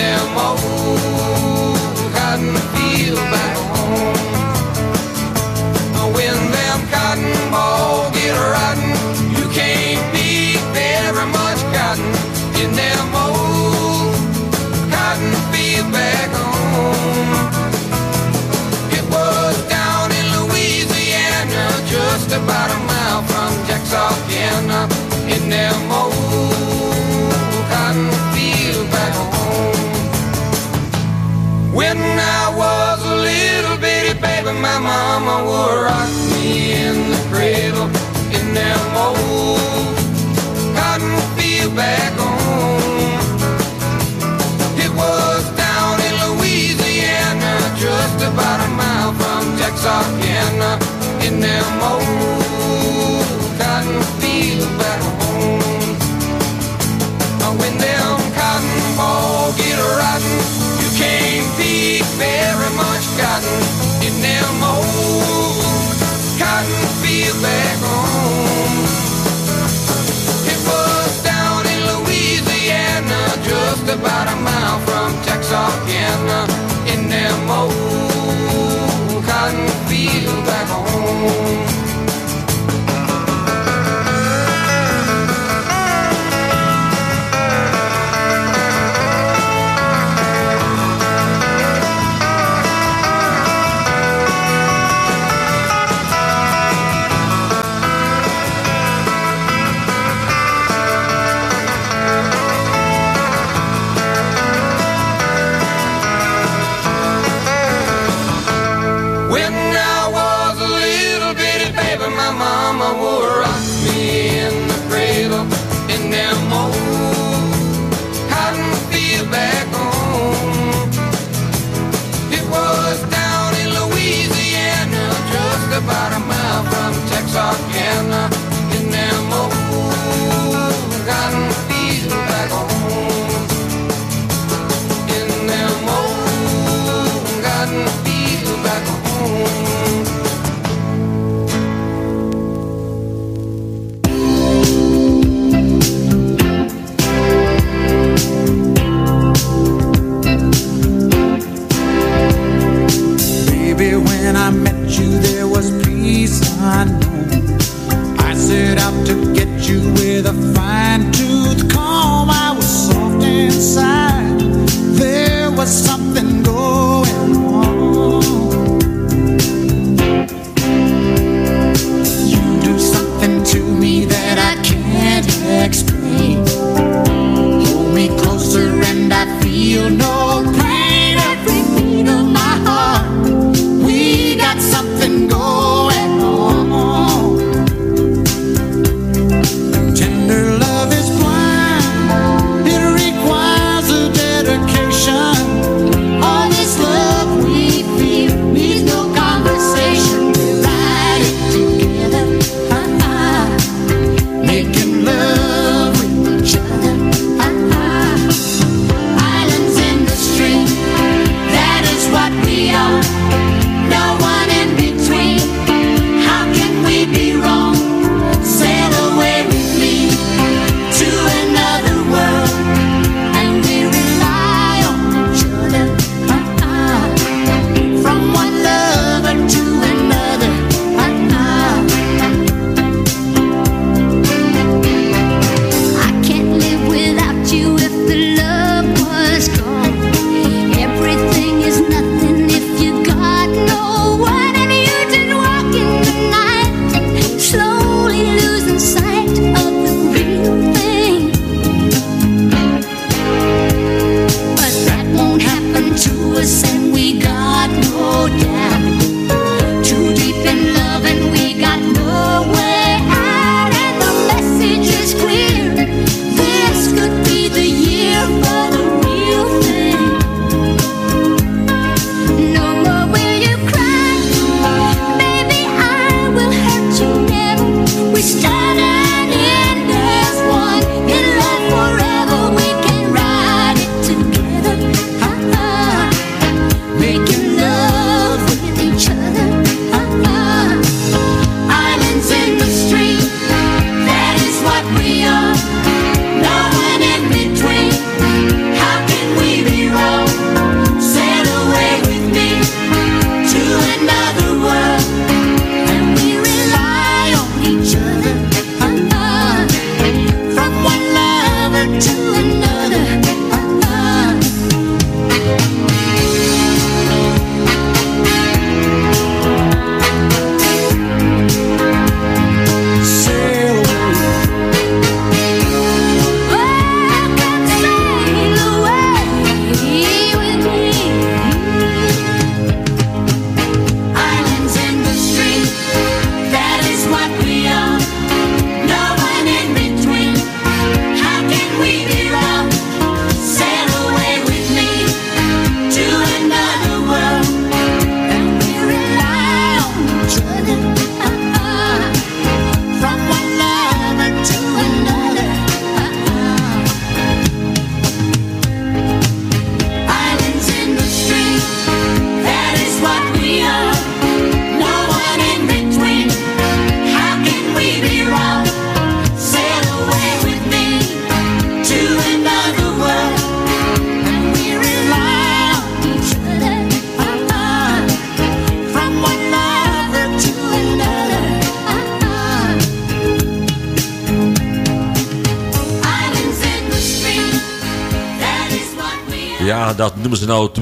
I was a little bitty baby, my mama would rock me in the cradle in them old cotton field back home. It was down in Louisiana, just about a mile from Texarkana, in them old about a mile from Texarkana.
Fine to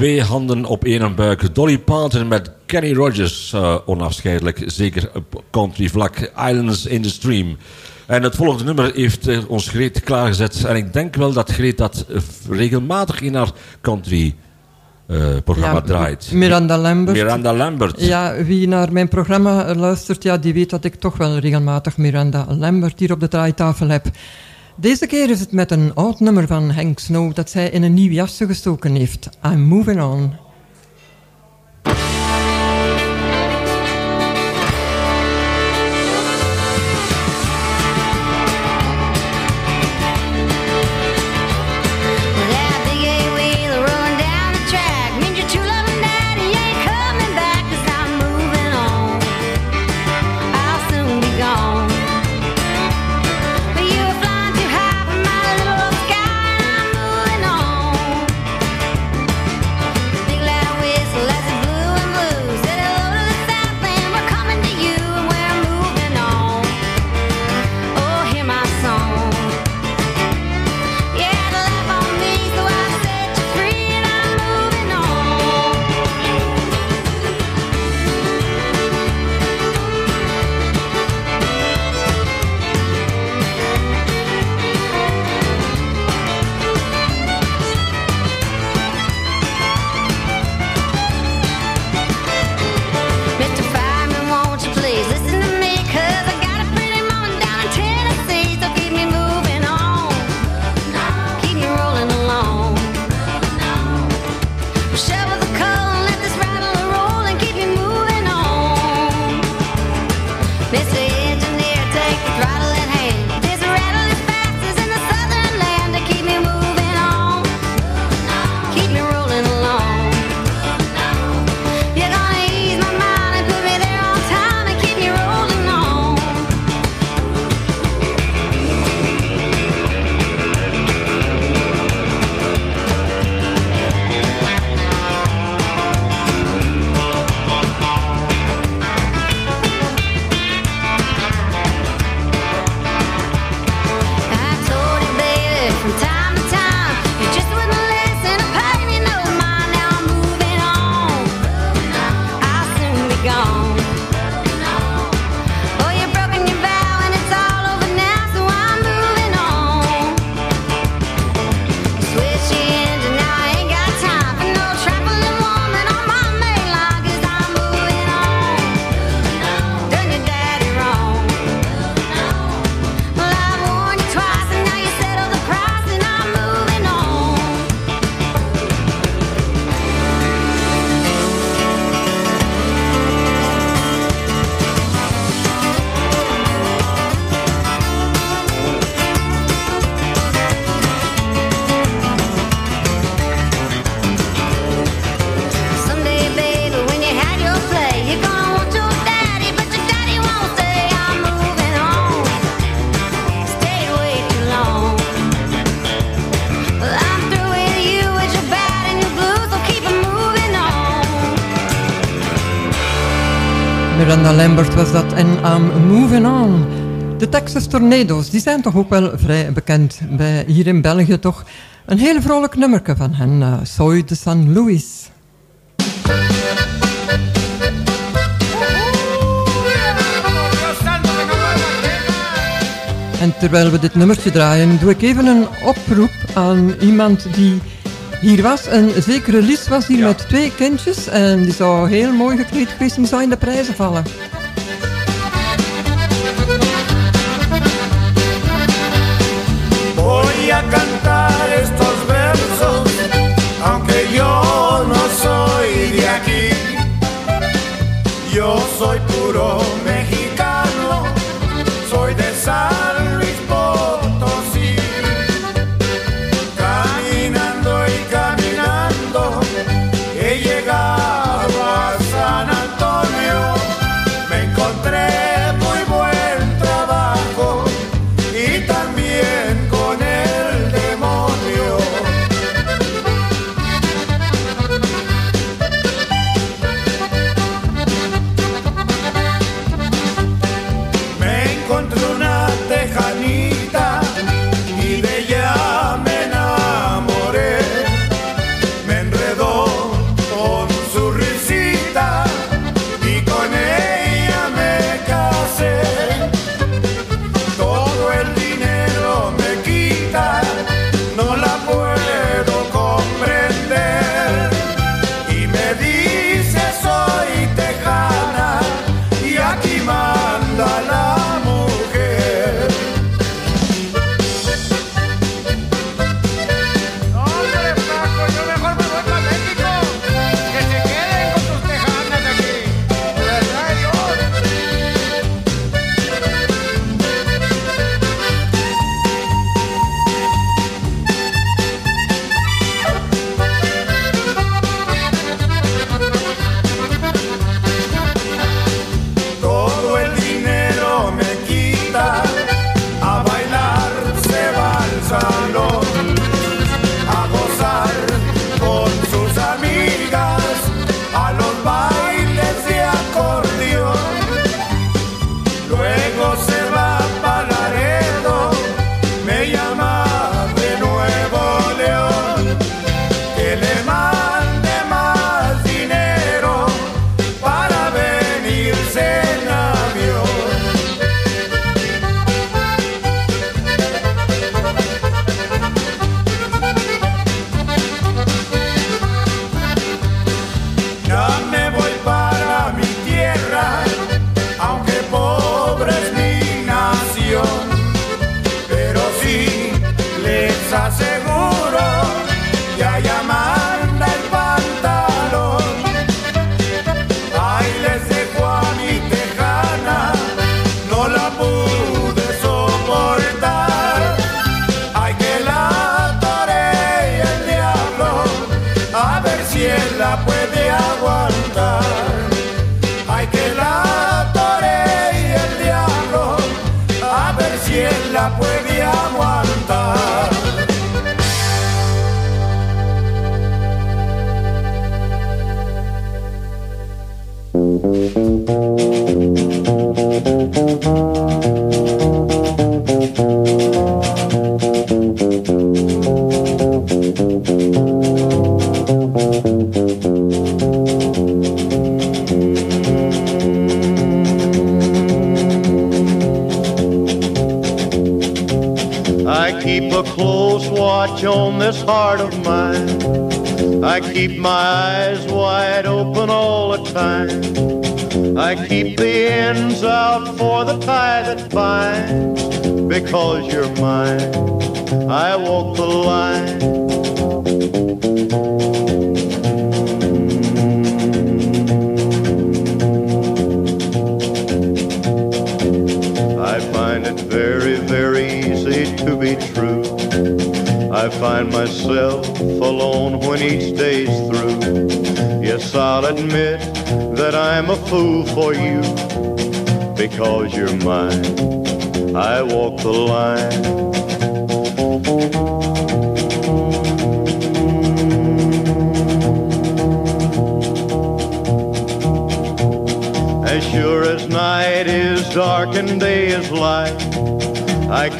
Twee handen op één buik. Dolly Parton met Kenny Rogers. Eh, onafscheidelijk, zeker op country vlak. Islands in the Stream. En het volgende nummer heeft eh, ons Greet klaargezet. En ik denk wel dat Greet dat eh, regelmatig in haar country programma draait.
Miranda Lambert.
Miranda Lambert.
Ja, wie naar mijn programma luistert, ja, die weet dat ik toch wel regelmatig Miranda Lambert hier op de draaitafel heb. Deze keer is het met een oud nummer van Hank Snow dat zij in een nieuw jasje gestoken heeft. I'm moving on.
Brenda Lambert was dat en I'm Moving On. De Texas Tornado's, die zijn toch ook wel vrij bekend bij, hier in België toch. Een heel vrolijk nummerke van hen, uh, de San Luis. En terwijl we dit nummertje draaien, doe ik even een oproep aan iemand die hier was een zekere Lies was hier met twee kindjes en die zou heel mooi gekleed geweest en zou in de prijzen vallen.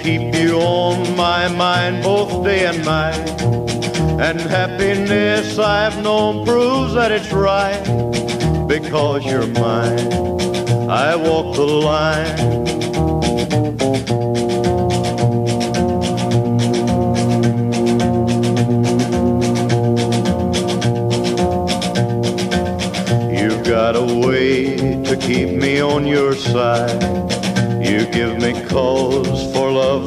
Keep you
on my mind both day and night. And happiness I've known proves that it's right because you're mine. I walk the line. You've got a way to keep me on your side. You give me cause for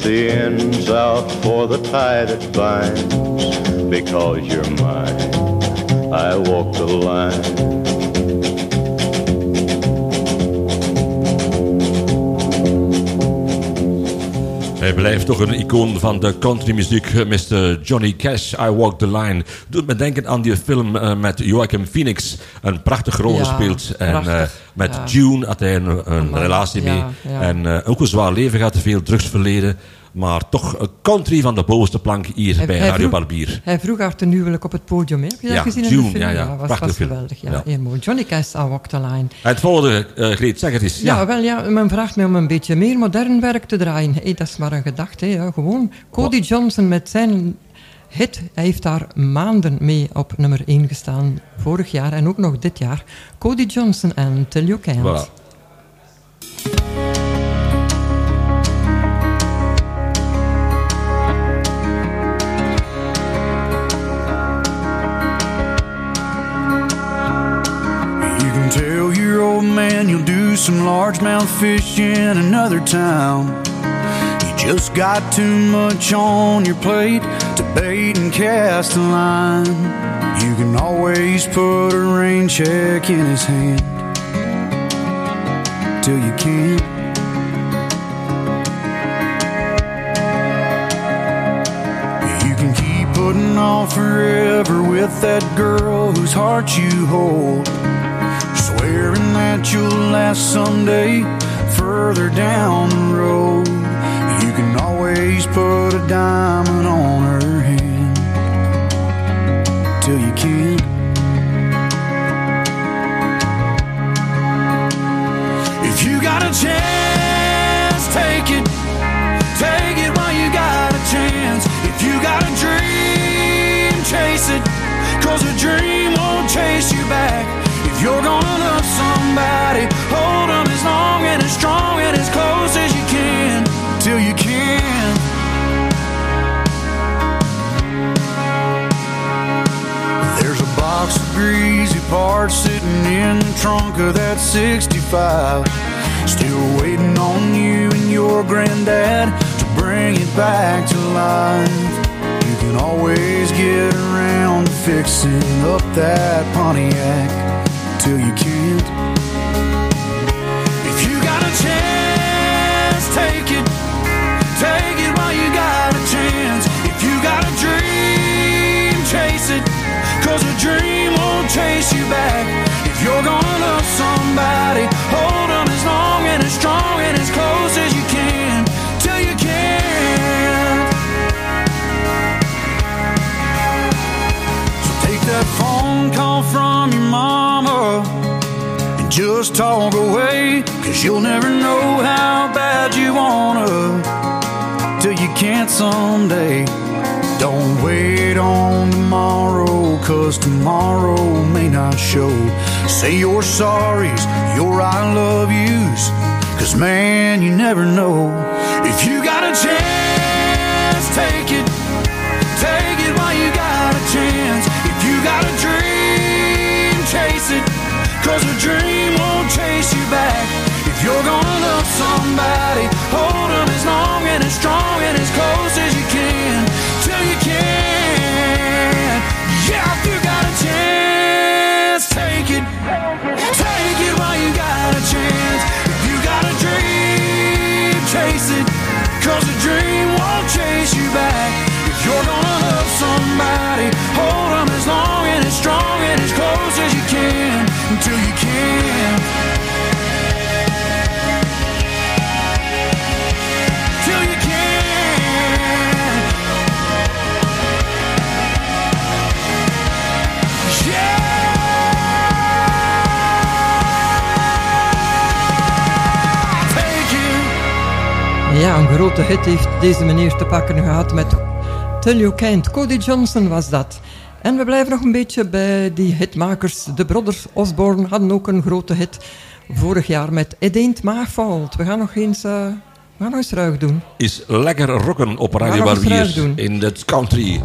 Keep the ends out for the tie that binds. Because you're mine, I walk the line.
Hij blijft toch een icoon van de countrymuziek, Mr. Johnny Cash, I Walk the Line. Doet me denken aan die film eh, met Joachim Phoenix, een prachtige rol
Ja,
gespeeld. En eh,
prachtig,
met
ja.
June had hij een, een
Amai,
relatie mee. En eh, ook een zwaar leven gehad, veel drugsverleden. Maar toch een country van de bovenste plank hier
Hij-
bij
hij
Radio
vroeg-
Barbier.
Hij vroeg haar ten huwelijk op het podium. Hè? Heb je dat
Ja,
gezien in
June,
de film?
ja, ja.
was,
film.
geweldig. Ja,
Ja.
heel mooi. Johnny Cash, I Walk the Line.
En het volgende, eh Greet, zeg het eens.
Ja,
Ja,
wel ja, men vraagt mij om een beetje meer modern werk te draaien. Hey, dat is maar een gedachte. hè, gewoon Cody Johnson met zijn hit. Hij heeft daar maanden mee op nummer 1 gestaan. Vorig jaar en ook nog dit jaar. Cody Johnson en Till You Can't.
Voilà.
You can tell your old man you'll do some largemouth fish in another town. You just got too much on your plate to bait and cast a line. You can always put a rain check in his hand till you can't. You can keep putting off forever with that girl whose heart you hold. Swearing that you'll last someday further down the road. You can always put a diamond on her you can't. If you got a chance, take it. Take it while you got a chance. If you got a dream, chase it. Cause a dream won't chase you back. If you're gonna love somebody, greasy parts sitting in the trunk of that 65. Still waiting on you and your granddad to bring it back to life. You can always get around to fixing up that Pontiac till you can't. If you got a chance, take it. Take it while you got a chance. If you got a dream, chase it. Cause a dream chase you back. If you're gonna love somebody, hold them as long and as strong and as close as you can. Till you can. So take that phone call from your mama and just talk away. Cause you'll never know how bad you wanna till you can't someday. Don't wait on tomorrow, cause tomorrow may not show. Say your sorries, your I love yous, cause man, you never know. If you got a chance, take it. Take it while you got a chance. If you got a dream, chase it. Cause a dream won't chase you back. If you're gonna love somebody, hold them as long and as strong and as close back.
Ja, een grote hit heeft deze meneer te pakken gehad met Till You Can't. Cody Johnson was dat. En we blijven nog een beetje bij die hitmakers. De Brothers Osborne hadden ook een grote hit vorig jaar met It Ain't My Fault. We gaan nog eens, eh, we gaan nog eens ruig doen.
Is lekker rocken op Radio Barbier in het country.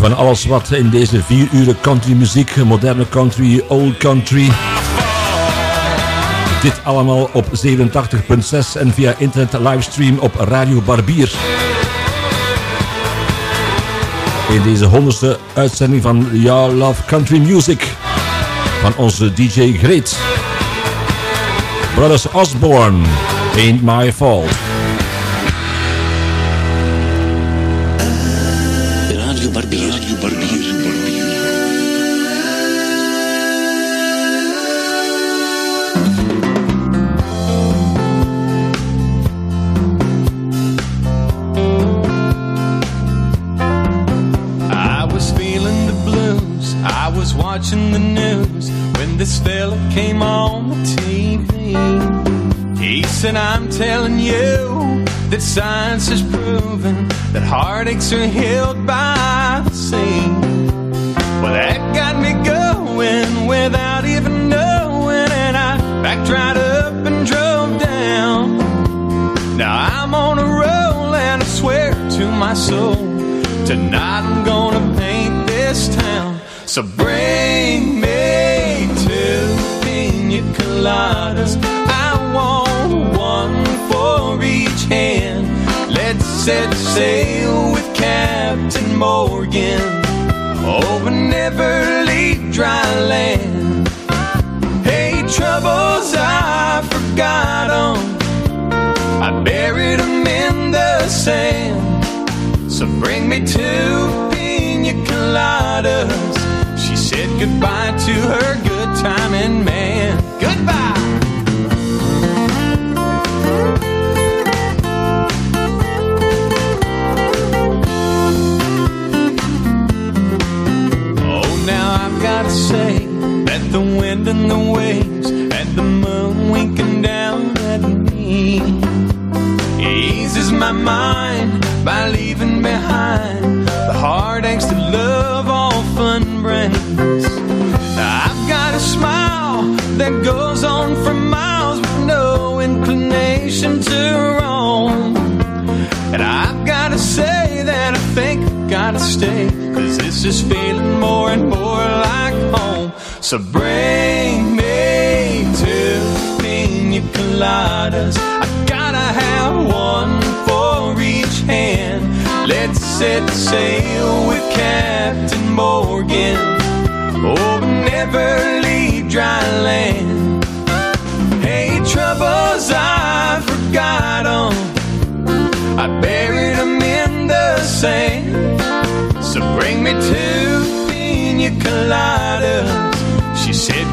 Van alles wat in deze vier uren country muziek, moderne country, old country. Dit allemaal op 87.6 en via internet livestream op Radio Barbier. In deze honderdste uitzending van Your Love Country Music van onze DJ Greet. Brothers Osborne, Ain't My Fault.
Said, I'm telling you that science has proven that heartaches are healed by the sea. Well, that got me going without even knowing, and I backed right up and drove down. Now I'm on a roll, and I swear two my soul, tonight I'm gonna paint this town. So bring me to Pina coladas. Set sail with Captain Morgan. Oh, but never leave dry land. Hey, troubles I forgot. I buried buried 'em in the sand. So bring me two pina coladas. She said goodbye to her good timing man. Goodbye. I've gotta say that the wind and the waves and the moon winking down at me eases my mind by leaving behind the heartaches that love often brings. I've got a smile that goes on for miles with no inclination to roam. And I've gotta say that I think I gotta stay, cause this is feeling So bring me two pina coladas. I gotta have one for each hand. Let's set sail with Captain Morgan. Oh, but never leave dry land. Hey, troubles I forgot 'em. I buried 'em in the sand. So bring me two pina coladas.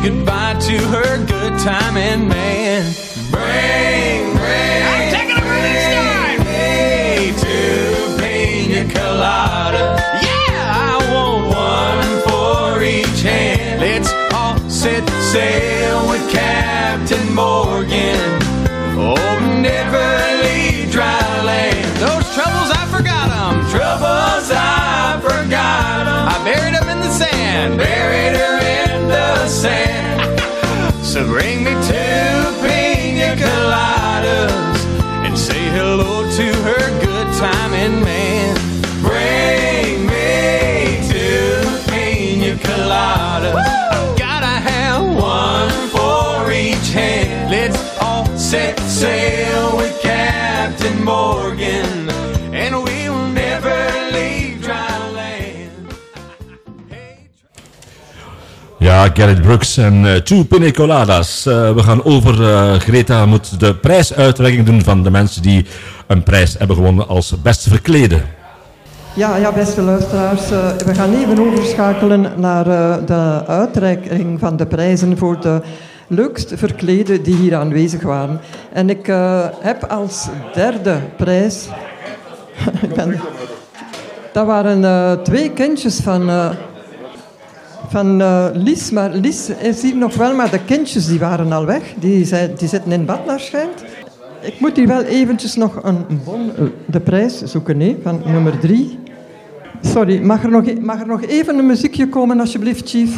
Goodbye to her good timing man. Bring, bring. I'm taking a this time. Me two pina coladas. Yeah, I want one for each hand. Let's all set sail with Captain Morgan. Oh, never leave dry land. Those troubles, I forgot 'em. Troubles, I forgot 'em. I buried 'em in the sand. Buried her sand. so bring me two pina coladas and say hello to her good timing man. Bring me two pina coladas. I gotta have one for each hand. Let's all set sail with Captain Morgan,
Garrett Brooks en eh, Two Pina Coladas. Eh, we gaan over. eh, Greta moet de prijsuitreiking doen van de mensen die een prijs hebben gewonnen als beste verkleden.
Ja, ja, beste luisteraars, we gaan even overschakelen naar de uitreiking van de prijzen voor de leukst verkleden die hier aanwezig waren. En ik heb als derde prijs... dat waren twee kindjes van, van eh, Lies, maar Lies is hier nog wel, maar de kindjes die waren al weg. Die, die zitten in bad naar schijnt. Ik moet hier wel eventjes nog een bon, eh, de prijs zoeken, hè, van nummer drie. Sorry, mag er, nog, e- mag er nog even een muziekje komen, alsjeblieft, Chief?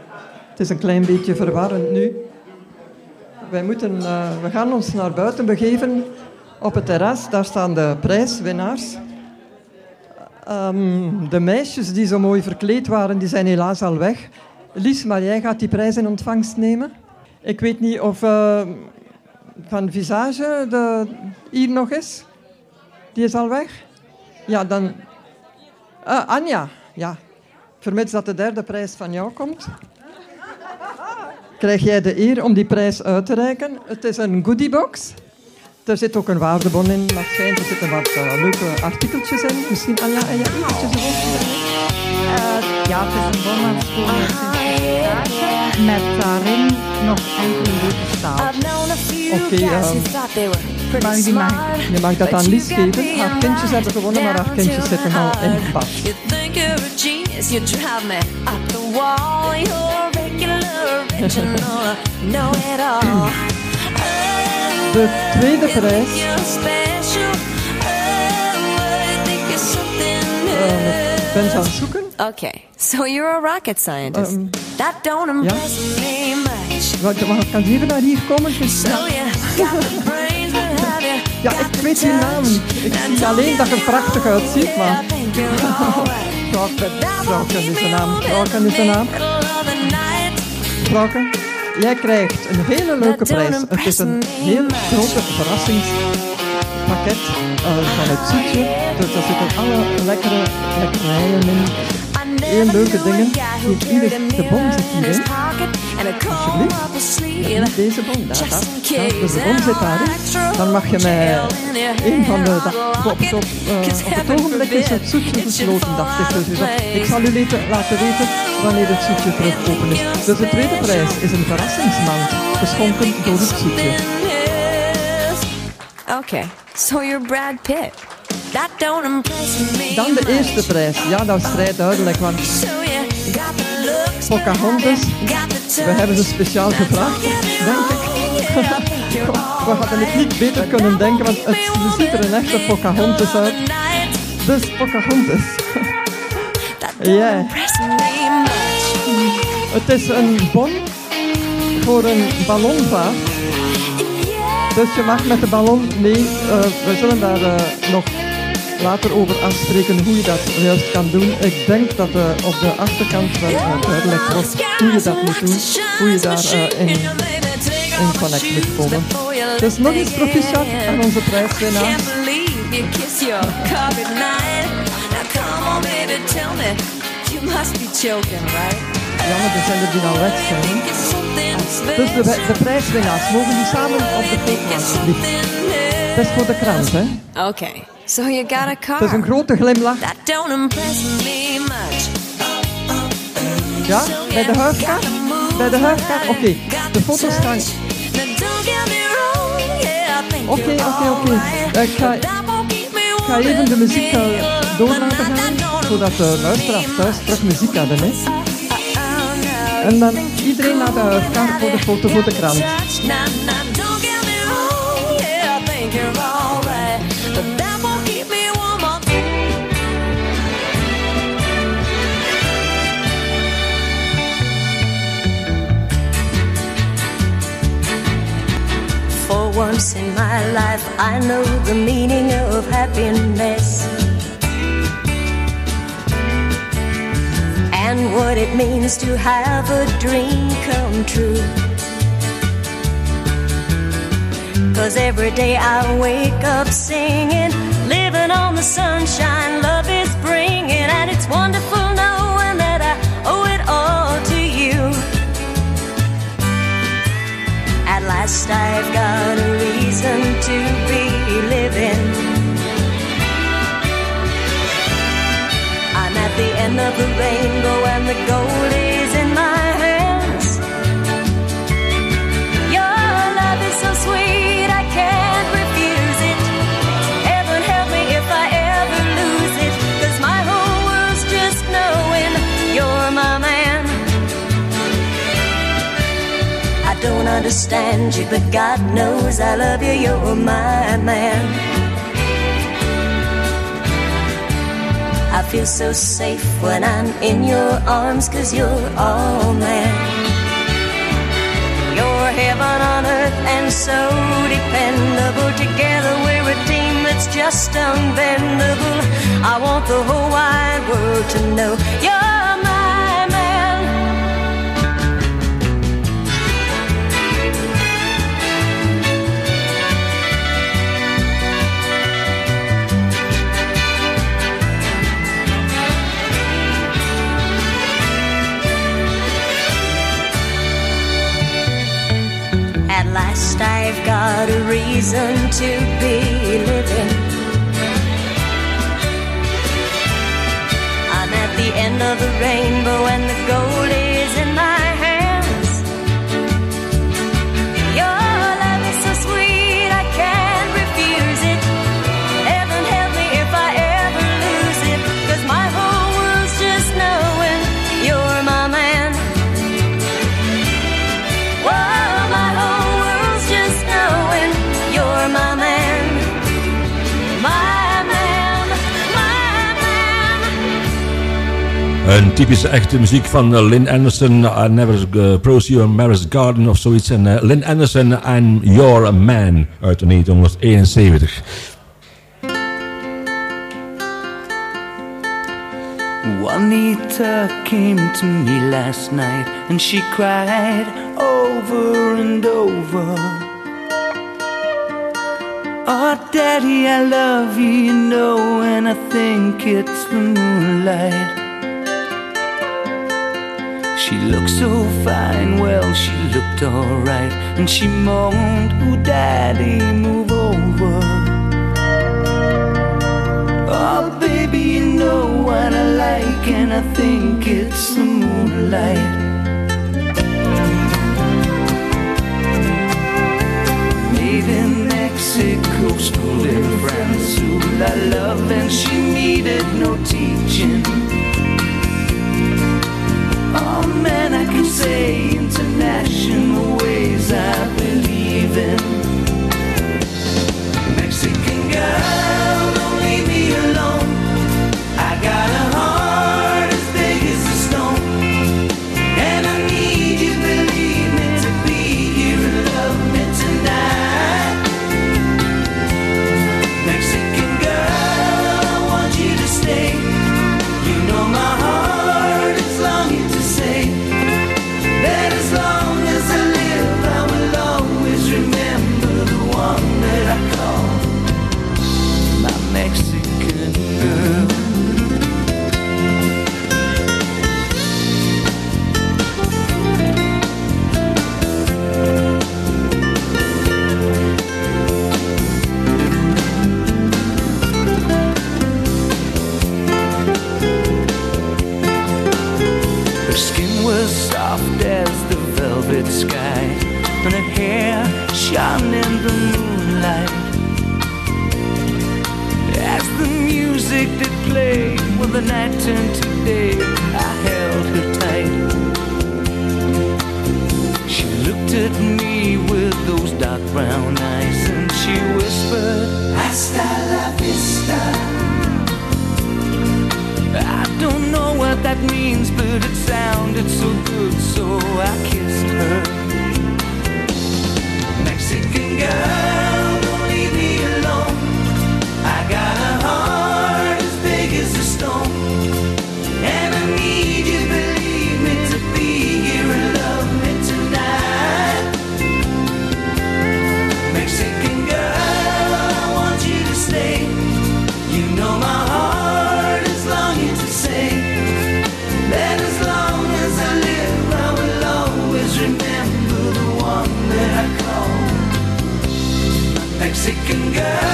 is een klein beetje verwarrend nu. Wij moeten, eh, we gaan ons naar buiten begeven op het terras. Daar staan de prijswinnaars. Ehm, de meisjes die zo mooi verkleed waren, die zijn helaas al weg. Lies, maar jij gaat die prijs in ontvangst nemen. Ik weet niet of eh, van Visage de, hier nog is. Die is al weg? Ja, dan... Ah, Anja, ja. Vermits dat de derde prijs van jou komt, krijg jij de eer om die prijs uit te reiken. Het is een goodiebox. Er zit ook een waardebon in, maar het schijnt, er zitten wat eh, leuke artikeltjes in. Misschien, Anja, en jij eventjes?
Eh, ja, het is een bon aan schoonheidspresentatie met daarin nog enkele leuke staaltjes.
Oké,
pretty
Maar die mag-
je mag dat aan Lies geven. Haar kindjes hebben gewonnen, maar haar kindjes zitten al in het bad. De tweede prijs ik ben ze aan het zoeken.
Okay, so you're a rocket scientist.
Um,
that don't impress me much.
Wacht, mag ik even naar hier komen?
You
Ja, ik weet die naam. Ik zie alleen dat je er prachtig uitziet, maar... Vrouwke, Vrouwke is de naam. Vrouwke is de naam. Jij krijgt een hele leuke prijs. Het is een heel grote verrassingspakket eh, van het zoetje. Dus daar zitten alle lekkere lekkernijen in. Heel leuke dingen. De bon zit hier, hè. Alsjeblieft. Deze bon, daar, dus de bon zit daar, hè. Dan mag je mij een van de... op, op, op het ogenblik is het zoetje gesloten, dacht ik. Dus ik zal u laten, laten weten wanneer het zoetje terug open is. Dus de tweede prijs is een verrassingsmand, geschonken door het zoetje.
Okay, so you're Brad Pitt. That don't impress me
Dan de eerste prijs. Ja, dat is vrij duidelijk, want Pocahontas, we hebben ze speciaal gevraagd, denk ik. We hadden het niet beter kunnen denken, want het ziet er een echte Pocahontas uit. Dus Pocahontas. Ja.
much.
Het is een bon voor een ballonvaart. Dus je mag met de ballon mee. Eh, we zullen daar eh, nog later over afspreken hoe je dat juist kan doen. Ik denk dat eh, op de achterkant wel duidelijk wordt hoe je dat moet doen. Hoe je daar in, in connect moet komen. Dus nog eens proficiat aan onze prijswinnaar.
You kiss your car at night. Now come on, baby, tell me. You must be joking, right?
Ja, maar er zijn er die al weg zijn. Dus de, de prijswinnaars, mogen die samen op de foto alsjeblieft. Dat is voor de krant, hè.
Okay, so you got a car.
Het is een grote glimlach.
That don't impress me much.
Ja, bij de huiskaart? Bij de huiskaart? Oké, de foto's gaan...
Think
Oké, oké, oké. Ik ga, ga even de muziek eh, door laten gaan, zodat de luisteraars thuis terug muziek hebben. Hè. En dan iedereen naar de voor de foto voor de krant.
For once in my life, I know the meaning of happiness. And what it means to have a dream come true. Cause every day I wake up singing, living on the sunshine love is bringing. And it's wonderful knowing that I owe it all to you. At last I've got a reason to be living. The end of the rainbow and the gold is in my hands. Your love is so sweet, I can't refuse it. Heaven help me if I ever lose it. Cause my whole world's just knowing you're my man. I don't understand you, but God knows I love you, you're my man. Feel so safe when I'm in your arms, cause you're all man. You're heaven on earth and so dependable. Together we're a team that's just unbendable. I want the whole wide world to know you're last I've got a reason to be living. I'm at the end of the rainbow and the gold
Een typische echte muziek van eh, Lynn Anderson. I never uh, Proce You Maris Garden of zoiets. En uh, Lynn Anderson, I'm Your Man uit 1971.
Juanita came to me last night and she cried over and over. Oh, Daddy, I love you, you know, and I think it's the moonlight. She looked so fine, well, she looked alright, and she moaned, Oh, Daddy, move over. Oh, baby, you know what I like, and I think it's the moonlight. Made in Mexico, schooled in France, who I love, and she needed no teaching. Oh man, I can say international ways I believe in. Mexican velvet sky, and her hair shone in the moonlight. As the music that played when the night turned to day, I held her tight. She looked at me with those dark brown eyes, and she whispered, Hasta la vista. I don't know what that means, but it sounded so good, so I kissed her. Mexican girl, girl.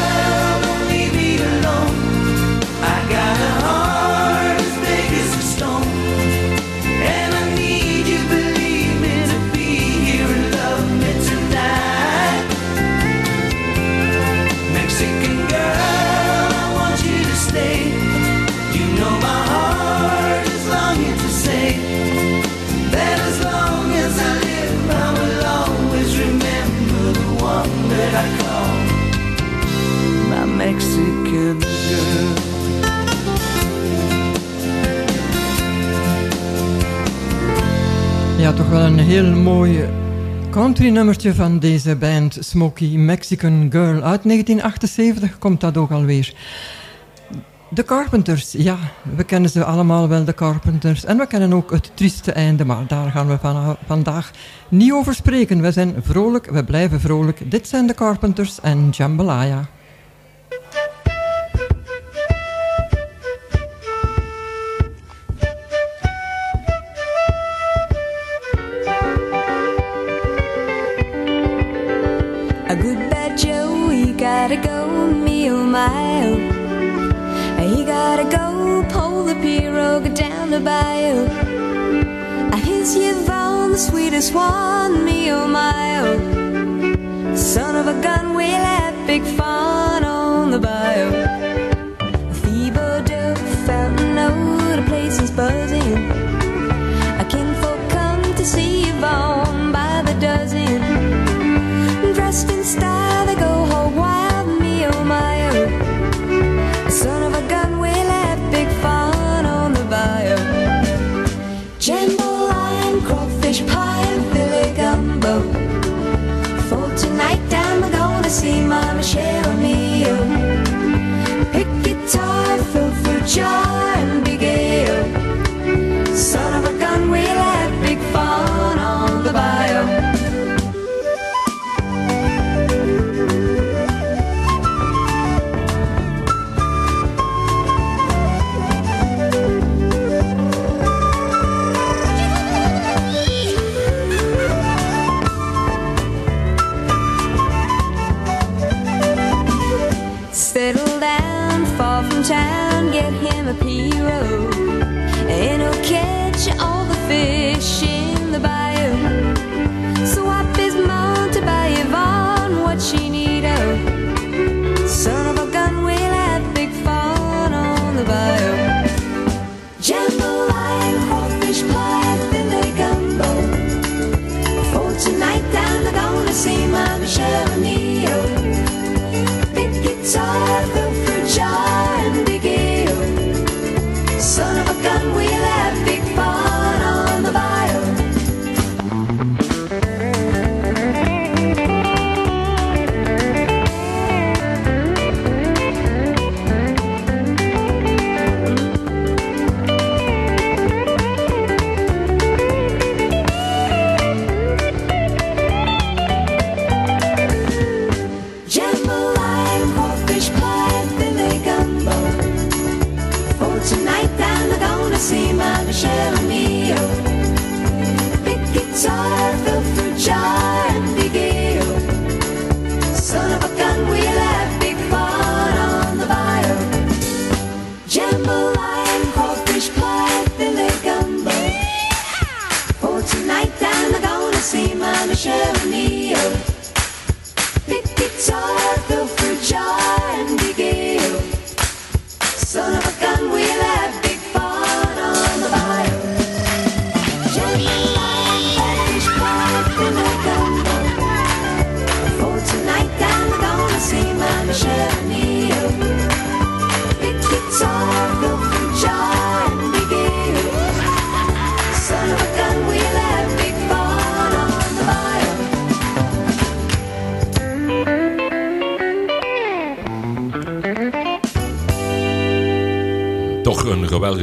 Heel mooi country nummertje van deze band Smoky Mexican Girl. Uit 1978 komt dat ook alweer. De Carpenters, ja, we kennen ze allemaal wel, de Carpenters. En we kennen ook het trieste einde, maar daar gaan we van, vandaag niet over spreken. We zijn vrolijk, we blijven vrolijk. Dit zijn de Carpenters en Jambalaya.
Gotta go, me oh my oh. He gotta go, pull the pirogue down the bayou. Here's Yvonne, the sweetest one, me oh my oh. Son of a gun, we'll have big fun on the bayou. Thibodeau, Fountain Road, the place is buzzing. See simame share on me. Pick guitar, fill
future.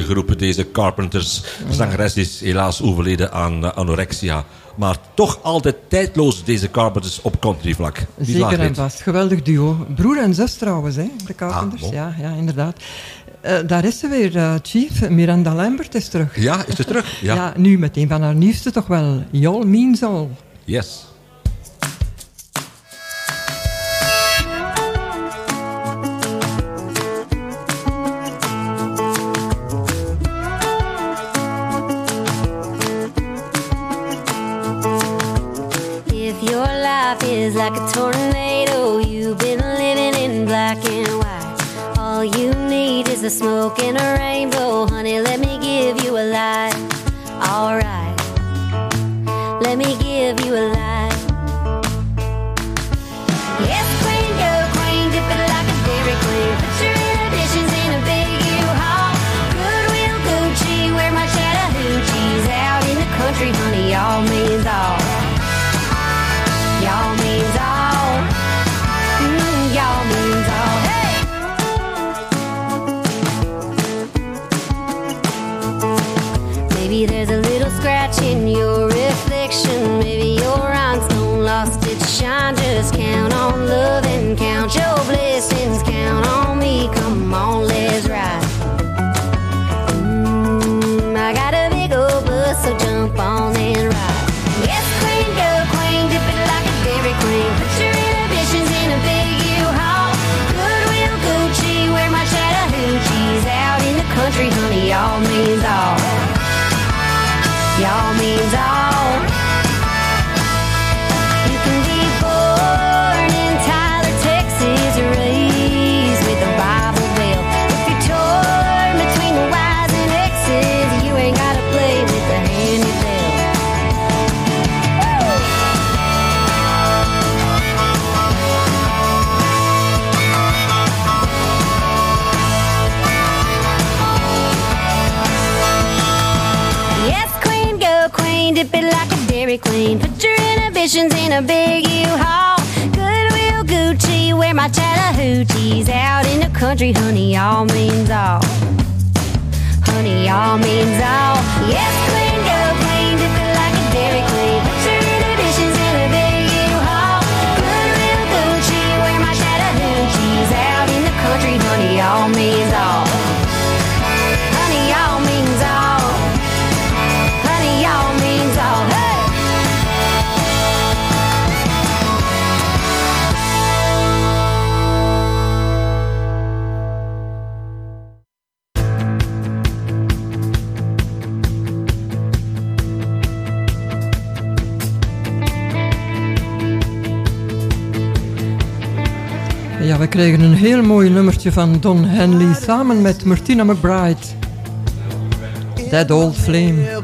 geroepen. Deze Carpenters zangeres is helaas overleden aan eh, anorexia. Maar toch altijd tijdloos deze Carpenters op country vlak.
Zeker en vast. Geweldig duo. Broer en zus trouwens, hè, de Carpenters.
Ah,
ja, ja, inderdaad. Eh, daar is ze weer, eh, Chief. Miranda Lambert is terug.
Ja, is ze terug? Ja.
ja. nu meteen van haar nieuwste toch wel. Y'all means all.
Yes.
like a tornado. You've been living in black and white. All you need is a smoke and a rainbow, honey. Let me. oceans in a big U-Haul. Goodwill Gucci, wear my Chattahoochees out in the country. Honey, all means all. Honey, all means all. Yes,
please. kregen een heel mooi nummertje van Don Henley samen met Martina McBride. That Old Flame.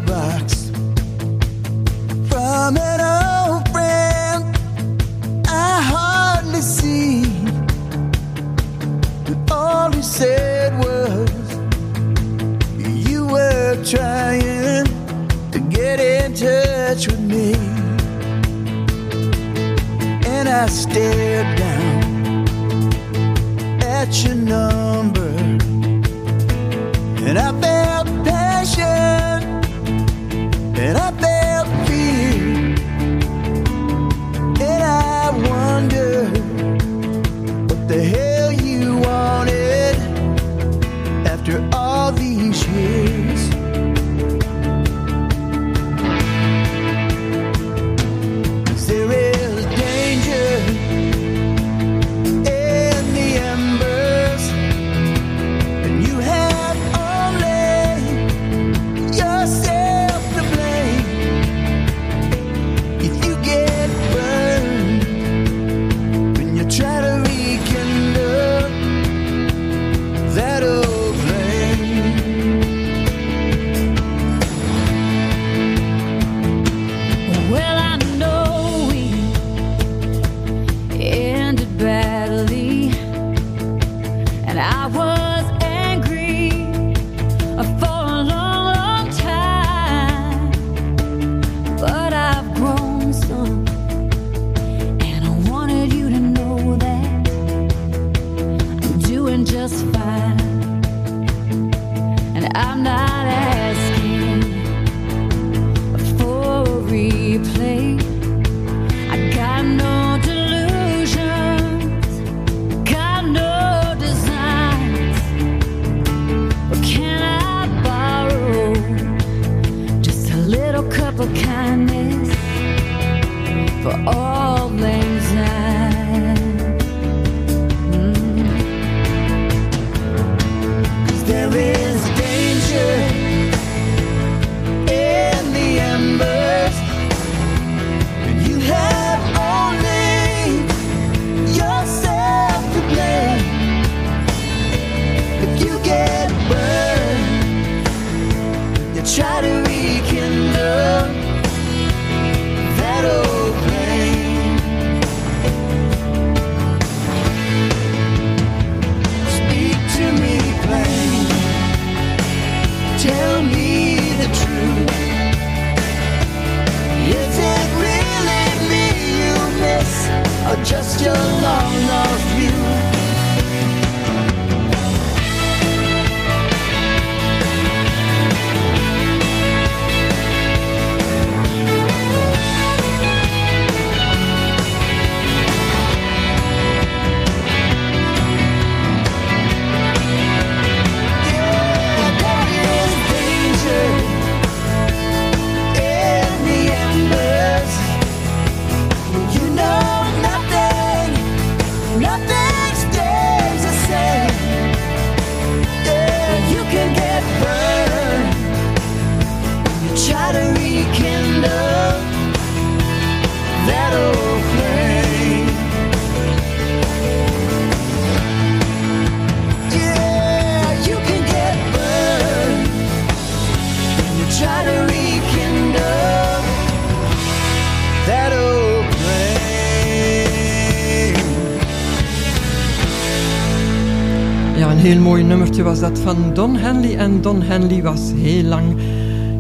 heel mooi nummertje was dat van Don Henley. En Don Henley was heel lang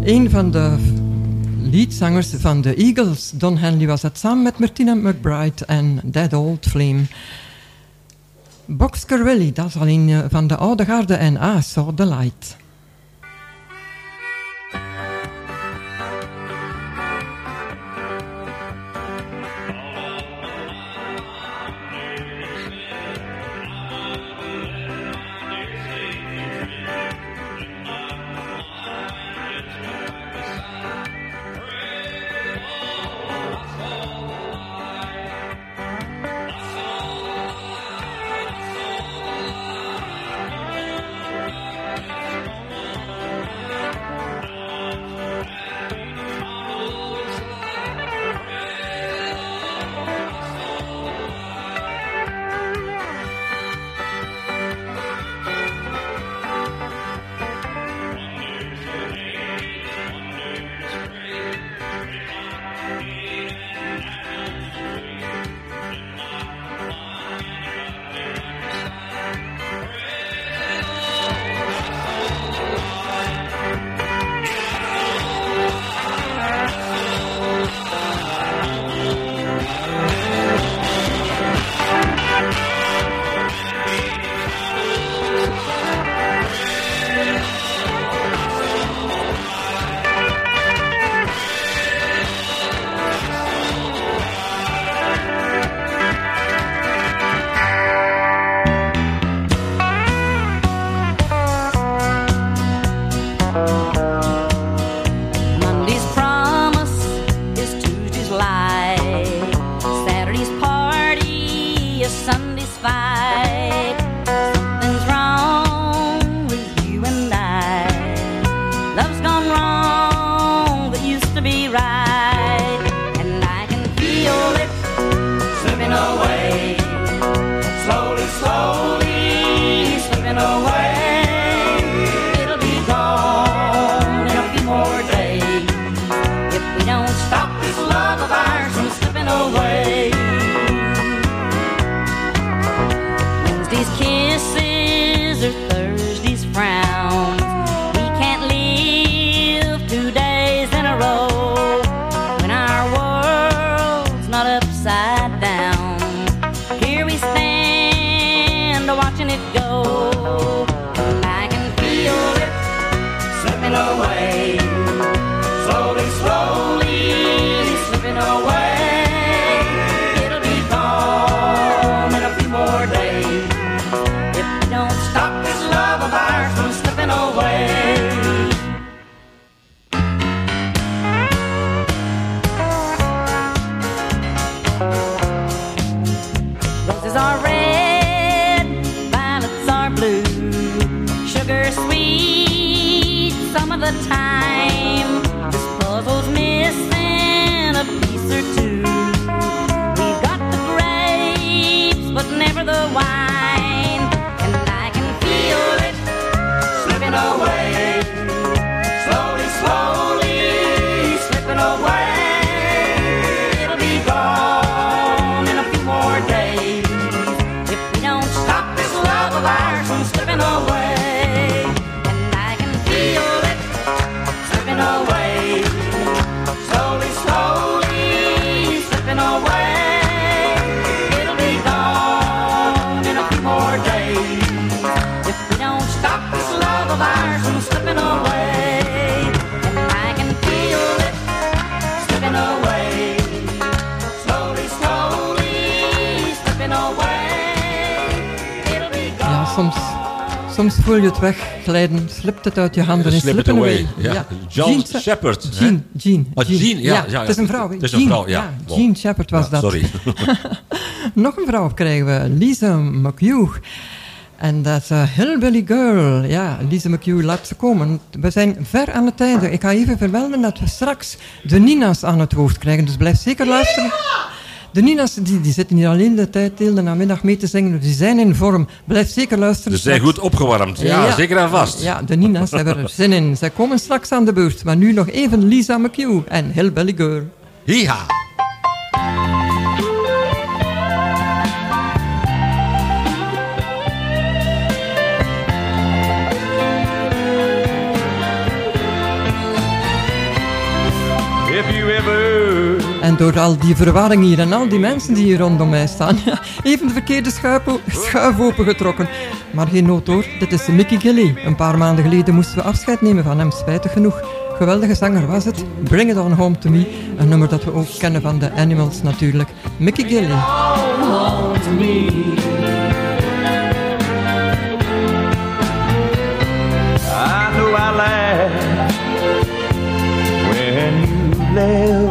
een van de liedzangers van de Eagles. Don Henley was dat samen met Martina McBride en Dead Old Flame.
Boxcar Willie, dat is alleen eh, van de oude garde en ah, I Saw The Light. Voel je het wegglijden, slipt het uit je handen en
Slip it
slippen
away. Ja. John
Jean She-
Shepard?
Jean, Jean,
Ah, Jean, ja, ja, ja.
Het is een vrouw.
Het is een vrouw, ja. Wow.
Jean Shepard was
Ja,
dat.
sorry.
Nog een vrouw krijgen we, Lisa McHugh. En dat is een Hillbilly Girl. Ja, Lisa McHugh, laat ze komen. We zijn ver aan het einde. Ik ga even vermelden dat we straks de Nina's aan het woord krijgen. Dus blijf zeker luisteren. De Nina's die, die zitten hier alleen de tijd heel de namiddag mee te zingen. Die zijn in vorm. Blijf zeker luisteren.
Ze zijn goed opgewarmd. Ja, zeker en vast.
Ja, de Nina's hebben er zin in. Zij komen straks aan de beurt. Maar nu nog even Lisa McHugh en Hillbilly Girl.
Hiha.
If you ever
En door al die verwarring hier en al die mensen die hier rondom mij staan, even de verkeerde schuif, opengetrokken. Maar geen nood hoor, dit is Mickey Gilly. Een paar maanden geleden moesten we afscheid nemen van hem, spijtig genoeg. Geweldige zanger was het. Bring It On Home To Me. Een nummer dat we ook kennen van de Animals natuurlijk. Mickey Gilly.
I when.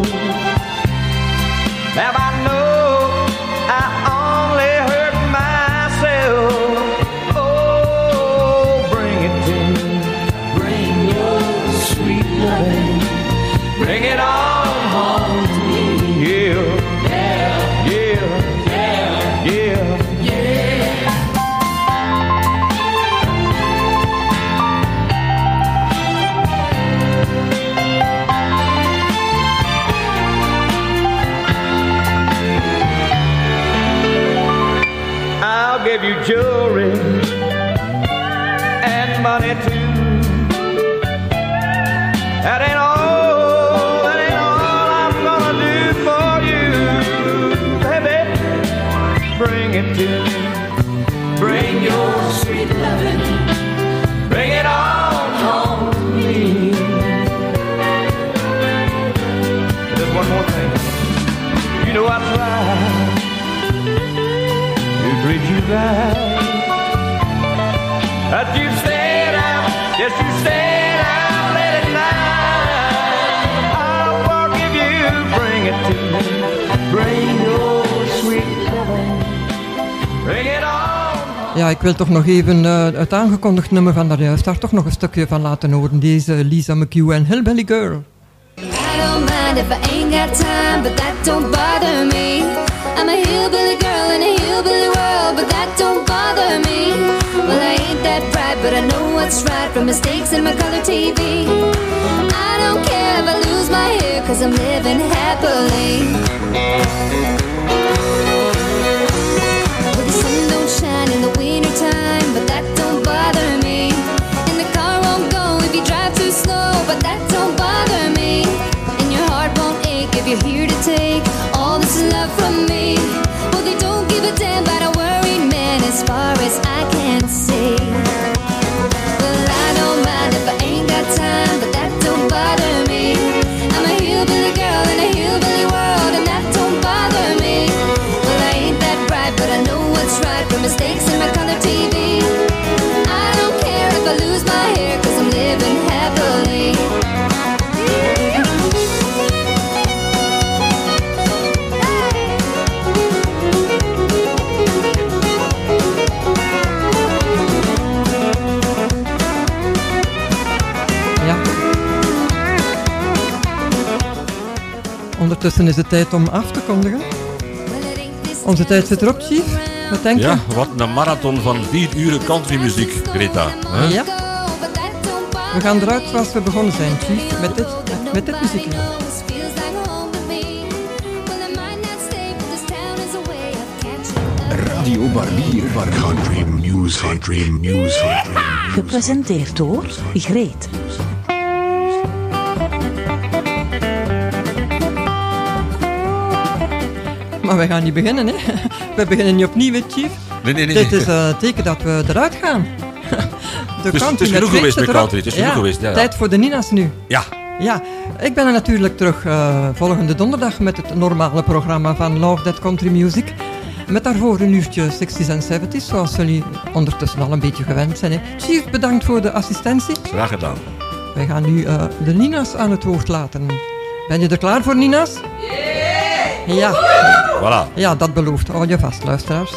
To treat you right. But you stayed out, yes, you stayed out late at night. I'll forgive you, bring it to me. Bring your sweet loving. Bring it on.
Ja, ik wil toch nog even eh, het aangekondigd nummer van daarjuist daar toch nog een stukje van laten horen. Deze Lisa McHugh en Hillbilly Girl.
I don't mind if I ain't got time, but that don't bother me. I'm a hillbilly girl I know what's right from mistakes in my color TV. I don't care if I lose my hair, cause I'm living happily. Well, the sun don't shine in the but that don't bother me. And the car won't go if you drive too slow, but that don't bother me. And your heart won't ache if you're here to take all this love from me. Well, they don't give a damn about a worried man as far as I can see.
Ondertussen is het tijd om af te kondigen. Onze tijd zit erop, Chief. Wat denk je?
Ja, wat een marathon van vier uren countrymuziek, Greta. hè?
Ja. We gaan eruit zoals we begonnen zijn, Chief. Met dit, met dit muziekje.
Radio Barbier. Country News. Country News.
Gepresenteerd door Greet.
Maar we gaan niet beginnen, hè. We beginnen niet opnieuw, hè, Chief.
Nee, nee, nee.
Dit is eh, het teken dat we eruit gaan. De
Dus het
country
is
met
genoeg geweest met country, het is genoeg geweest, ja, ja.
Tijd voor de Nina's nu.
Ja.
Ja, ik ben er natuurlijk terug eh, volgende donderdag met het normale programma van Love That Country Music. Met daarvoor een uurtje 60s en 70s, zoals jullie ondertussen al een beetje gewend zijn. Hè. Chief, bedankt voor de assistentie.
Graag gedaan.
Wij gaan nu eh, de Nina's aan het woord laten. Ben je er klaar voor, Nina's? Ja.
Voilà.
Ja, dat belooft. Hou je vast, luisteraars.